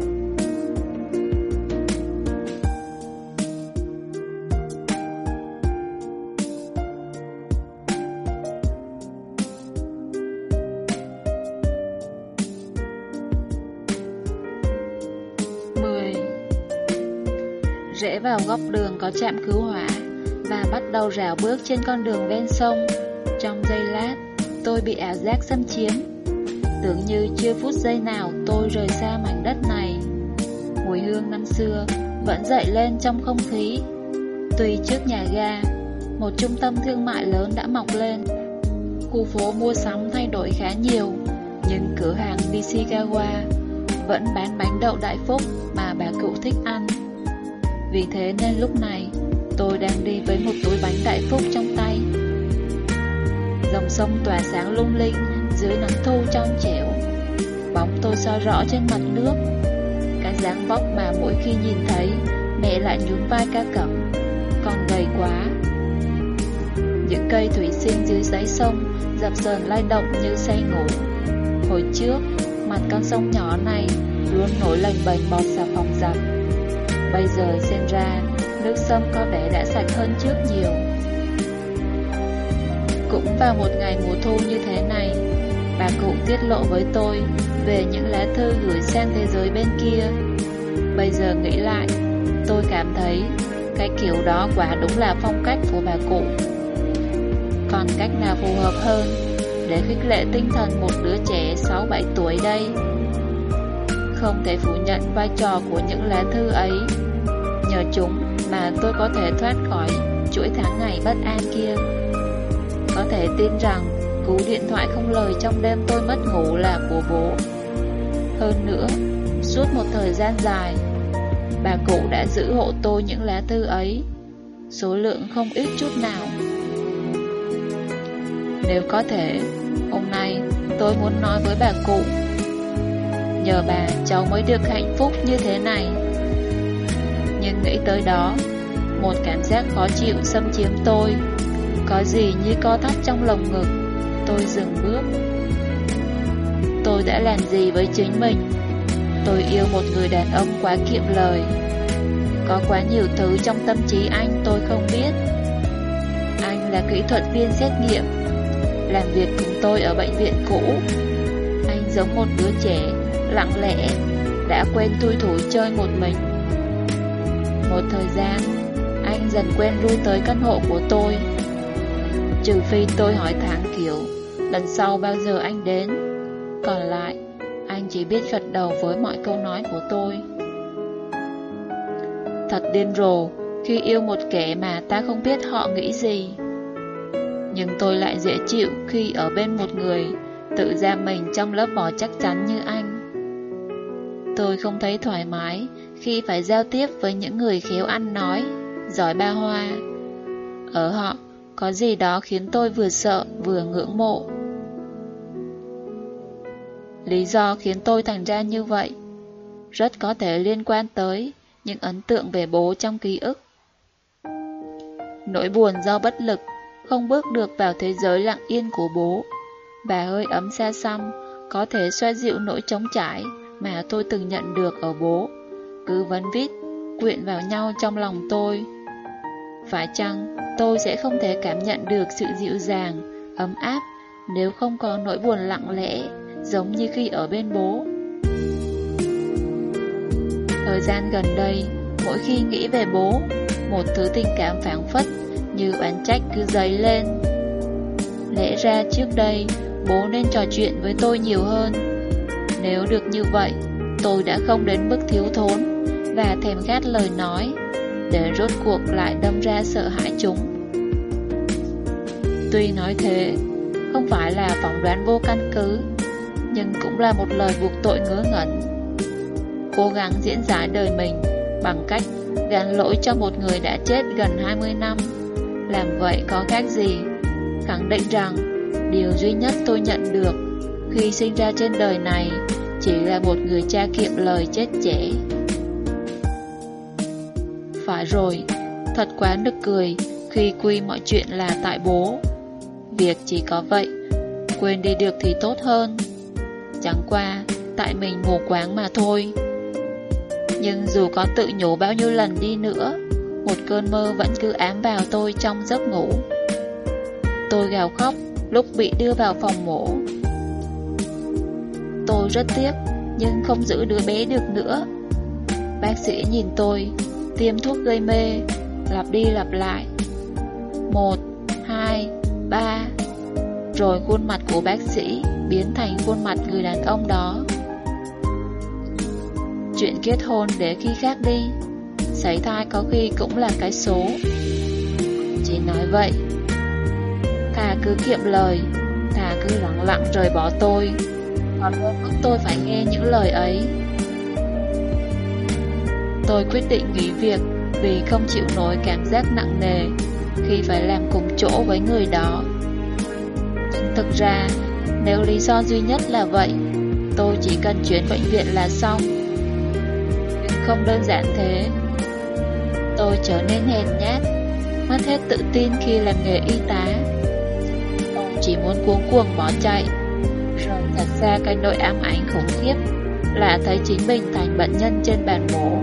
vào góc đường có trạm cứu hỏa và bắt đầu rảo bước trên con đường ven sông. Trong giây lát, tôi bị ảo giác xâm chiếm. Tưởng như chưa phút giây nào tôi rời xa mảnh đất này. Mùi hương năm xưa vẫn dậy lên trong không khí. Tuy trước nhà ga, một trung tâm thương mại lớn đã mọc lên. Khu phố mua sắm thay đổi khá nhiều, nhưng cửa hàng Nishikawa vẫn bán bánh đậu đại phúc mà bà cụ thích ăn. Vì thế nên lúc này, Tôi đang đi với một túi bánh đại phúc trong tay. Dòng sông tỏa sáng lung linh Dưới nắng thu trong trẻo. Bóng tôi soi rõ trên mặt nước. Cái dáng vóc mà mỗi khi nhìn thấy, Mẹ lại nhún vai ca cẩm. Còn gầy quá. Những cây thủy sinh dưới đáy sông Dập dờn lay động như say ngủ. Hồi trước, Mặt con sông nhỏ này Luôn nổi lành bềnh bọt xà phòng giặt. Bây giờ xem ra, nước sông có vẻ đã sạch hơn trước nhiều. Cũng vào một ngày mùa thu như thế này, bà cụ tiết lộ với tôi về những lá thư gửi sang thế giới bên kia. Bây giờ nghĩ lại, tôi cảm thấy cái kiểu đó quả đúng là phong cách của bà cụ. Còn cách nào phù hợp hơn để khích lệ tinh thần một đứa trẻ 6-7 tuổi đây? Không thể phủ nhận vai trò của những lá thư ấy. Nhờ chúng mà tôi có thể thoát khỏi chuỗi tháng ngày bất an kia. Có thể tin rằng cú điện thoại không lời trong đêm tôi mất ngủ là của bố. Hơn nữa, suốt một thời gian dài Bà cụ đã giữ hộ tôi những lá thư ấy Số lượng không ít chút nào. Nếu có thể, hôm nay tôi muốn nói với bà cụ Nhờ bà cháu mới được hạnh phúc như thế này. Nhưng nghĩ tới đó, Một cảm giác khó chịu xâm chiếm tôi. Có gì như co thắt trong lồng ngực, Tôi dừng bước. Tôi đã làm gì với chính mình? Tôi yêu một người đàn ông quá kiệm lời. Có quá nhiều thứ trong tâm trí anh tôi không biết. Anh là kỹ thuật viên xét nghiệm, Làm việc cùng tôi ở bệnh viện cũ. Anh giống một đứa trẻ lặng lẽ, đã quên thui thủi chơi một mình. Một thời gian, anh dần quen lui tới căn hộ của tôi. Trừ phi tôi hỏi thẳng kiểu, lần sau bao giờ anh đến. Còn lại, anh chỉ biết gật đầu với mọi câu nói của tôi. Thật điên rồ khi yêu một kẻ mà ta không biết họ nghĩ gì. Nhưng tôi lại dễ chịu khi ở bên một người tự ra mình trong lớp vỏ chắc chắn như anh. Tôi không thấy thoải mái khi phải giao tiếp với những người khéo ăn nói, giỏi ba hoa. Ở họ, có gì đó khiến tôi vừa sợ vừa ngưỡng mộ. Lý do khiến tôi thành ra như vậy rất có thể liên quan tới những ấn tượng về bố trong ký ức. Nỗi buồn do bất lực, không bước được vào thế giới lặng yên của bố, và hơi ấm xa xăm có thể xoa dịu nỗi trống trải mà tôi từng nhận được ở bố, cứ vấn vít, quyện vào nhau trong lòng tôi. Phải chăng tôi sẽ không thể cảm nhận được sự dịu dàng, ấm áp nếu không có nỗi buồn lặng lẽ giống như khi ở bên bố? Thời gian gần đây, mỗi khi nghĩ về bố, một thứ tình cảm phảng phất như oán trách cứ dấy lên. Lẽ ra trước đây, bố nên trò chuyện với tôi nhiều hơn nếu được như vậy, tôi đã không đến mức thiếu thốn và thèm khát lời nói, để rốt cuộc lại đâm ra sợ hãi chúng. Tuy nói thế, không phải là phỏng đoán vô căn cứ, nhưng cũng là một lời buộc tội ngớ ngẩn. Cố gắng diễn giải đời mình bằng cách gán lỗi cho một người đã chết gần 20 năm. Làm vậy có khác gì? Khẳng định rằng, điều duy nhất tôi nhận được khi sinh ra trên đời này chỉ là một người cha kiệm lời chết trẻ. Phải rồi, thật quá nực cười khi quy mọi chuyện là tại bố. Việc chỉ có vậy quên đi được thì tốt hơn. Chẳng qua, tại mình mù quáng mà thôi. Nhưng dù có tự nhủ bao nhiêu lần đi nữa, một cơn mơ vẫn cứ ám vào tôi trong giấc ngủ. Tôi gào khóc lúc bị đưa vào phòng mổ. Tôi rất tiếc, nhưng không giữ đứa bé được nữa. Bác sĩ nhìn tôi, tiêm thuốc gây mê, lặp đi lặp lại. Một, hai, ba. Rồi khuôn mặt của bác sĩ biến thành khuôn mặt người đàn ông đó. Chuyện kết hôn để khi khác đi, sảy thai có khi cũng là cái số. Chỉ nói vậy. Thà cứ kiệm lời, thà cứ lặng lặng rời bỏ tôi, còn hơn mức tôi phải nghe những lời ấy. Tôi quyết định nghỉ việc vì không chịu nổi cảm giác nặng nề khi phải làm cùng chỗ với người đó. Nhưng thực ra, nếu lý do duy nhất là vậy, tôi chỉ cần chuyển bệnh viện là xong. Nhưng không đơn giản thế. Tôi trở nên hèn nhát, mất hết tự tin khi làm nghề y tá. Tôi chỉ muốn cuống cuồng bỏ chạy, rồi thật ra cái nỗi ám ảnh khủng khiếp là thấy chính mình thành bệnh nhân trên bàn mổ.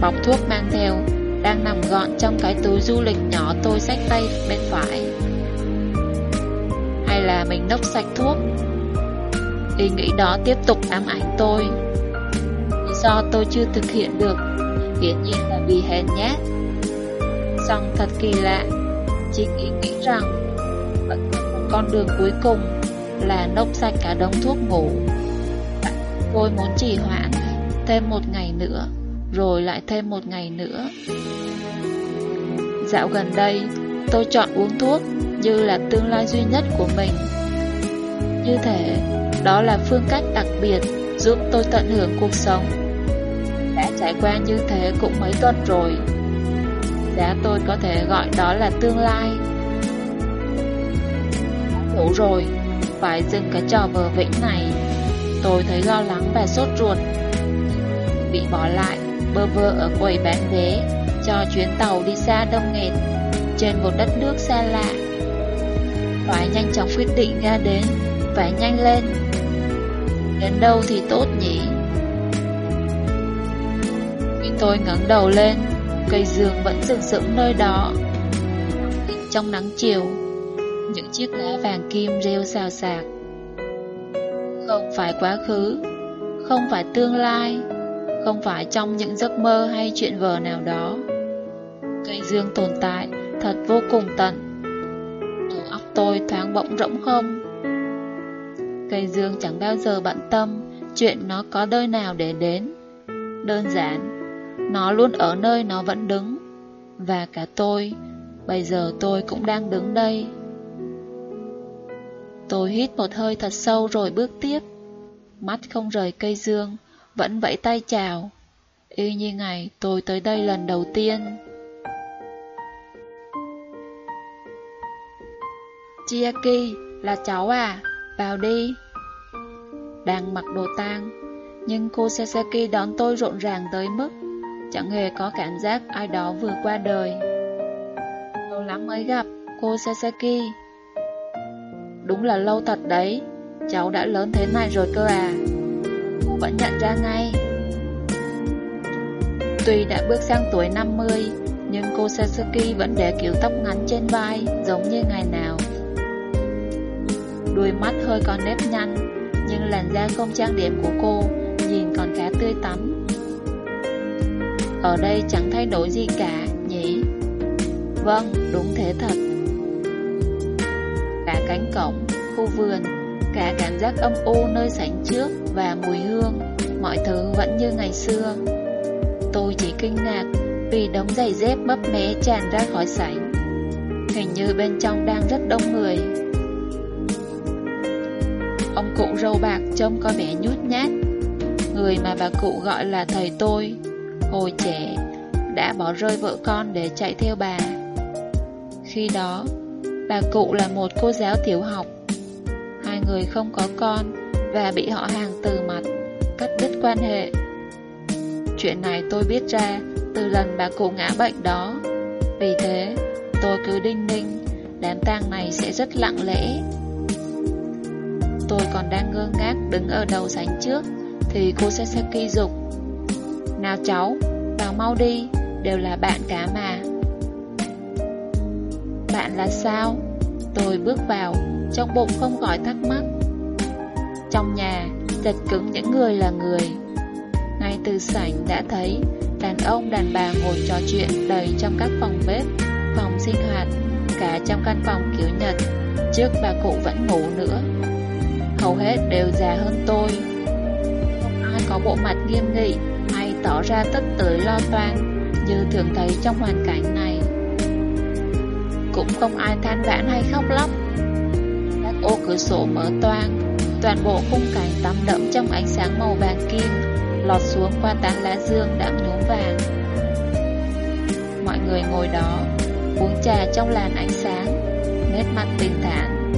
Bọc thuốc mang theo đang nằm gọn trong cái túi du lịch nhỏ tôi xách tay bên phải. Hay là mình nốc sạch thuốc? Ý nghĩ đó tiếp tục ám ảnh tôi. Do tôi chưa thực hiện được, hiển nhiên là vì hèn nhát. Xong thật kỳ lạ, chính ý nghĩ rằng con đường cuối cùng là nốc sạch cả đống thuốc ngủ. Tôi muốn trì hoãn thêm một ngày nữa rồi lại thêm một ngày nữa. Dạo gần đây, tôi chọn uống thuốc như là tương lai duy nhất của mình. Như thế, đó là phương cách đặc biệt giúp tôi tận hưởng cuộc sống. Đã trải qua như thế cũng mấy tuần rồi. Giá tôi có thể gọi đó là tương lai. Đủ rồi, phải dừng cái trò vờ vĩnh này. Tôi thấy lo lắng và sốt ruột. Bị bỏ lại bơ vơ ở quầy bán vé cho chuyến tàu đi xa đông nghẹt trên một đất nước xa lạ. Phải nhanh chóng quyết định ra đến, phải nhanh lên. Đến đâu thì tốt nhỉ? Khi tôi ngẩng đầu lên, cây giường vẫn sừng sững nơi đó. Trong nắng chiều, chiếc lá vàng kim rêu xào xạc. Không phải quá khứ, không phải tương lai, không phải trong những giấc mơ hay chuyện vờ nào đó. Cây dương tồn tại thật vô cùng tận. Đầu óc tôi thoáng bỗng rỗng không. Cây dương chẳng bao giờ bận tâm chuyện nó có nơi nào để đến. Đơn giản, nó luôn ở nơi nó vẫn đứng. Và cả tôi, bây giờ tôi cũng đang đứng đây. Tôi hít một hơi thật sâu rồi bước tiếp. Mắt không rời cây dương, vẫn vẫy tay chào. Y như ngày tôi tới đây lần đầu tiên. Chiaki, là cháu à, vào đi. Đang mặc đồ tang, nhưng cô Sasaki đón tôi rộn ràng tới mức chẳng hề có cảm giác ai đó vừa qua đời. Lâu lắm mới gặp, cô Sasaki. Đúng là lâu thật đấy, cháu đã lớn thế này rồi cơ à vẫn nhận ra ngay. Tuy đã bước sang tuổi 50, nhưng cô Sasaki vẫn để kiểu tóc ngắn trên vai, giống như ngày nào. Đuôi mắt hơi có nếp nhăn, nhưng làn da không trang điểm của cô nhìn còn khá tươi tắn. Ở đây chẳng thay đổi gì cả, nhỉ? Vâng, đúng thế thật. Cánh cổng, khu vườn, cả cảm giác âm u nơi sảnh trước và mùi hương, mọi thứ vẫn như ngày xưa. Tôi chỉ kinh ngạc vì đống giày dép bấp mé tràn ra khỏi sảnh. Hình như bên trong đang rất đông người. Ông cụ râu bạc trông có vẻ nhút nhát, người mà bà cụ gọi là thầy tôi, hồi trẻ, đã bỏ rơi vợ con để chạy theo bà. Khi đó, bà cụ là một cô giáo tiểu học hai người không có con và bị họ hàng từ mặt, cắt đứt quan hệ. Chuyện này tôi biết ra từ lần bà cụ ngã bệnh đó. Vì thế, tôi cứ đinh ninh, đám tang này sẽ rất lặng lẽ. Tôi còn đang ngơ ngác đứng ở đầu sảnh trước, thì cô Sasaki dục. Nào cháu, vào mau đi, đều là bạn cả mà. Bạn là sao? Tôi bước vào, trong bụng không khỏi thắc mắc. Trong nhà, chật cứng những người là người. Ngay từ sảnh đã thấy đàn ông đàn bà ngồi trò chuyện đầy trong các phòng bếp, phòng sinh hoạt, cả trong căn phòng kiểu Nhật, trước bà cụ vẫn ngủ nữa. Hầu hết đều già hơn tôi. Không ai có bộ mặt nghiêm nghị hay tỏ ra tất tưới lo toan như thường thấy trong hoàn cảnh này. Cũng không ai than vãn hay khóc lóc. Các ô cửa sổ mở toang, toàn bộ khung cảnh tắm đậm trong ánh sáng màu vàng kim lọt xuống qua tán lá dương đã nhuốm vàng. Mọi người ngồi đó, uống trà trong làn ánh sáng, nét mặt bình thản.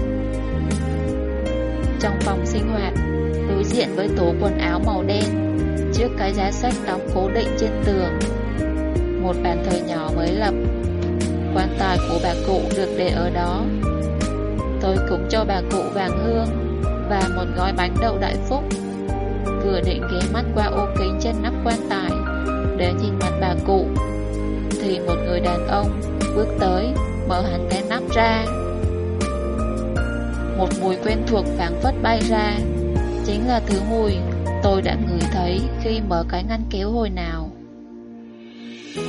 Trong phòng sinh hoạt, đối diện với tủ quần áo màu đen, trước cái giá sách đóng cố định trên tường, một bàn thờ nhỏ mới lập. Quan tài của bà cụ được để ở đó. Tôi cũng cho bà cụ vàng hương và một gói bánh đậu đại phúc vừa định ghé mắt qua ô kính trên nắp quan tài để nhìn mặt bà cụ, thì một người đàn ông bước tới, mở hẳn cái nắp ra. Một mùi quen thuộc phảng phất bay ra, chính là thứ mùi tôi đã ngửi thấy khi mở cái ngăn kéo hồi nào.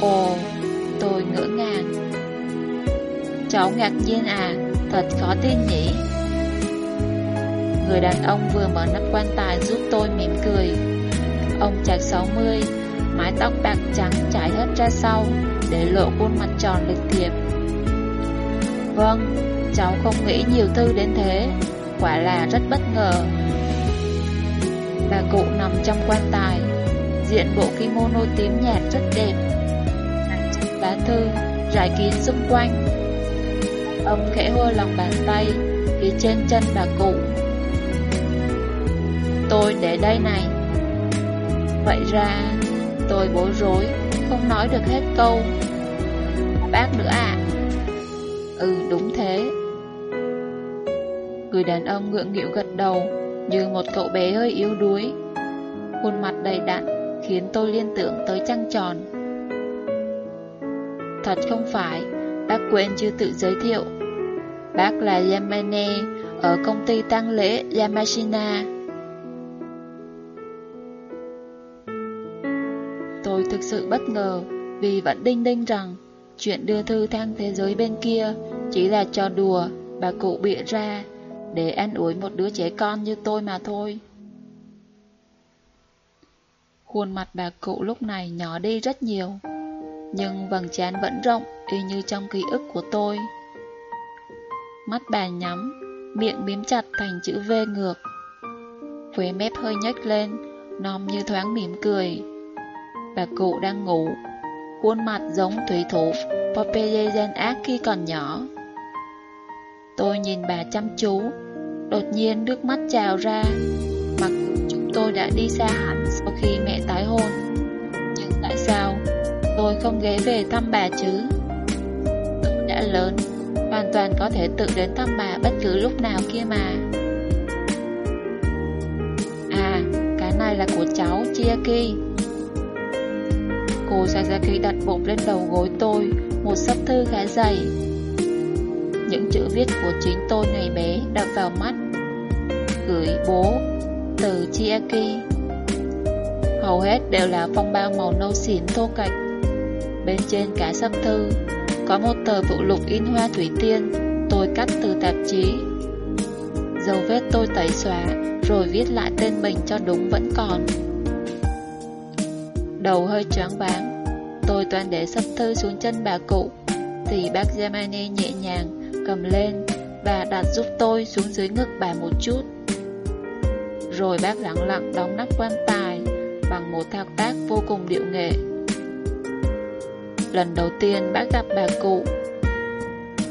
Ồ, tôi ngỡ ngàng. Cháu ngạc nhiên à, thật khó tin nhỉ? Người đàn ông vừa mở nắp quan tài giúp tôi mỉm cười. Ông chạc 60 Mái tóc bạc trắng trải hết ra sau Để lộ khuôn mặt tròn lịch thiệp. Vâng Cháu không nghĩ nhiều thư đến thế Quả là rất bất ngờ. Bà cụ nằm trong quan tài Diện bộ kimono tím nhạt rất đẹp. Lá thư Rải kín xung quanh Ông khẽ hôi lòng bàn tay Phía trên chân bà cụ. Tôi để đây này. Vậy ra, Tôi bối rối, Không nói được hết câu. Bác nữa à Ừ đúng thế. Người đàn ông ngượng nghịu gật đầu, Như một cậu bé hơi yếu đuối. Khuôn mặt đầy đặn, Khiến tôi liên tưởng tới trăng tròn. Thật không phải đã quên chưa tự giới thiệu. Bác là Yamane Ở công ty tăng lễ Yamashina Tôi thực sự bất ngờ vì vẫn đinh đinh rằng chuyện đưa thư thang thế giới bên kia chỉ là trò đùa bà cụ bịa ra để an ủi một đứa trẻ con như tôi mà thôi. Khuôn mặt bà cụ lúc này nhỏ đi rất nhiều, nhưng vầng trán vẫn rộng y như trong ký ức của tôi. Mắt bà nhắm, miệng miếm chặt thành chữ V ngược. Khuế mép hơi nhếch lên, nom như thoáng mỉm cười. Bà cụ đang ngủ Khuôn mặt giống thủy thủ Popeye gian ác khi còn nhỏ Tôi nhìn bà chăm chú Đột nhiên nước mắt trào ra Mặc chúng tôi đã đi xa hẳn Sau khi mẹ tái hôn Nhưng tại sao Tôi không ghé về thăm bà chứ Tôi đã lớn Hoàn toàn có thể tự đến thăm bà Bất cứ lúc nào kia mà. À Cái này là của cháu Chiaki. Cô Sasaki đặt bột lên đầu gối tôi, Một sấp thư khá dày Những chữ viết của chính tôi ngày bé, đập vào mắt. Gửi bố Từ Chiaki. Hầu hết đều là phong bao màu nâu xỉn thô cạch Bên trên cả sấp thư. Có một tờ phụ lục in hoa thủy tiên, Tôi cắt từ tạp chí. Dấu vết tôi tẩy xóa, Rồi viết lại tên mình cho đúng vẫn còn. Đầu hơi choáng váng, Tôi toàn để sắp thư xuống chân bà cụ. Thì bác Germany nhẹ nhàng, cầm lên Và đặt giúp tôi xuống dưới ngực bà một chút. Rồi bác lặng lặng đóng nắp quan tài Bằng một thao tác vô cùng điệu nghệ. Lần đầu tiên bác gặp bà cụ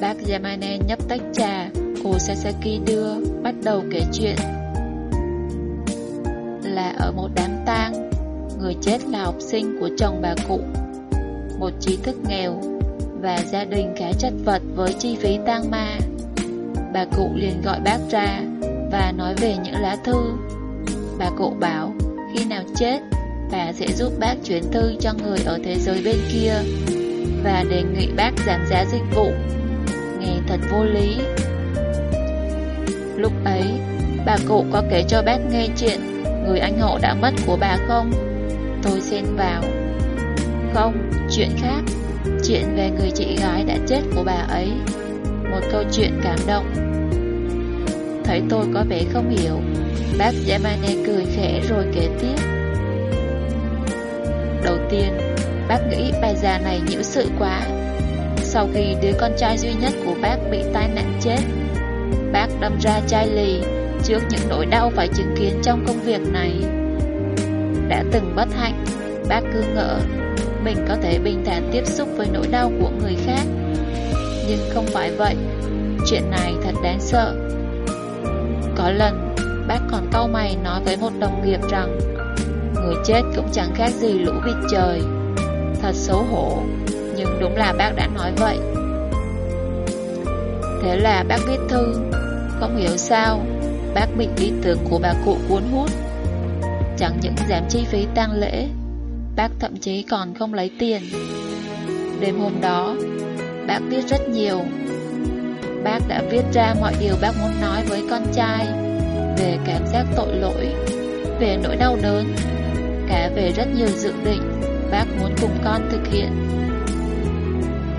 Bác Yamane nhấp tách trà Cô Sasaki đưa Bắt đầu kể chuyện Là ở một đám tang Người chết là học sinh của chồng bà cụ Một trí thức nghèo và gia đình khá chất vật với chi phí tang ma. Bà cụ liền gọi bác ra và nói về những lá thư. Bà cụ bảo khi nào chết, bà sẽ giúp bác chuyển thư cho người ở thế giới bên kia và đề nghị bác giảm giá dịch vụ. Nghe thật vô lý. Lúc ấy, bà cụ có kể cho bác nghe chuyện người anh họ đã mất của bà không? Tôi xen vào. Không, chuyện khác. Chuyện về người chị gái đã chết của bà ấy. Một câu chuyện cảm động. Thấy tôi có vẻ không hiểu, bác Yamane cười khẽ rồi kể tiếp. Đầu tiên, bác nghĩ bà già này nhiễu sự quá. Sau khi đứa con trai duy nhất của bác bị tai nạn chết, bác đâm ra chai lì trước những nỗi đau phải chứng kiến trong công việc này. Đã từng bất hạnh, bác cứ ngỡ mình có thể bình thản tiếp xúc với nỗi đau của người khác. Nhưng không phải vậy, chuyện này thật đáng sợ. Có lần, bác còn cau mày nói với một đồng nghiệp rằng người chết cũng chẳng khác gì lũ vịt trời. Thật xấu hổ, nhưng đúng là bác đã nói vậy. Thế là bác viết thư, không hiểu sao, bác bị ý tưởng của bà cụ cuốn hút. Chẳng những giảm chi phí tang lễ, bác thậm chí còn không lấy tiền. Đêm hôm đó, bác viết rất nhiều. Bác đã viết ra mọi điều bác muốn nói với con trai, về cảm giác tội lỗi, về nỗi đau đớn, cả về rất nhiều dự định bác muốn cùng con thực hiện.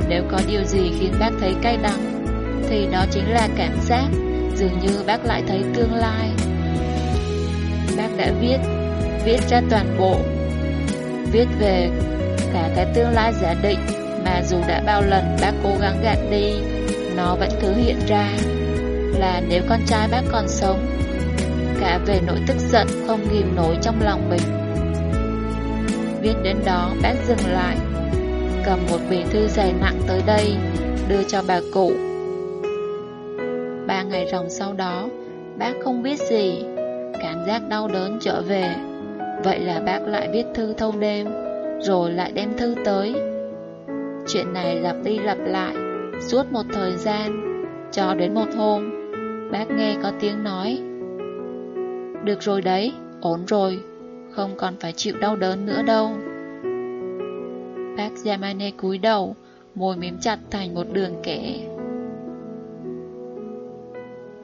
Nếu có điều gì khiến bác thấy cay đắng, thì đó chính là cảm giác dường như bác lại thấy tương lai. Bác đã viết, viết ra toàn bộ, viết về cả cái tương lai giả định mà dù đã bao lần bác cố gắng gạt đi, nó vẫn cứ hiện ra là nếu con trai bác còn sống, cả về nỗi tức giận không ghim nổi trong lòng mình. Viết đến đó, bác dừng lại, cầm một bì thư dày nặng tới đây, đưa cho bà cụ. Ba ngày ròng sau đó, bác không biết gì, cảm giác đau đớn trở về. Vậy là bác lại viết thư thâu đêm, rồi lại đem thư tới. Chuyện này lặp đi lặp lại, suốt một thời gian, cho đến một hôm, bác nghe có tiếng nói. Được rồi đấy, ổn rồi, không còn phải chịu đau đớn nữa đâu. Bác Yamane cúi đầu, môi mím chặt thành một đường kẻ.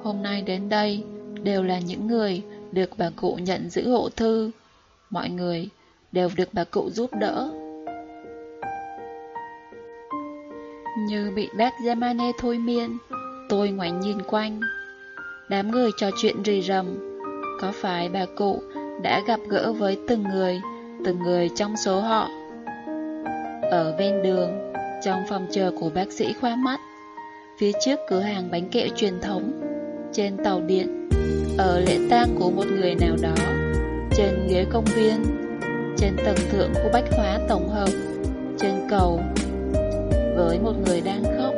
Hôm nay đến đây đều là những người được bà cụ nhận giữ hộ thư. Mọi người đều được bà cụ giúp đỡ. Như bị bác Yamane thôi miên, tôi ngoảnh nhìn quanh. Đám người trò chuyện rì rầm. Có phải bà cụ đã gặp gỡ với từng người, từng người trong số họ? Ở ven đường, trong phòng chờ của bác sĩ khoa mắt, phía trước cửa hàng bánh kẹo truyền thống, trên tàu điện, ở lễ tang của một người nào đó, trên ghế công viên, trên tầng thượng của bách hóa tổng hợp, trên cầu, với một người đang khóc,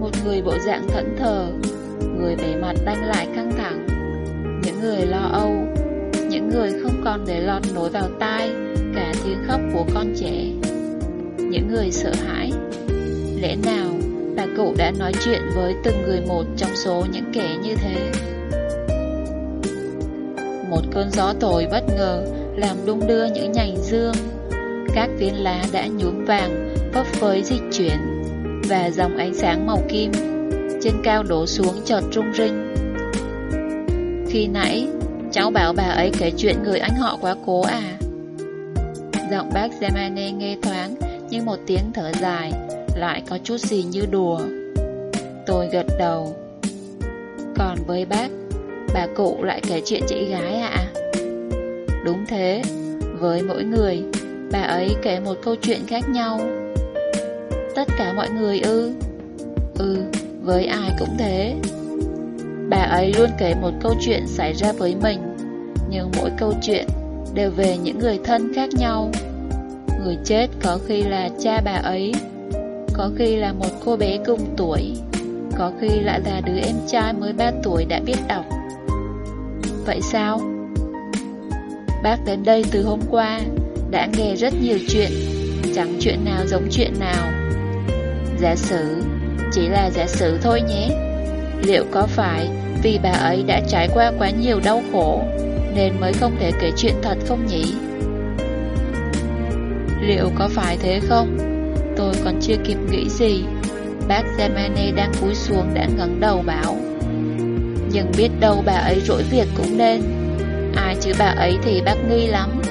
một người bộ dạng thẫn thờ, người vẻ mặt đanh lại căng thẳng, những người lo âu, người không còn để lọt nối vào tai cả tiếng khóc của con trẻ những người sợ hãi. Lẽ nào bà cụ đã nói chuyện với từng người một trong số những kẻ như thế? Một cơn gió thổi bất ngờ làm đung đưa những nhành dương. Các viên lá đã nhuốm vàng, phấp phới dịch chuyển, và dòng ánh sáng màu kim trên cao đổ xuống chợt rung rinh. Khi nãy, cháu bảo bà ấy kể chuyện người anh họ quá cố à? Giọng bác Zemane nghe thoáng nhưng một tiếng thở dài lại có chút gì như đùa. Tôi gật đầu. Còn với bác, bà cụ lại kể chuyện chị gái ạ? Đúng thế, với mỗi người, bà ấy kể một câu chuyện khác nhau. Tất cả mọi người ư? Ừ, với ai cũng thế. Bà ấy luôn kể một câu chuyện xảy ra với mình, nhưng mỗi câu chuyện đều về những người thân khác nhau. Người chết có khi là cha bà ấy Có khi là một cô bé cùng tuổi Có khi lại là đứa em trai mới 3 tuổi đã biết đọc Vậy sao? Bác đến đây từ hôm qua Đã nghe rất nhiều chuyện Chẳng chuyện nào giống chuyện nào Giả sử, chỉ là giả sử thôi nhé. Liệu có phải vì bà ấy đã trải qua quá nhiều đau khổ nên mới không thể kể chuyện thật không nhỉ? Liệu có phải thế không? Tôi còn chưa kịp nghĩ gì. Bác Germany đang cúi xuống đã ngẩng đầu bảo. Nhưng biết đâu bà ấy rỗi việc cũng nên. Ai chứ bà ấy thì bác nghi lắm.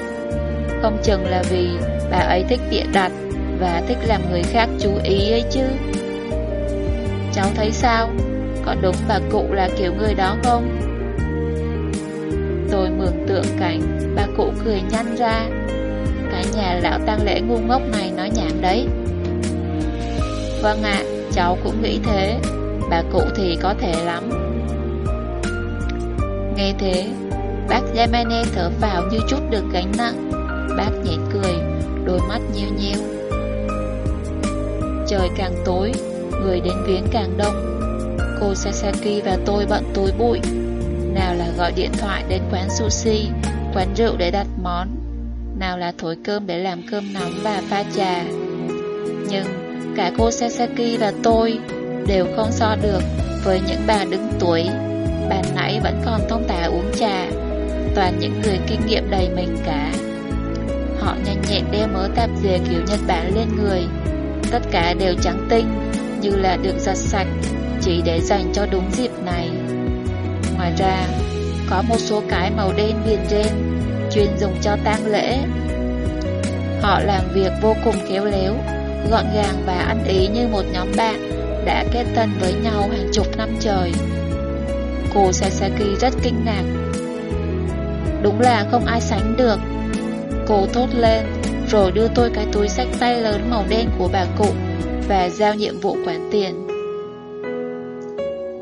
Không chừng là vì bà ấy thích bịa đặt và thích làm người khác chú ý ấy chứ. Cháu thấy sao? Có đúng bà cụ là kiểu người đó không? Tôi mường tượng cảnh bà cụ cười nhăn ra. Cái nhà lão tăng lễ ngu ngốc này nói nhảm đấy. Vâng ạ, cháu cũng nghĩ thế. Bà cụ thì có thể lắm. Nghe thế Bác Yamane thở vào như chút được gánh nặng. Bác nhẹ cười Đôi mắt nheo nheo. Trời càng tối Người đến viếng càng đông. Cô Sasaki và tôi bận túi bụi. Nào là gọi điện thoại đến quán sushi, Quán rượu để đặt món. Nào là thổi cơm để làm cơm nóng và pha trà. Nhưng cả cô Sasaki và tôi Đều không so được Với những bà đứng tuổi. Bàn nãy vẫn còn thông tả uống trà Toàn những người kinh nghiệm đầy mình cả. Họ nhanh nhẹn đeo mớ tạp dề kiểu Nhật Bản lên người. Tất cả đều trắng tinh, Như là được giặt sạch chỉ để dành cho đúng dịp này. Ngoài ra, có một số cái màu đen viền trên chuyên dùng cho tang lễ. Họ làm việc vô cùng khéo léo, gọn gàng và ăn ý như một nhóm bạn đã kết thân với nhau hàng chục năm trời. Cô Sasaki rất kinh ngạc. Đúng là không ai sánh được. Cô thốt lên, rồi đưa tôi cái túi sách tay lớn màu đen của bà cụ và giao nhiệm vụ quản tiền.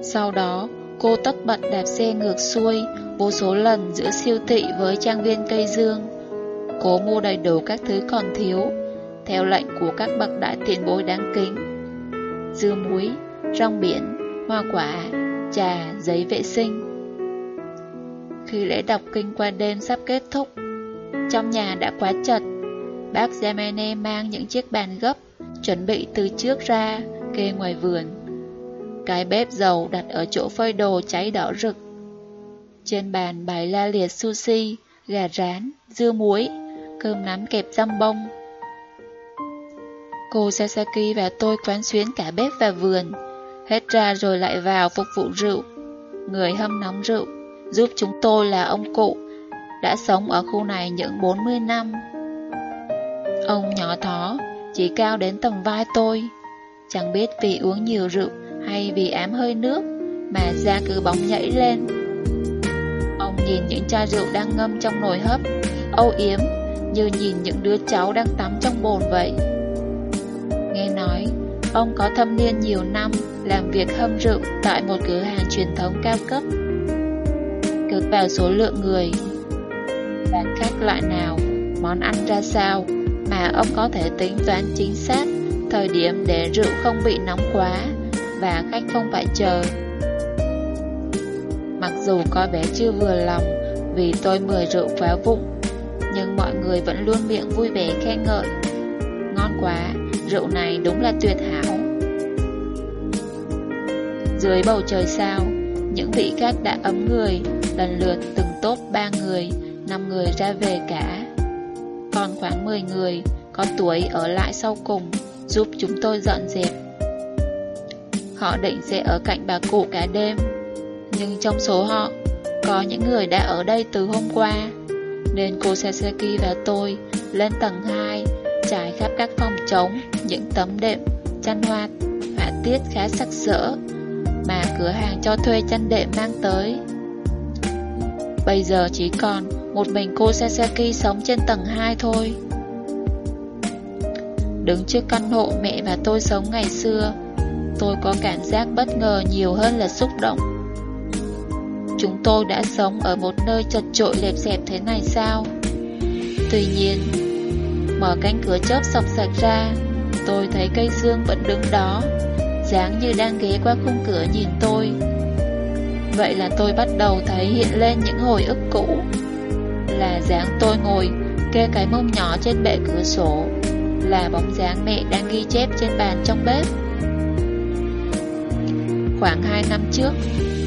Sau đó, cô tất bật đạp xe ngược xuôi vô số lần giữa siêu thị với trang viên cây dương. Cố mua đầy đủ các thứ còn thiếu, theo lệnh của các bậc đại tiền bối đáng kính. Dưa muối, rong biển, hoa quả, trà, giấy vệ sinh. Khi lễ đọc kinh qua đêm sắp kết thúc, trong nhà đã quá chật. Bác Gemene mang những chiếc bàn gấp, chuẩn bị từ trước ra, kê ngoài vườn. Cái bếp dầu đặt ở chỗ phơi đồ cháy đỏ rực. Trên bàn bày la liệt sushi, gà rán, dưa muối, cơm nắm kẹp răm bông. Cô Sasaki và tôi quán xuyến cả bếp và vườn, hết ra rồi lại vào phục vụ rượu. Người hâm nóng rượu, giúp chúng tôi là ông cụ, đã sống ở khu này những 40 năm. Ông nhỏ thó, chỉ cao đến tầm vai tôi, chẳng biết vì uống nhiều rượu hay vì ám hơi nước mà da cứ bóng nhảy lên. Ông nhìn những chai rượu đang ngâm trong nồi hấp, âu yếm như nhìn những đứa cháu đang tắm trong bồn vậy. Nghe nói, ông có thâm niên nhiều năm làm việc hâm rượu tại một cửa hàng truyền thống cao cấp. Cứ vào số lượng người, bán khách loại nào, món ăn ra sao mà ông có thể tính toán chính xác thời điểm để rượu không bị nóng quá và khách không phải chờ. Mặc dù có vẻ chưa vừa lòng vì tôi mời rượu quá vụng, nhưng mọi người vẫn luôn miệng vui vẻ khen ngợi. Ngon quá, rượu này đúng là tuyệt hảo. Dưới bầu trời sao, những vị khách đã ấm người, lần lượt từng tốt ba người, năm người ra về cả. Còn khoảng 10 người có tuổi ở lại sau cùng, giúp chúng tôi dọn dẹp. Họ định sẽ ở cạnh bà cụ cả đêm. Nhưng trong số họ Có những người đã ở đây từ hôm qua. Nên cô Sasaki và tôi Lên tầng 2 Trải khắp các phòng trống Những tấm đệm, chăn hoa Họa tiết khá sắc sỡ Mà cửa hàng cho thuê chăn đệm mang tới. Bây giờ chỉ còn Một mình cô Sasaki sống trên tầng 2 thôi. Đứng trước căn hộ mẹ và tôi sống ngày xưa Tôi có cảm giác bất ngờ nhiều hơn là xúc động. Chúng tôi đã sống ở một nơi chật trội lẹp xẹp thế này sao? Tuy nhiên, Mở cánh cửa chớp sọc sạch ra, Tôi thấy cây dương vẫn đứng đó, dáng như đang ghé qua khung cửa nhìn tôi. Vậy là tôi bắt đầu thấy hiện lên những hồi ức cũ, Là dáng tôi ngồi kê cái mông nhỏ trên bệ cửa sổ, Là bóng dáng mẹ đang ghi chép trên bàn trong bếp. Khoảng 2 năm trước,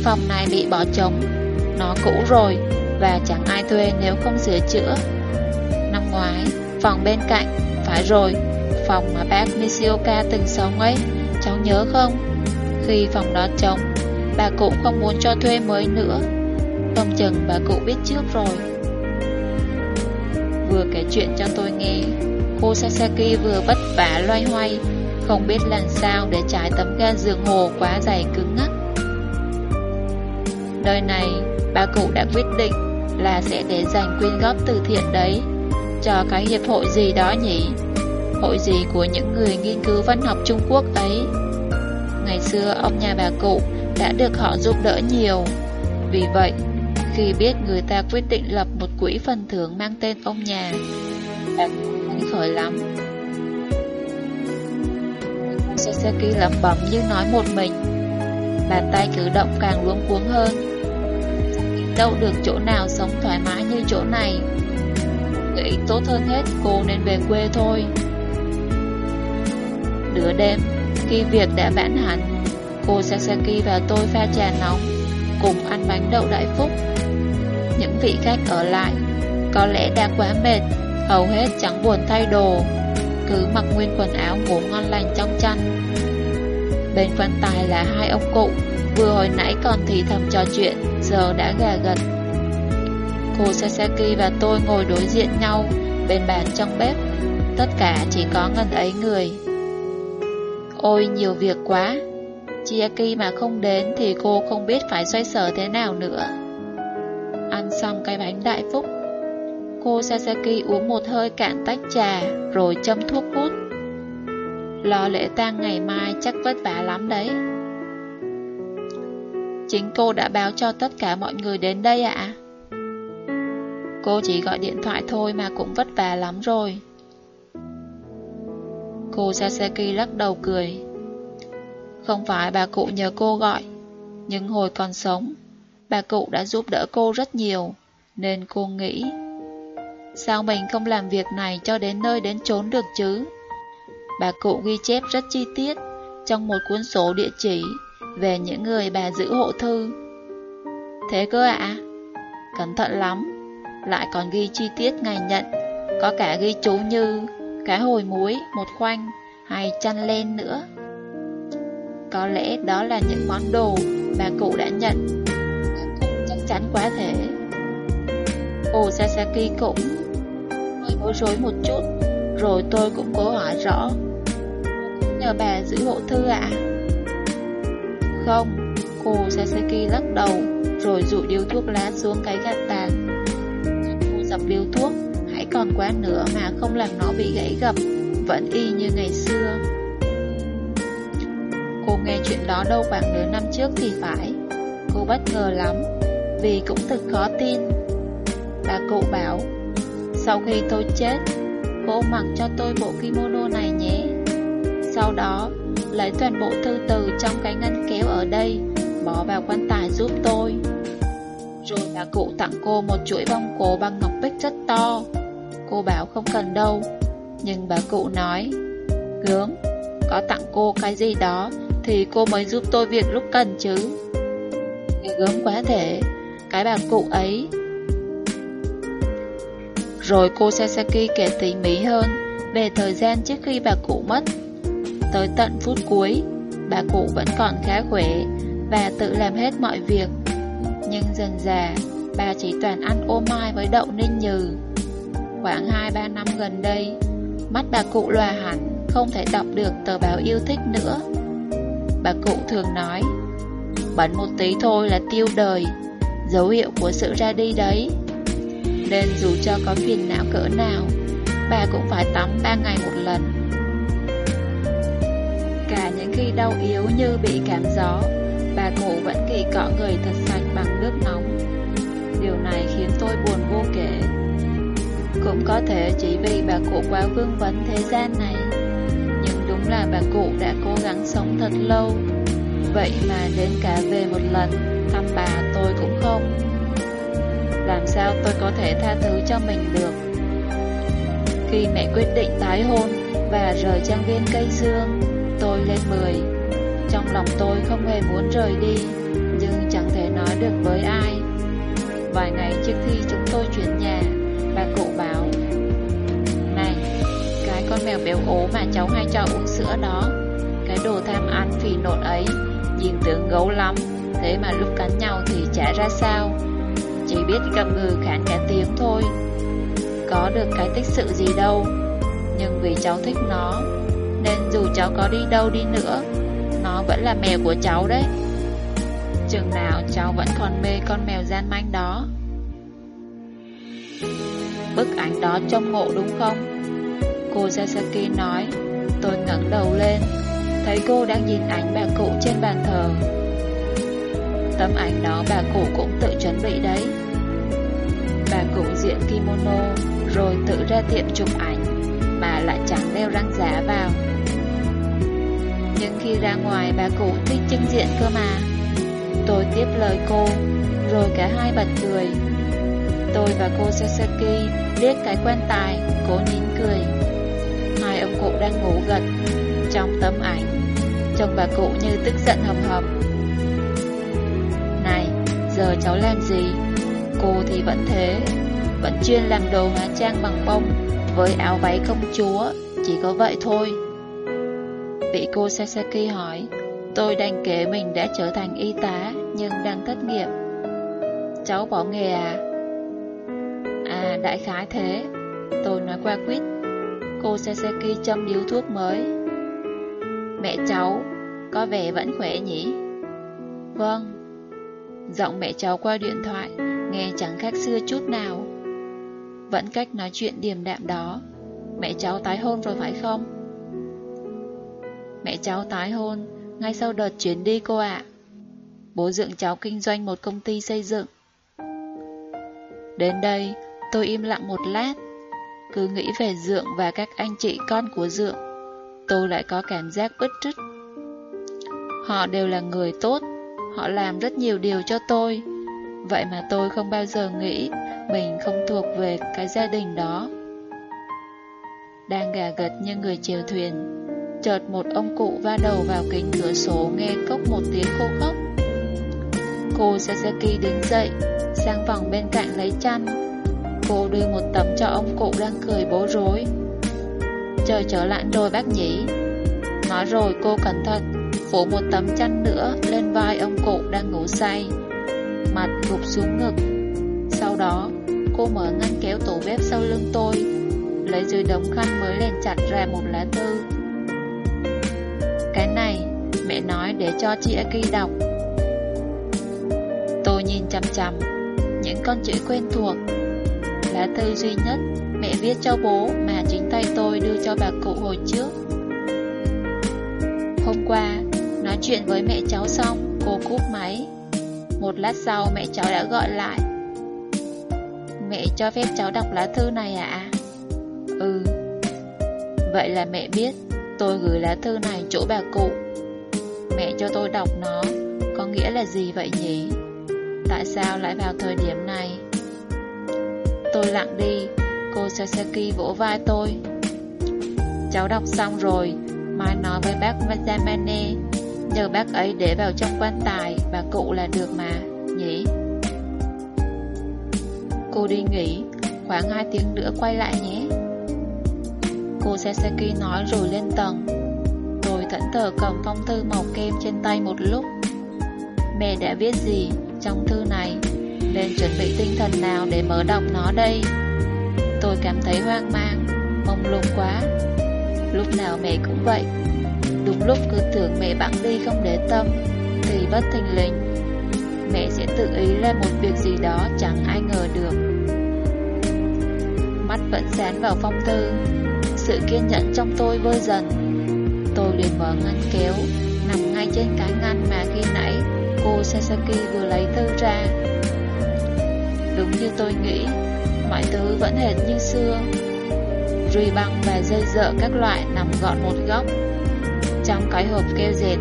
phòng này bị bỏ trống. Nó cũ rồi và chẳng ai thuê nếu không sửa chữa. Năm ngoái, phòng bên cạnh, phải rồi, phòng mà bác Nishioka từng sống ấy, cháu nhớ không? Khi phòng đó trống, bà cụ không muốn cho thuê mới nữa. Không chừng bà cụ biết trước rồi. Vừa kể chuyện cho tôi nghe, cô Sasaki vừa vất vả loay hoay, không biết làm sao để trải tấm ga giường hồ quá dày cứng ngắc. Đời này, bà cụ đã quyết định là sẽ để dành quyên góp từ thiện đấy cho cái hiệp hội gì đó nhỉ? Hội gì của những người nghiên cứu văn học Trung Quốc ấy? Ngày xưa ông nhà bà cụ đã được họ giúp đỡ nhiều. Vì vậy, khi biết người ta quyết định lập một quỹ phần thưởng mang tên ông nhà, bà cụ phấn khởi lắm. Sasaki lẩm bẩm như nói một mình. Bàn tay cử động càng luống cuống hơn. Đâu được chỗ nào sống thoải mái như chỗ này. Nghĩ tốt hơn hết cô nên về quê thôi. Nửa đêm, khi việc đã vãn hẳn, cô Sasaki và tôi pha trà nóng, cùng ăn bánh đậu đại phúc. Những vị khách ở lại, có lẽ đã quá mệt, hầu hết chẳng buồn thay đồ, cứ mặc nguyên quần áo ngủ ngon lành trong chăn. Bên quan tài là hai ông cụ, vừa hồi nãy còn thì thầm trò chuyện, giờ đã gà gật. Cô Sasaki và tôi ngồi đối diện nhau, bên bàn trong bếp, tất cả chỉ có ngân ấy người. Ôi nhiều việc quá. Chiaki mà không đến Thì cô không biết phải xoay sở thế nào nữa. Ăn xong cái bánh đại phúc Cô Sasaki uống một hơi cạn tách trà Rồi châm thuốc hút. Lo lễ tang ngày mai chắc vất vả lắm đấy Chính cô đã báo cho tất cả mọi người đến đây ạ Cô chỉ gọi điện thoại thôi mà cũng vất vả lắm rồi Cô Sasaki lắc đầu cười. Không phải bà cụ nhờ cô gọi, nhưng hồi còn sống, bà cụ đã giúp đỡ cô rất nhiều, nên cô nghĩ. Sao mình không làm việc này cho đến nơi đến chốn được chứ? Bà cụ ghi chép rất chi tiết trong một cuốn sổ địa chỉ về những người bà giữ hộ thư. Thế cơ ạ? Cẩn thận lắm, lại còn ghi chi tiết ngày nhận, có cả ghi chú như cá hồi muối, một khoanh, hay chăn len nữa. Có lẽ đó là những món đồ bà cụ đã nhận. Chắc chắn quá thể. Ô Sasaki cũng hơi bối rối một chút, rồi tôi cũng cố hỏi rõ. Nhờ bà giữ hộ thư ạ? Không, cô Sasaki lắc đầu, rồi dụ điếu thuốc lá xuống cái gạt tàn. Cô dập điếu thuốc, hãy còn quá nữa mà không làm nó bị gãy gập vẫn y như ngày xưa. Cô nghe chuyện đó đâu khoảng nửa năm trước thì phải. Cô bất ngờ lắm, vì cũng thật khó tin. Bà cụ bảo, sau khi tôi chết, cô mặc cho tôi bộ kimono này. Sau đó, lấy toàn bộ thư từ trong cái ngăn kéo ở đây, bỏ vào quan tài giúp tôi. Rồi bà cụ tặng cô một chuỗi bông cổ bằng ngọc bích rất to. Cô bảo không cần đâu, nhưng bà cụ nói Gớm, có tặng cô cái gì đó Thì cô mới giúp tôi việc lúc cần chứ Nghe gớm quá thể Cái bà cụ ấy Rồi cô Sasaki kể tỉ mỉ hơn Về thời gian trước khi bà cụ mất Tới tận phút cuối Bà cụ vẫn còn khá khỏe Và tự làm hết mọi việc Nhưng dần già, Bà chỉ toàn ăn ô mai với đậu ninh nhừ Khoảng 2-3 năm gần đây Mắt bà cụ lòa hẳn, không thể đọc được tờ báo yêu thích nữa. Bà cụ thường nói, bẩn một tí thôi là tiêu đời, dấu hiệu của sự ra đi đấy. Nên dù cho có phiền não cỡ nào, bà cũng phải tắm ba ngày một lần. Cả những khi đau yếu như bị cảm gió, bà cụ vẫn kỳ cọ người thật sạch bằng nước nóng. Điều này khiến tôi buồn vô kể. Cũng có thể chỉ vì bà cụ quá vương vấn thế gian này Nhưng đúng là bà cụ đã cố gắng sống thật lâu Vậy mà đến cả về một lần Thăm bà tôi cũng không Làm sao tôi có thể tha thứ cho mình được Khi mẹ quyết định tái hôn Và rời trang viên cây dương Tôi lên 10 Trong lòng tôi không hề muốn rời đi, Nhưng chẳng thể nói được với ai. Vài ngày trước khi chúng tôi chuyển nhà, Bà cụ bảo, Này, Cái con mèo béo ố mà cháu hay cho uống sữa đó, Cái đồ tham ăn phì nộn ấy, Nhìn tưởng gấu lắm, Thế mà lúc cắn nhau thì chả ra sao. Chỉ biết cầm người khản cả tiếng thôi, Có được cái tích sự gì đâu. Nhưng vì cháu thích nó dù cháu có đi đâu đi nữa, Nó vẫn là mèo của cháu đấy. Chừng nào cháu vẫn còn mê con mèo gian manh đó. Bức ảnh đó trông ngộ đúng không? Cô Sasaki nói, Tôi ngẩng đầu lên, Thấy cô đang nhìn ảnh bà cụ trên bàn thờ. Tấm ảnh đó bà cụ cũng tự chuẩn bị đấy. Bà cụ diện kimono Rồi tự ra tiệm chụp ảnh, Mà lại chẳng đeo răng giả vào. Nhưng khi ra ngoài, bà cụ thích trưng diện cơ mà. Tôi tiếp lời cô, Rồi cả hai bật cười. Tôi và cô Sasaki liếc cái quan tài, Cố nín cười. Hai ông cụ đang ngủ gật Trong tấm ảnh. Trông bà cụ như tức giận hầm hầm. Này, Giờ cháu làm gì? Cô thì vẫn thế, Vẫn chuyên làm đồ hóa trang bằng bông Với áo váy công chúa, Chỉ có vậy thôi. Vị cô Sasaki hỏi, Tôi đành kể mình đã trở thành y tá, Nhưng đang thất nghiệp. Cháu bỏ nghề à? À đại khái thế. Tôi nói qua quýt. Cô Sasaki châm điếu thuốc mới. Mẹ cháu, Có vẻ vẫn khỏe nhỉ? Vâng. Giọng mẹ cháu qua điện thoại, Nghe chẳng khác xưa chút nào. Vẫn cách nói chuyện điềm đạm đó. Mẹ cháu tái hôn rồi phải không? Mẹ cháu tái hôn, Ngay sau đợt chuyển đi cô ạ. Bố dưỡng cháu kinh doanh một công ty xây dựng. Đến đây, tôi im lặng một lát. Cứ nghĩ về Dượng và các anh chị con của Dượng, Tôi lại có cảm giác bứt rứt. Họ đều là người tốt, Họ làm rất nhiều điều cho tôi. Vậy mà tôi không bao giờ nghĩ Mình không thuộc về cái gia đình đó. Đang gà gật như người chèo thuyền Chợt một ông cụ va đầu vào kính cửa sổ Nghe cốc một tiếng khô khốc. Cô Sasaki đứng dậy, Sang vòng bên cạnh lấy chăn. Cô đưa một tấm cho ông cụ đang cười bối rối. Trời trở lại rồi bác nhỉ? Nói rồi cô cẩn thận, Phủ một tấm chăn nữa lên vai ông cụ đang ngủ say. Mặt gục xuống ngực. Sau đó, cô mở ngăn kéo tủ bếp sau lưng tôi, Lấy dưới đống khăn mới lên chặt ra một lá thư. Cái này, mẹ nói để cho chị Aki đọc. Tôi nhìn chằm chằm, Những con chữ quen thuộc. Lá thư duy nhất Mẹ viết cho bố mà chính tay tôi đưa cho bà cụ hồi trước. Hôm qua, Nói chuyện với mẹ cháu xong, Cô cúp máy. Một lát sau mẹ cháu đã gọi lại. Mẹ cho phép cháu đọc lá thư này à? Ừ. Vậy là mẹ biết. Tôi gửi lá thư này chỗ bà cụ. Mẹ cho tôi đọc nó, Có nghĩa là gì vậy nhỉ? Tại sao lại vào thời điểm này? Tôi lặng đi, Cô Sasaki vỗ vai tôi. Cháu đọc xong rồi, Mai nói với bác Mazamane Nhờ bác ấy để vào trong quan tài, Bà cụ là được mà, Nhỉ? Cô đi nghỉ, Khoảng 2 tiếng nữa quay lại nhé. Cô Sasaki nói rồi lên tầng. Rồi thẫn thờ cầm phong thư màu kem trên tay một lúc. Mẹ đã viết gì trong thư này? Nên chuẩn bị tinh thần nào để mở đọc nó đây? Tôi cảm thấy hoang mang, Mông lung quá. Lúc nào mẹ cũng vậy. Đúng lúc cứ tưởng mẹ bẵng đi không để tâm, Thì bất thình lình, Mẹ sẽ tự ý lên một việc gì đó chẳng ai ngờ được. Mắt vẫn dán vào phong thư. Sự kiên nhẫn trong tôi vơi dần. Tôi liền mở ngăn kéo, Nằm ngay trên cái ngăn mà khi nãy Cô Sasaki vừa lấy thư ra. Đúng như tôi nghĩ, Mọi thứ vẫn hệt như xưa. Ruy băng và dây dợ các loại nằm gọn một góc. Trong cái hộp keo dệt,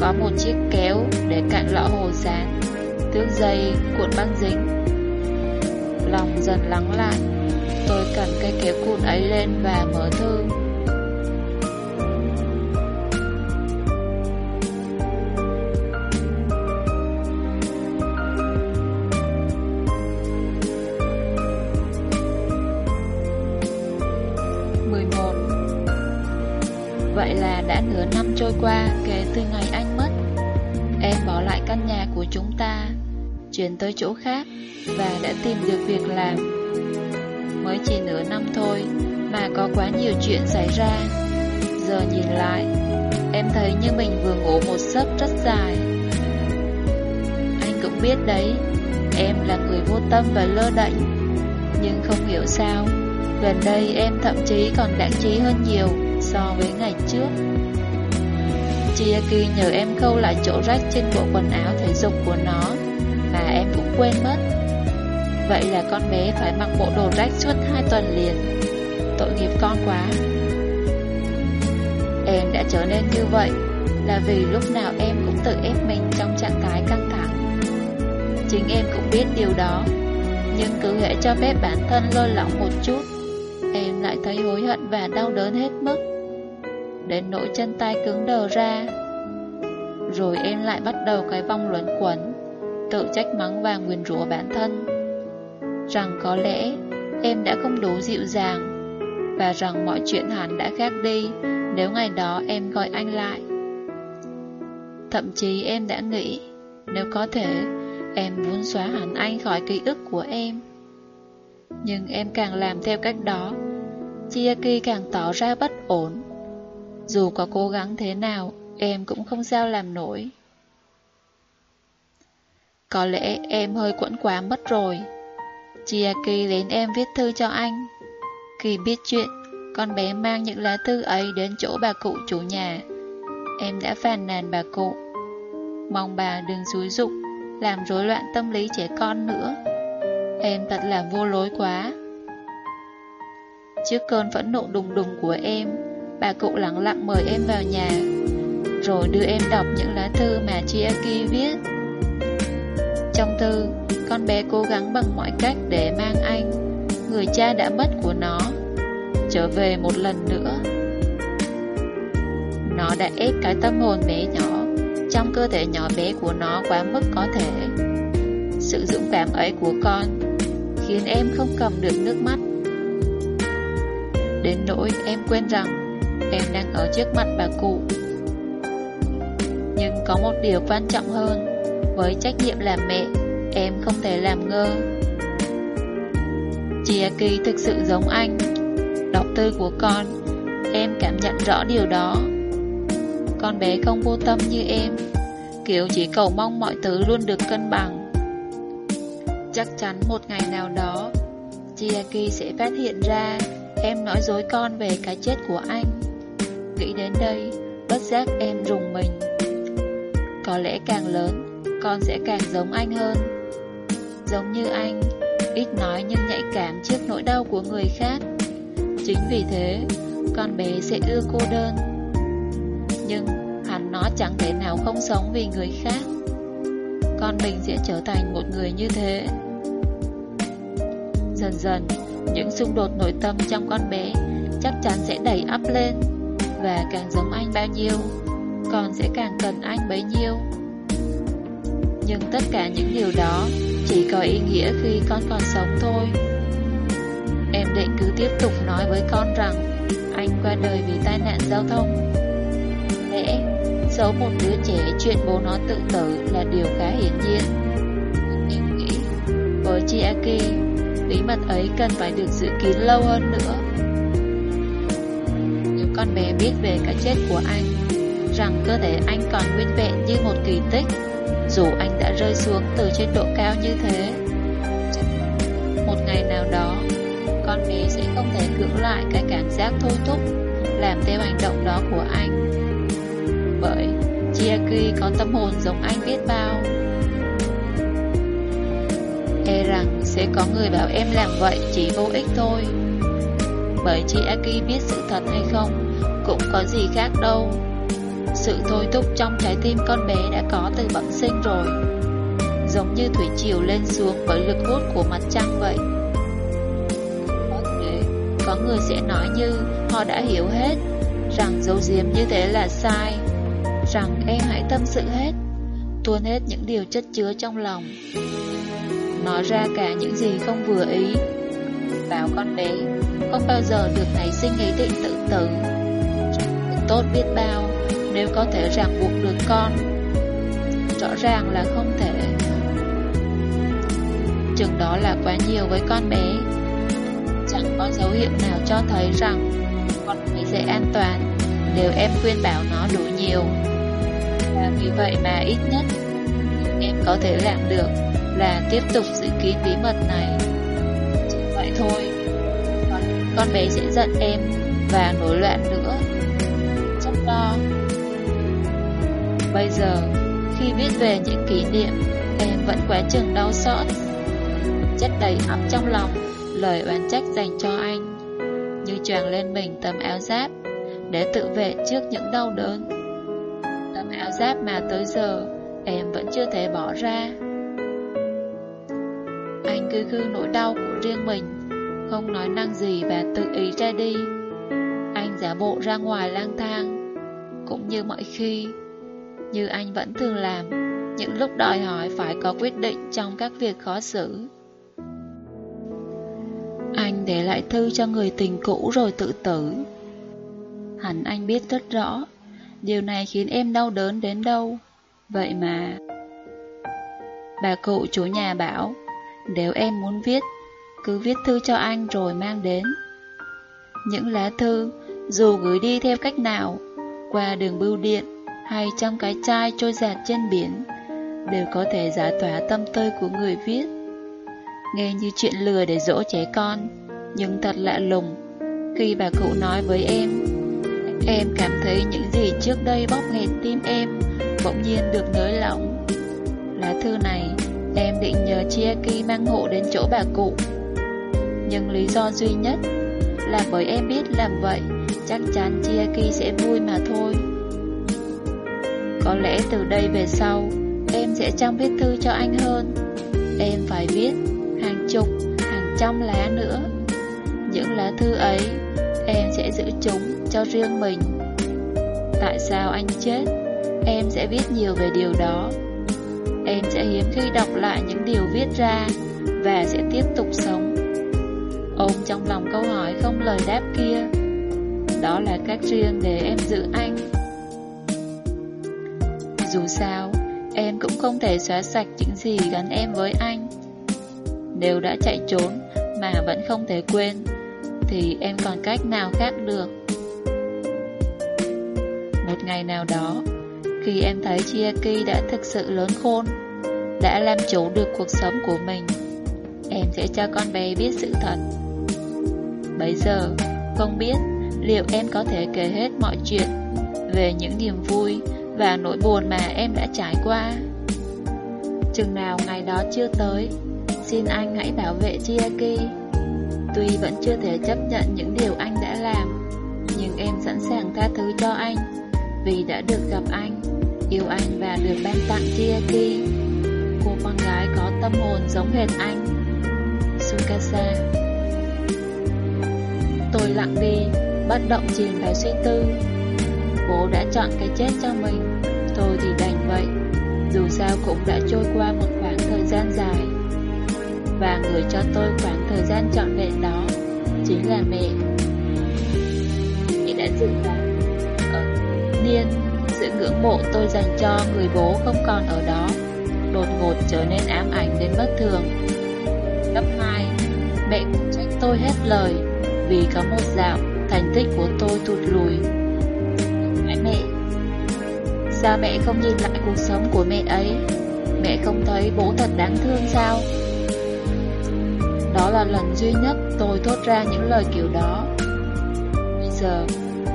Có một chiếc kéo để cạn lọ hồ dán Tước dây cuộn băng dính. Lòng dần lắng lại. Tôi cầm cây kéo cuộn ấy lên và mở thư. Vậy là đã nửa năm trôi qua kể từ ngày anh mất. Em bỏ lại căn nhà của chúng ta, Chuyển tới chỗ khác Và đã tìm được việc làm. Mới chỉ nửa năm thôi Mà có quá nhiều chuyện xảy ra. Giờ nhìn lại, Em thấy như mình vừa ngủ một giấc rất dài. Anh cũng biết đấy, Em là người vô tâm và lơ đễnh Nhưng không hiểu sao, Gần đây em thậm chí còn đáng trí hơn nhiều So với ngày trước. Chiaki nhờ em khâu lại chỗ rách trên bộ quần áo thể dục của nó Mà em cũng quên mất. Vậy là con bé phải mặc bộ đồ rách suốt hai tuần liền. Tội nghiệp con quá. Em đã trở nên như vậy Là vì lúc nào em cũng tự ép mình trong trạng thái căng thẳng. Chính em cũng biết điều đó, Nhưng cứ hệ cho phép bản thân lơi lỏng một chút, Em lại thấy hối hận và đau đớn hết mức. Đến nỗi chân tay cứng đờ ra, Rồi em lại bắt đầu cái vòng luẩn quẩn, Tự trách mắng và nguyền rủa bản thân. Rằng có lẽ em đã không đủ dịu dàng Và rằng mọi chuyện hẳn đã khác đi Nếu ngày đó em gọi anh lại. Thậm chí em đã nghĩ Nếu có thể, Em muốn xóa hẳn anh khỏi ký ức của em. Nhưng em càng làm theo cách đó, Chiaki càng tỏ ra bất ổn. Dù có cố gắng thế nào, Em cũng không sao làm nổi. Có lẽ em hơi quẫn quá mất rồi. Chiaki đến em viết thư cho anh. Khi biết chuyện, Con bé mang những lá thư ấy đến chỗ bà cụ chủ nhà. Em đã phàn nàn bà cụ. Mong bà đừng xúi dục, Làm rối loạn tâm lý trẻ con nữa. Em thật là vô lối quá. Trước cơn phẫn nộ đùng đùng của em, Bà cụ lặng lặng mời em vào nhà, Rồi đưa em đọc những lá thư mà Chiaki viết. Trong thư con bé cố gắng bằng mọi cách để mang anh. Người cha đã mất của nó. Trở về một lần nữa. Nó đã ép cái tâm hồn bé nhỏ Trong cơ thể nhỏ bé của nó quá mức có thể. Sự dũng cảm ấy của con Khiến em không cầm được nước mắt. Đến nỗi em quên rằng Em đang ở trước mặt bà cụ. Nhưng có một điều quan trọng hơn Với trách nhiệm làm mẹ. Em không thể làm ngơ. Chiaki thực sự giống anh, Đọc tư của con, Em cảm nhận rõ điều đó. Con bé không vô tâm như em, Kiểu chỉ cầu mong mọi thứ luôn được cân bằng. Chắc chắn một ngày nào đó, Chiaki sẽ phát hiện ra Em nói dối con về cái chết của anh. Nghĩ đến đây, Bất giác em rùng mình. Có lẽ càng lớn, Con sẽ càng giống anh hơn. Giống như anh, Ít nói nhưng nhạy cảm trước nỗi đau của người khác. Chính vì thế, Con bé sẽ ưa cô đơn. Nhưng Hắn nó chẳng thể nào không sống vì người khác. Con mình sẽ trở thành một người như thế. Dần dần, những xung đột nội tâm trong con bé chắc chắn sẽ đẩy ấp lên. Và càng giống anh bao nhiêu, Con sẽ càng cần anh bấy nhiêu. Nhưng tất cả những điều đó Chỉ có ý nghĩa khi con còn sống thôi. Em định cứ tiếp tục nói với con rằng Anh qua đời vì tai nạn giao thông. Lẽ Giấu một đứa trẻ chuyện bố nó tự tử Là điều khá hiển nhiên. Em nghĩ Với chiaki bí mật ấy cần phải được giữ kín lâu hơn nữa. Nếu con bé biết về cái chết của anh, rằng cơ thể anh còn nguyên vẹn như một kỳ tích, dù anh đã rơi xuống từ trên độ cao như thế. Một ngày nào đó, con bé sẽ không thể cưỡng lại cái cảm giác thôi thúc, làm theo hành động đó của anh. Bởi Chiaki có tâm hồn giống anh biết bao. E rằng sẽ có người bảo em làm vậy chỉ vô ích thôi Bởi Chiaki biết sự thật hay không Cũng có gì khác đâu sự thôi thúc trong trái tim con bé đã có từ bẩm sinh rồi Giống như thủy triều lên xuống bởi lực hút của mặt trăng vậy Có có người sẽ nói như họ đã hiểu hết Rằng dấu diếm như thế là sai Rằng em hãy tâm sự hết Tuôn hết những điều chất chứa trong lòng nói ra cả những gì không vừa ý. Bảo con bé, không bao giờ được nảy sinh ý định tự tử. Tốt biết bao nếu có thể ràng buộc được con. Rõ ràng là không thể. Chừng đó là quá nhiều với con bé. Chẳng có dấu hiệu nào cho thấy rằng con bé sẽ an toàn nếu em khuyên bảo nó đủ nhiều. Và vì vậy mà ít nhất em có thể làm được là tiếp tục giữ kín bí mật này. Chỉ vậy thôi. Con, con bé sẽ giận em và nổi loạn nữa. Chắc lo. Bây giờ, khi viết về những kỷ niệm, em vẫn quá chừng đau xót. Chất đầy ấm trong lòng, lời oán trách dành cho anh, như choàng lên mình tấm áo giáp để tự vệ trước những đau đớn. Tấm áo giáp mà tới giờ em vẫn chưa thể bỏ ra. Anh cứ khư nỗi đau của riêng mình, không nói năng gì và tự ý ra đi. Anh giả bộ ra ngoài lang thang, cũng như mọi khi, như anh vẫn thường làm, những lúc đòi hỏi phải có quyết định trong các việc khó xử. Anh để lại thư cho người tình cũ rồi tự tử. Hẳn anh biết rất rõ, điều này khiến em đau đớn đến đâu. Vậy mà... Bà cụ chủ nhà bảo, nếu em muốn viết, cứ viết thư cho anh rồi mang đến. Những lá thư, dù gửi đi theo cách nào, qua đường bưu điện hay trong cái chai trôi giạt trên biển, đều có thể giải tỏa tâm tư của người viết. Nghe như chuyện lừa để dỗ trẻ con, nhưng thật lạ lùng khi bà cụ nói với em. Em cảm thấy những gì trước đây bóp nghẹt tim em bỗng nhiên được nới lỏng. Lá thư này em định nhờ Chiaki mang hộ đến chỗ bà cụ. Nhưng lý do duy nhất là bởi em biết làm vậy chắc chắn Chiaki sẽ vui mà thôi. Có lẽ từ đây về sau em sẽ chăm viết thư cho anh hơn. Em phải viết hàng chục, hàng trăm lá nữa. Những lá thư ấy em sẽ giữ chúng cho riêng mình. Tại sao anh chết? Em sẽ viết nhiều về điều đó. Em sẽ hiếm khi đọc lại những điều viết ra và sẽ tiếp tục sống. Ôm trong lòng câu hỏi không lời đáp kia. Đó là cách riêng để em giữ anh. Dù sao, em cũng không thể xóa sạch những gì gắn em với anh. Nếu đã chạy trốn mà vẫn không thể quên, thì em còn cách nào khác được. Một ngày nào đó, khi em thấy Chiaki đã thực sự lớn khôn, đã làm chủ được cuộc sống của mình, em sẽ cho con bé biết sự thật. Bây giờ, không biết liệu em có thể kể hết mọi chuyện về những niềm vui và nỗi buồn mà em đã trải qua. Chừng nào ngày đó chưa tới, xin anh hãy bảo vệ Chiaki. Tuy vẫn chưa thể chấp nhận những điều anh đã làm, nhưng em sẵn sàng tha thứ cho anh vì đã được gặp anh, yêu anh và được ban tặng Chiaki. Cô con gái có tâm hồn giống hệt anh. Sukasa Tôi lặng đi, bất động chìm vào suy tư. Bố đã chọn cái chết cho mình, tôi thì đành vậy. Dù sao cũng đã trôi qua một khoảng thời gian dài. Và người cho tôi khoảng thời gian trọn vẹn đó chính là mẹ. Mẹ đã dừng lại. Ở niên, sự ngưỡng mộ tôi dành cho người bố không còn ở đó. Đột ngột trở nên ám ảnh đến bất thường. Cấp 2, mẹ cũng trách tôi hết lời vì có một dạo thành tích của tôi tụt lùi. Mẹ, sao mẹ không nhìn lại cuộc sống của mẹ ấy? Mẹ không thấy bố thật đáng thương sao? Đó là lần duy nhất tôi thốt ra những lời kiểu đó. Bây giờ,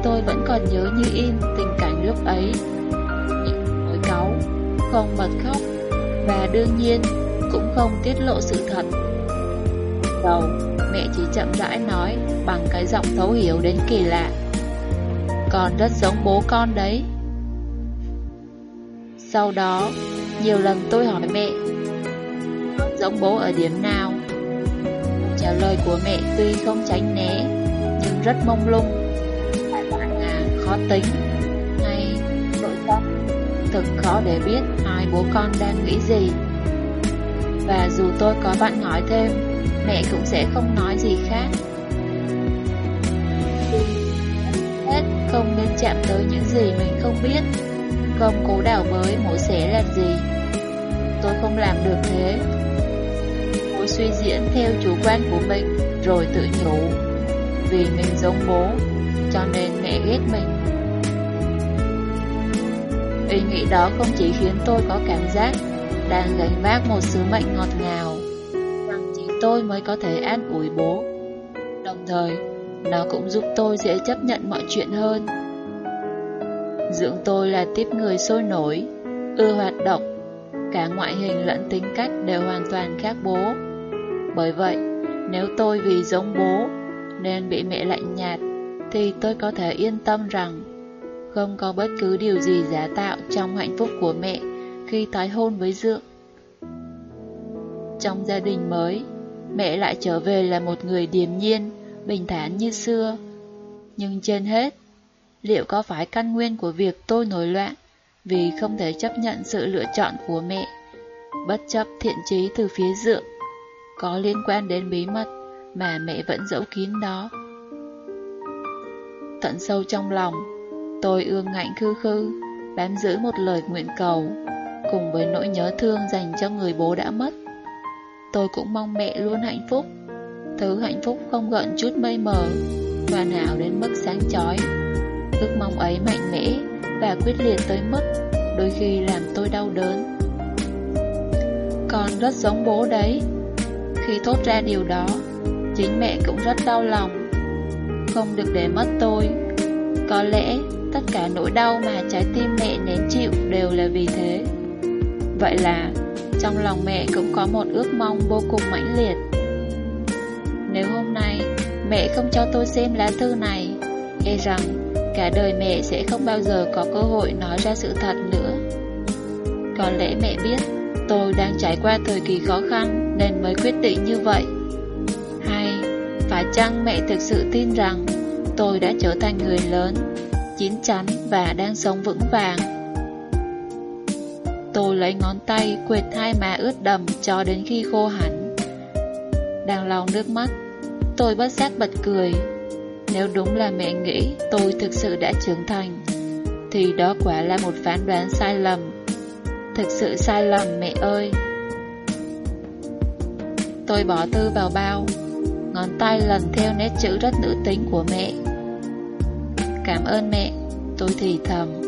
tôi vẫn còn nhớ như in tình cảnh lúc ấy. Những mối cáu, không bật khóc, và đương nhiên cũng không tiết lộ sự thật. Đầu, mẹ chỉ chậm rãi nói bằng cái giọng thấu hiểu đến kỳ lạ. còn rất giống bố con đấy. Sau đó, nhiều lần tôi hỏi mẹ, con giống bố ở điểm nào? Trả lời của mẹ tuy không tránh né, nhưng rất mông lung, lại bạn à, khó tính, hay nội tâm. Thực khó để biết hai bố con đang nghĩ gì. Và dù tôi có bạn hỏi thêm, mẹ cũng sẽ không nói gì khác. Hết, không nên chạm tới những gì mình không biết không cố đào bới mổ sẽ làm gì. Tôi không làm được thế. Bố suy diễn theo chủ quan của mình, rồi tự nhủ. Vì mình giống bố, cho nên mẹ ghét mình. Ý nghĩ đó không chỉ khiến tôi có cảm giác đang gánh vác một sứ mệnh ngọt ngào, rằng chỉ tôi mới có thể an ủi bố. Đồng thời, nó cũng giúp tôi dễ chấp nhận mọi chuyện hơn. Dưỡng tôi là tiếp người sôi nổi, ưa hoạt động, cả ngoại hình lẫn tính cách đều hoàn toàn khác bố. Bởi vậy, nếu tôi vì giống bố nên bị mẹ lạnh nhạt, thì tôi có thể yên tâm rằng không có bất cứ điều gì giả tạo trong hạnh phúc của mẹ khi tái hôn với Dượng. Trong gia đình mới, mẹ lại trở về là một người điềm nhiên, bình thản như xưa. Nhưng trên hết, liệu có phải căn nguyên của việc tôi nổi loạn vì không thể chấp nhận sự lựa chọn của mẹ, bất chấp thiện trí từ phía Dượng, có liên quan đến bí mật mà mẹ vẫn giấu kín đó. Tận sâu trong lòng, tôi ương ngạnh khư khư, bám giữ một lời nguyện cầu, cùng với nỗi nhớ thương dành cho người bố đã mất. Tôi cũng mong mẹ luôn hạnh phúc, thứ hạnh phúc không gợn chút mây mờ, hoàn hảo đến mức sáng chói. Ước mong ấy mạnh mẽ và quyết liệt tới mức đôi khi làm tôi đau đớn. Con rất giống bố đấy. Khi thốt ra điều đó, chính mẹ cũng rất đau lòng. Không được để mất tôi. Có lẽ tất cả nỗi đau mà trái tim mẹ nén chịu đều là vì thế. Vậy là trong lòng mẹ cũng có một ước mong vô cùng mãnh liệt. Nếu hôm nay mẹ không cho tôi xem lá thư này, e rằng cả đời mẹ sẽ không bao giờ có cơ hội nói ra sự thật nữa. Có lẽ mẹ biết tôi đang trải qua thời kỳ khó khăn nên mới quyết định như vậy. Hay phải chăng mẹ thực sự tin rằng tôi đã trở thành người lớn, chín chắn và đang sống vững vàng? Tôi lấy ngón tay quệt hai má ướt đầm cho đến khi khô hẳn. Đang lòng nước mắt, tôi bất giác bật cười. Nếu đúng là mẹ nghĩ tôi thực sự đã trưởng thành, thì đó quả là một phán đoán sai lầm. Thực sự sai lầm mẹ ơi. Tôi bỏ thư vào bao, ngón tay lần theo nét chữ rất nữ tính của mẹ. Cảm ơn mẹ, tôi thì thầm.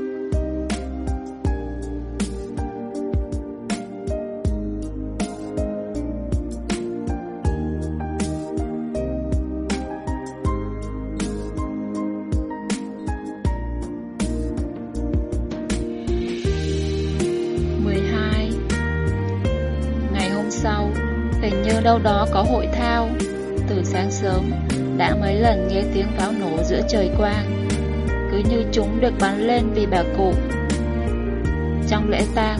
Sau đó có hội thao. Từ sáng sớm, đã mấy lần nghe tiếng pháo nổ giữa trời quang, cứ như chúng được bắn lên vì bà cụ. Trong lễ tang,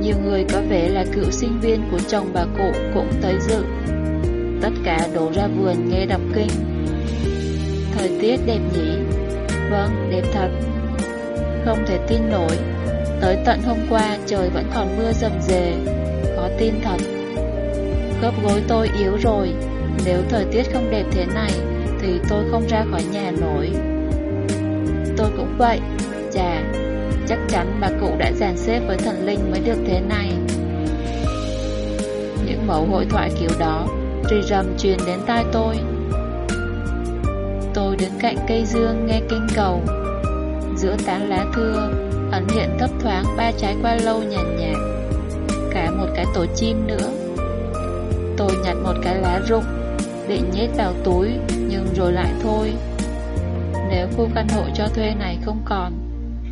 nhiều người có vẻ là cựu sinh viên của chồng bà cụ cũng tới dự. Tất cả đổ ra vườn nghe đọc kinh. Thời tiết đẹp nhỉ? Vâng, đẹp thật. Không thể tin nổi, tới tận hôm qua trời vẫn còn mưa rầm rề, khó tin thật. Khớp gối tôi yếu rồi. Nếu thời tiết không đẹp thế này, Thì tôi không ra khỏi nhà nổi. Tôi cũng vậy. Chà, Chắc chắn bà cụ đã dàn xếp với thần linh mới được thế này. Những mẫu hội thoại kiểu đó Rì rầm truyền đến tai tôi. Tôi đứng cạnh cây dương nghe kinh cầu. Giữa tán lá thưa, Ẩn hiện thấp thoáng ba trái qua lâu nhàn nhạt. Cả một cái tổ chim nữa một cái lá rụng Định nhét vào túi, Nhưng rồi lại thôi. Nếu khu căn hộ cho thuê này không còn,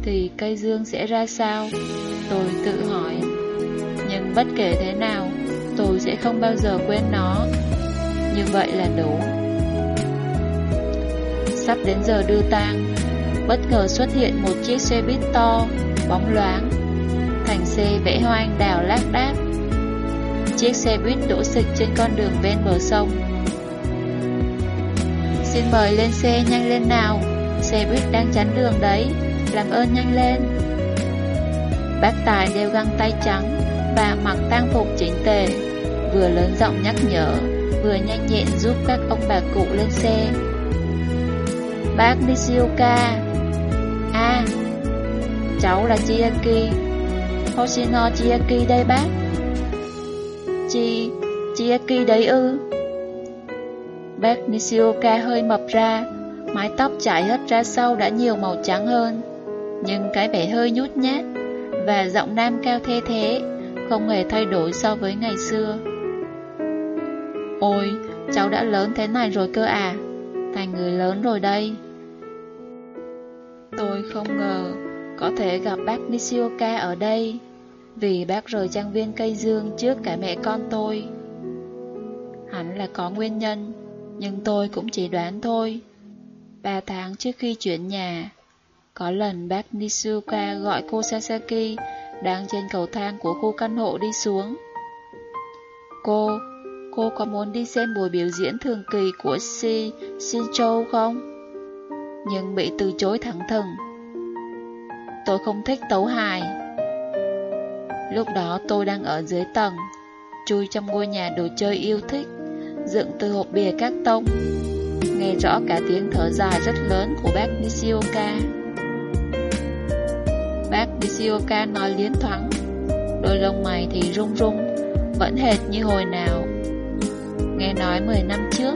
Thì cây dương sẽ ra sao? Tôi tự hỏi. Nhưng bất kể thế nào, Tôi sẽ không bao giờ quên nó. Như vậy là đủ. Sắp đến giờ đưa tang, Bất ngờ xuất hiện một chiếc xe buýt to, Bóng loáng. Thành xe vẽ hoa anh đào lác đác. Chiếc xe buýt đổ sịch trên con đường ven bờ sông. Xin mời lên xe nhanh lên nào. Xe buýt đang chắn đường đấy. Làm ơn nhanh lên. Bác Tài đeo găng tay trắng, Và mặc tang phục chỉnh tề, Vừa lớn giọng nhắc nhở, Vừa nhanh nhẹn giúp các ông bà cụ lên xe. Bác Nishioka. À, cháu là Chiaki. Hoshino Chiaki đây bác. Chi... Chiaki đấy ư? Bác Nishioka hơi mập ra Mái tóc chảy hết ra sau đã nhiều màu trắng hơn Nhưng cái vẻ hơi nhút nhát Và giọng nam cao thê thế Không hề thay đổi so với ngày xưa. Ôi, cháu đã lớn thế này rồi cơ à? Thành người lớn rồi đây. Tôi không ngờ có thể gặp bác Nishioka ở đây. Vì bác rời trang viên cây dương trước cả mẹ con tôi. Hẳn là có nguyên nhân Nhưng tôi cũng chỉ đoán thôi. Ba tháng trước khi chuyển nhà Có lần bác Nisuka gọi cô Sasaki Đang trên cầu thang của khu căn hộ đi xuống. Cô, cô có muốn đi xem buổi biểu diễn thường kỳ của Si Shincho không? Nhưng bị từ chối thẳng thừng. Tôi không thích tấu hài. Lúc đó tôi đang ở dưới tầng, Chui trong ngôi nhà đồ chơi yêu thích, Dựng từ hộp bìa các tông. Nghe rõ cả tiếng thở dài rất lớn của bác Nishioka. Bác Nishioka nói liến thoáng Đôi lông mày thì rung rung, Vẫn hệt như hồi nào. Nghe nói 10 năm trước,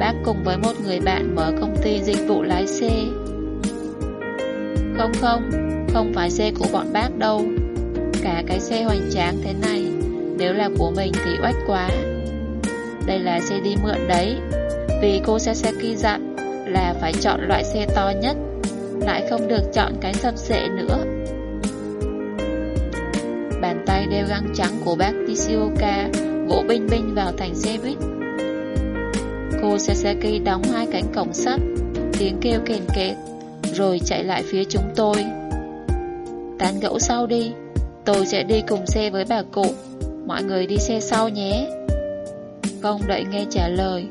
Bác cùng với một người bạn mở công ty dịch vụ lái xe. Không không Không phải xe của bọn bác đâu. Cả cái xe hoành tráng thế này. Nếu là của mình thì oách quá. Đây là xe đi mượn đấy. Vì cô Sasaki dặn Là phải chọn loại xe to nhất, Lại không được chọn cái sập sệ nữa. Bàn tay đeo găng trắng của bác Tishioka Vỗ binh binh vào thành xe buýt. Cô Sasaki đóng hai cánh cổng sắt, Tiếng kêu kền kẹt Rồi chạy lại phía chúng tôi. Tán gẫu sau đi. Tôi sẽ đi cùng xe với bà cụ. Mọi người đi xe sau nhé. Không đợi nghe trả lời.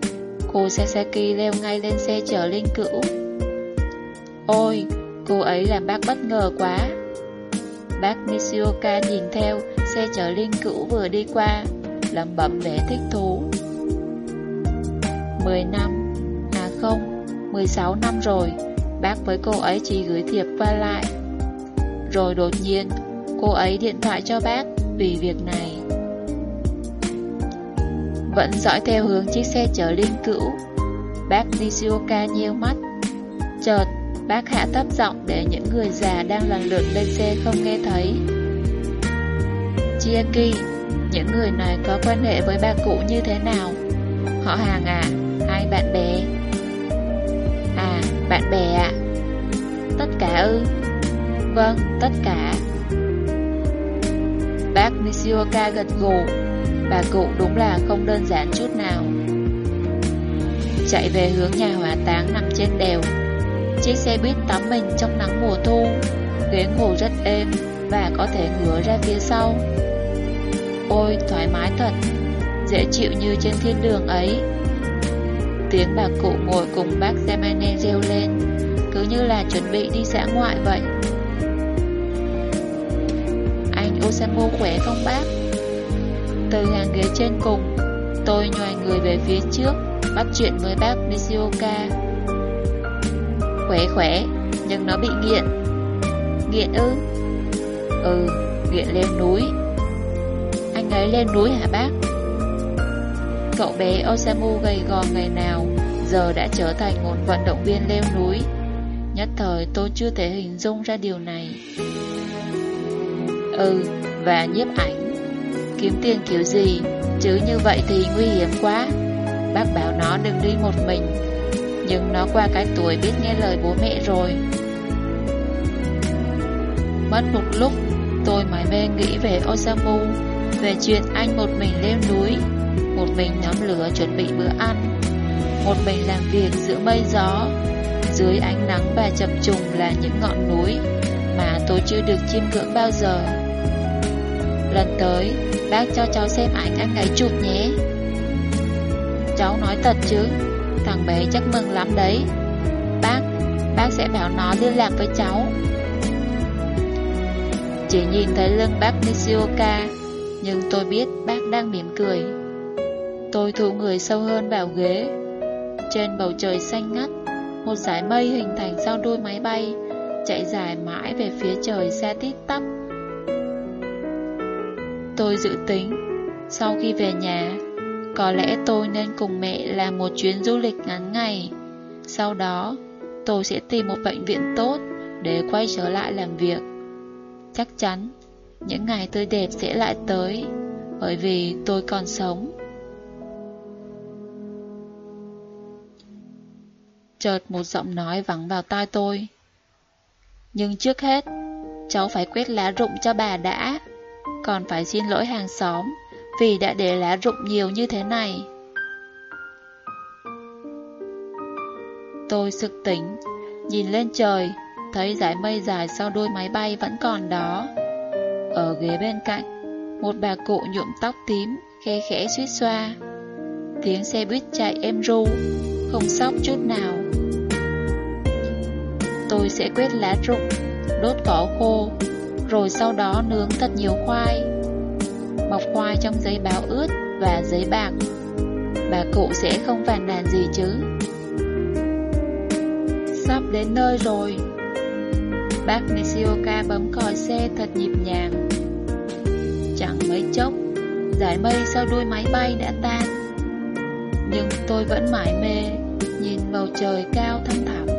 Cô Sasaki leo ngay lên xe chở Linh Cữu Ôi, cô ấy làm bác bất ngờ quá. Bác Nishioka nhìn theo xe chở Linh Cữu vừa đi qua lẩm bẩm vẻ thích thú. 10 năm À không 16 năm rồi Bác với cô ấy chỉ gửi thiệp qua lại. Rồi đột nhiên Cô ấy điện thoại cho bác Vì việc này. Vẫn dõi theo hướng chiếc xe chở linh cữu. Bác Nishioka nheo mắt. Chợt, Bác hạ thấp giọng để những người già đang lần lượt lên xe không nghe thấy. Chiaki, Những người này có quan hệ với bà cụ như thế nào? Họ hàng à? Hai bạn bè? À bạn bè ạ. Tất cả ư? Vâng tất cả. Bác Nishioka gật gù. Bà cụ đúng là không đơn giản chút nào. Chạy về hướng nhà hỏa táng nằm trên đèo. Chiếc xe buýt tắm mình trong nắng mùa thu. Ghế ngủ rất êm Và có thể ngửa ra phía sau. Ôi, thoải mái thật. Dễ chịu như trên thiên đường ấy. Tiếng bà cụ ngồi cùng bác Zemane reo lên. Cứ như là chuẩn bị đi xã ngoại vậy. Osamu khỏe không bác? Từ hàng ghế trên cùng Tôi nhòi người về phía trước Bắt chuyện với bác Nishioka Khỏe khỏe Nhưng nó bị nghiện Nghiện ư? Ừ, nghiện leo núi Anh ấy lên núi hả bác? Cậu bé Osamu gầy gò ngày nào Giờ đã trở thành một vận động viên leo núi Nhất thời tôi chưa thể hình dung ra điều này Ừ, và nhiếp ảnh. Kiếm tiền kiểu gì Chứ như vậy thì nguy hiểm quá. Bác bảo nó đừng đi một mình Nhưng nó qua cái tuổi biết nghe lời bố mẹ rồi. Mất một lúc Tôi mải mê nghĩ về Osamu Về chuyện anh một mình leo núi Một mình nhóm lửa chuẩn bị bữa ăn Một mình làm việc giữa mây gió. Dưới ánh nắng và chập trùng là những ngọn núi Mà tôi chưa được chiêm ngưỡng bao giờ. Lần tới, Bác cho cháu xem ảnh anh ấy chụp nhé. Cháu nói thật chứ, Thằng bé chắc mừng lắm đấy. Bác Bác sẽ bảo nó liên lạc với cháu. Chỉ nhìn thấy lưng bác Nishioka, Nhưng tôi biết bác đang mỉm cười. Tôi thu người sâu hơn vào ghế. Trên bầu trời xanh ngắt, Một dải mây hình thành sau đôi máy bay, chạy dài mãi về phía trời xa tít tắp. Tôi dự tính, sau khi về nhà, có lẽ tôi nên cùng mẹ làm một chuyến du lịch ngắn ngày. Sau đó, tôi sẽ tìm một bệnh viện tốt để quay trở lại làm việc. Chắc chắn, những ngày tươi đẹp sẽ lại tới, bởi vì tôi còn sống. Chợt một giọng nói vắng vào tai tôi. Nhưng trước hết, cháu phải quét lá rụng cho bà đã, còn phải xin lỗi hàng xóm vì đã để lá rụng nhiều như thế này. Tôi sực tỉnh, nhìn lên trời, thấy dải mây dài sau đôi máy bay vẫn còn đó. Ở ghế bên cạnh, một bà cụ nhuộm tóc tím, khe khẽ suýt xoa. Tiếng xe buýt chạy êm ru, không sóc chút nào. Tôi sẽ quét lá rụng, đốt cỏ khô, rồi sau đó nướng thật nhiều khoai. Bọc khoai trong giấy báo ướt và giấy bạc. Bà cụ sẽ không phàn nàn gì chứ. Sắp đến nơi rồi. Bác Nishioka bấm còi xe thật nhịp nhàng. Chẳng mấy chốc, dải mây sau đuôi máy bay đã tan. Nhưng tôi vẫn mải mê, nhìn bầu trời cao thăm thẳm.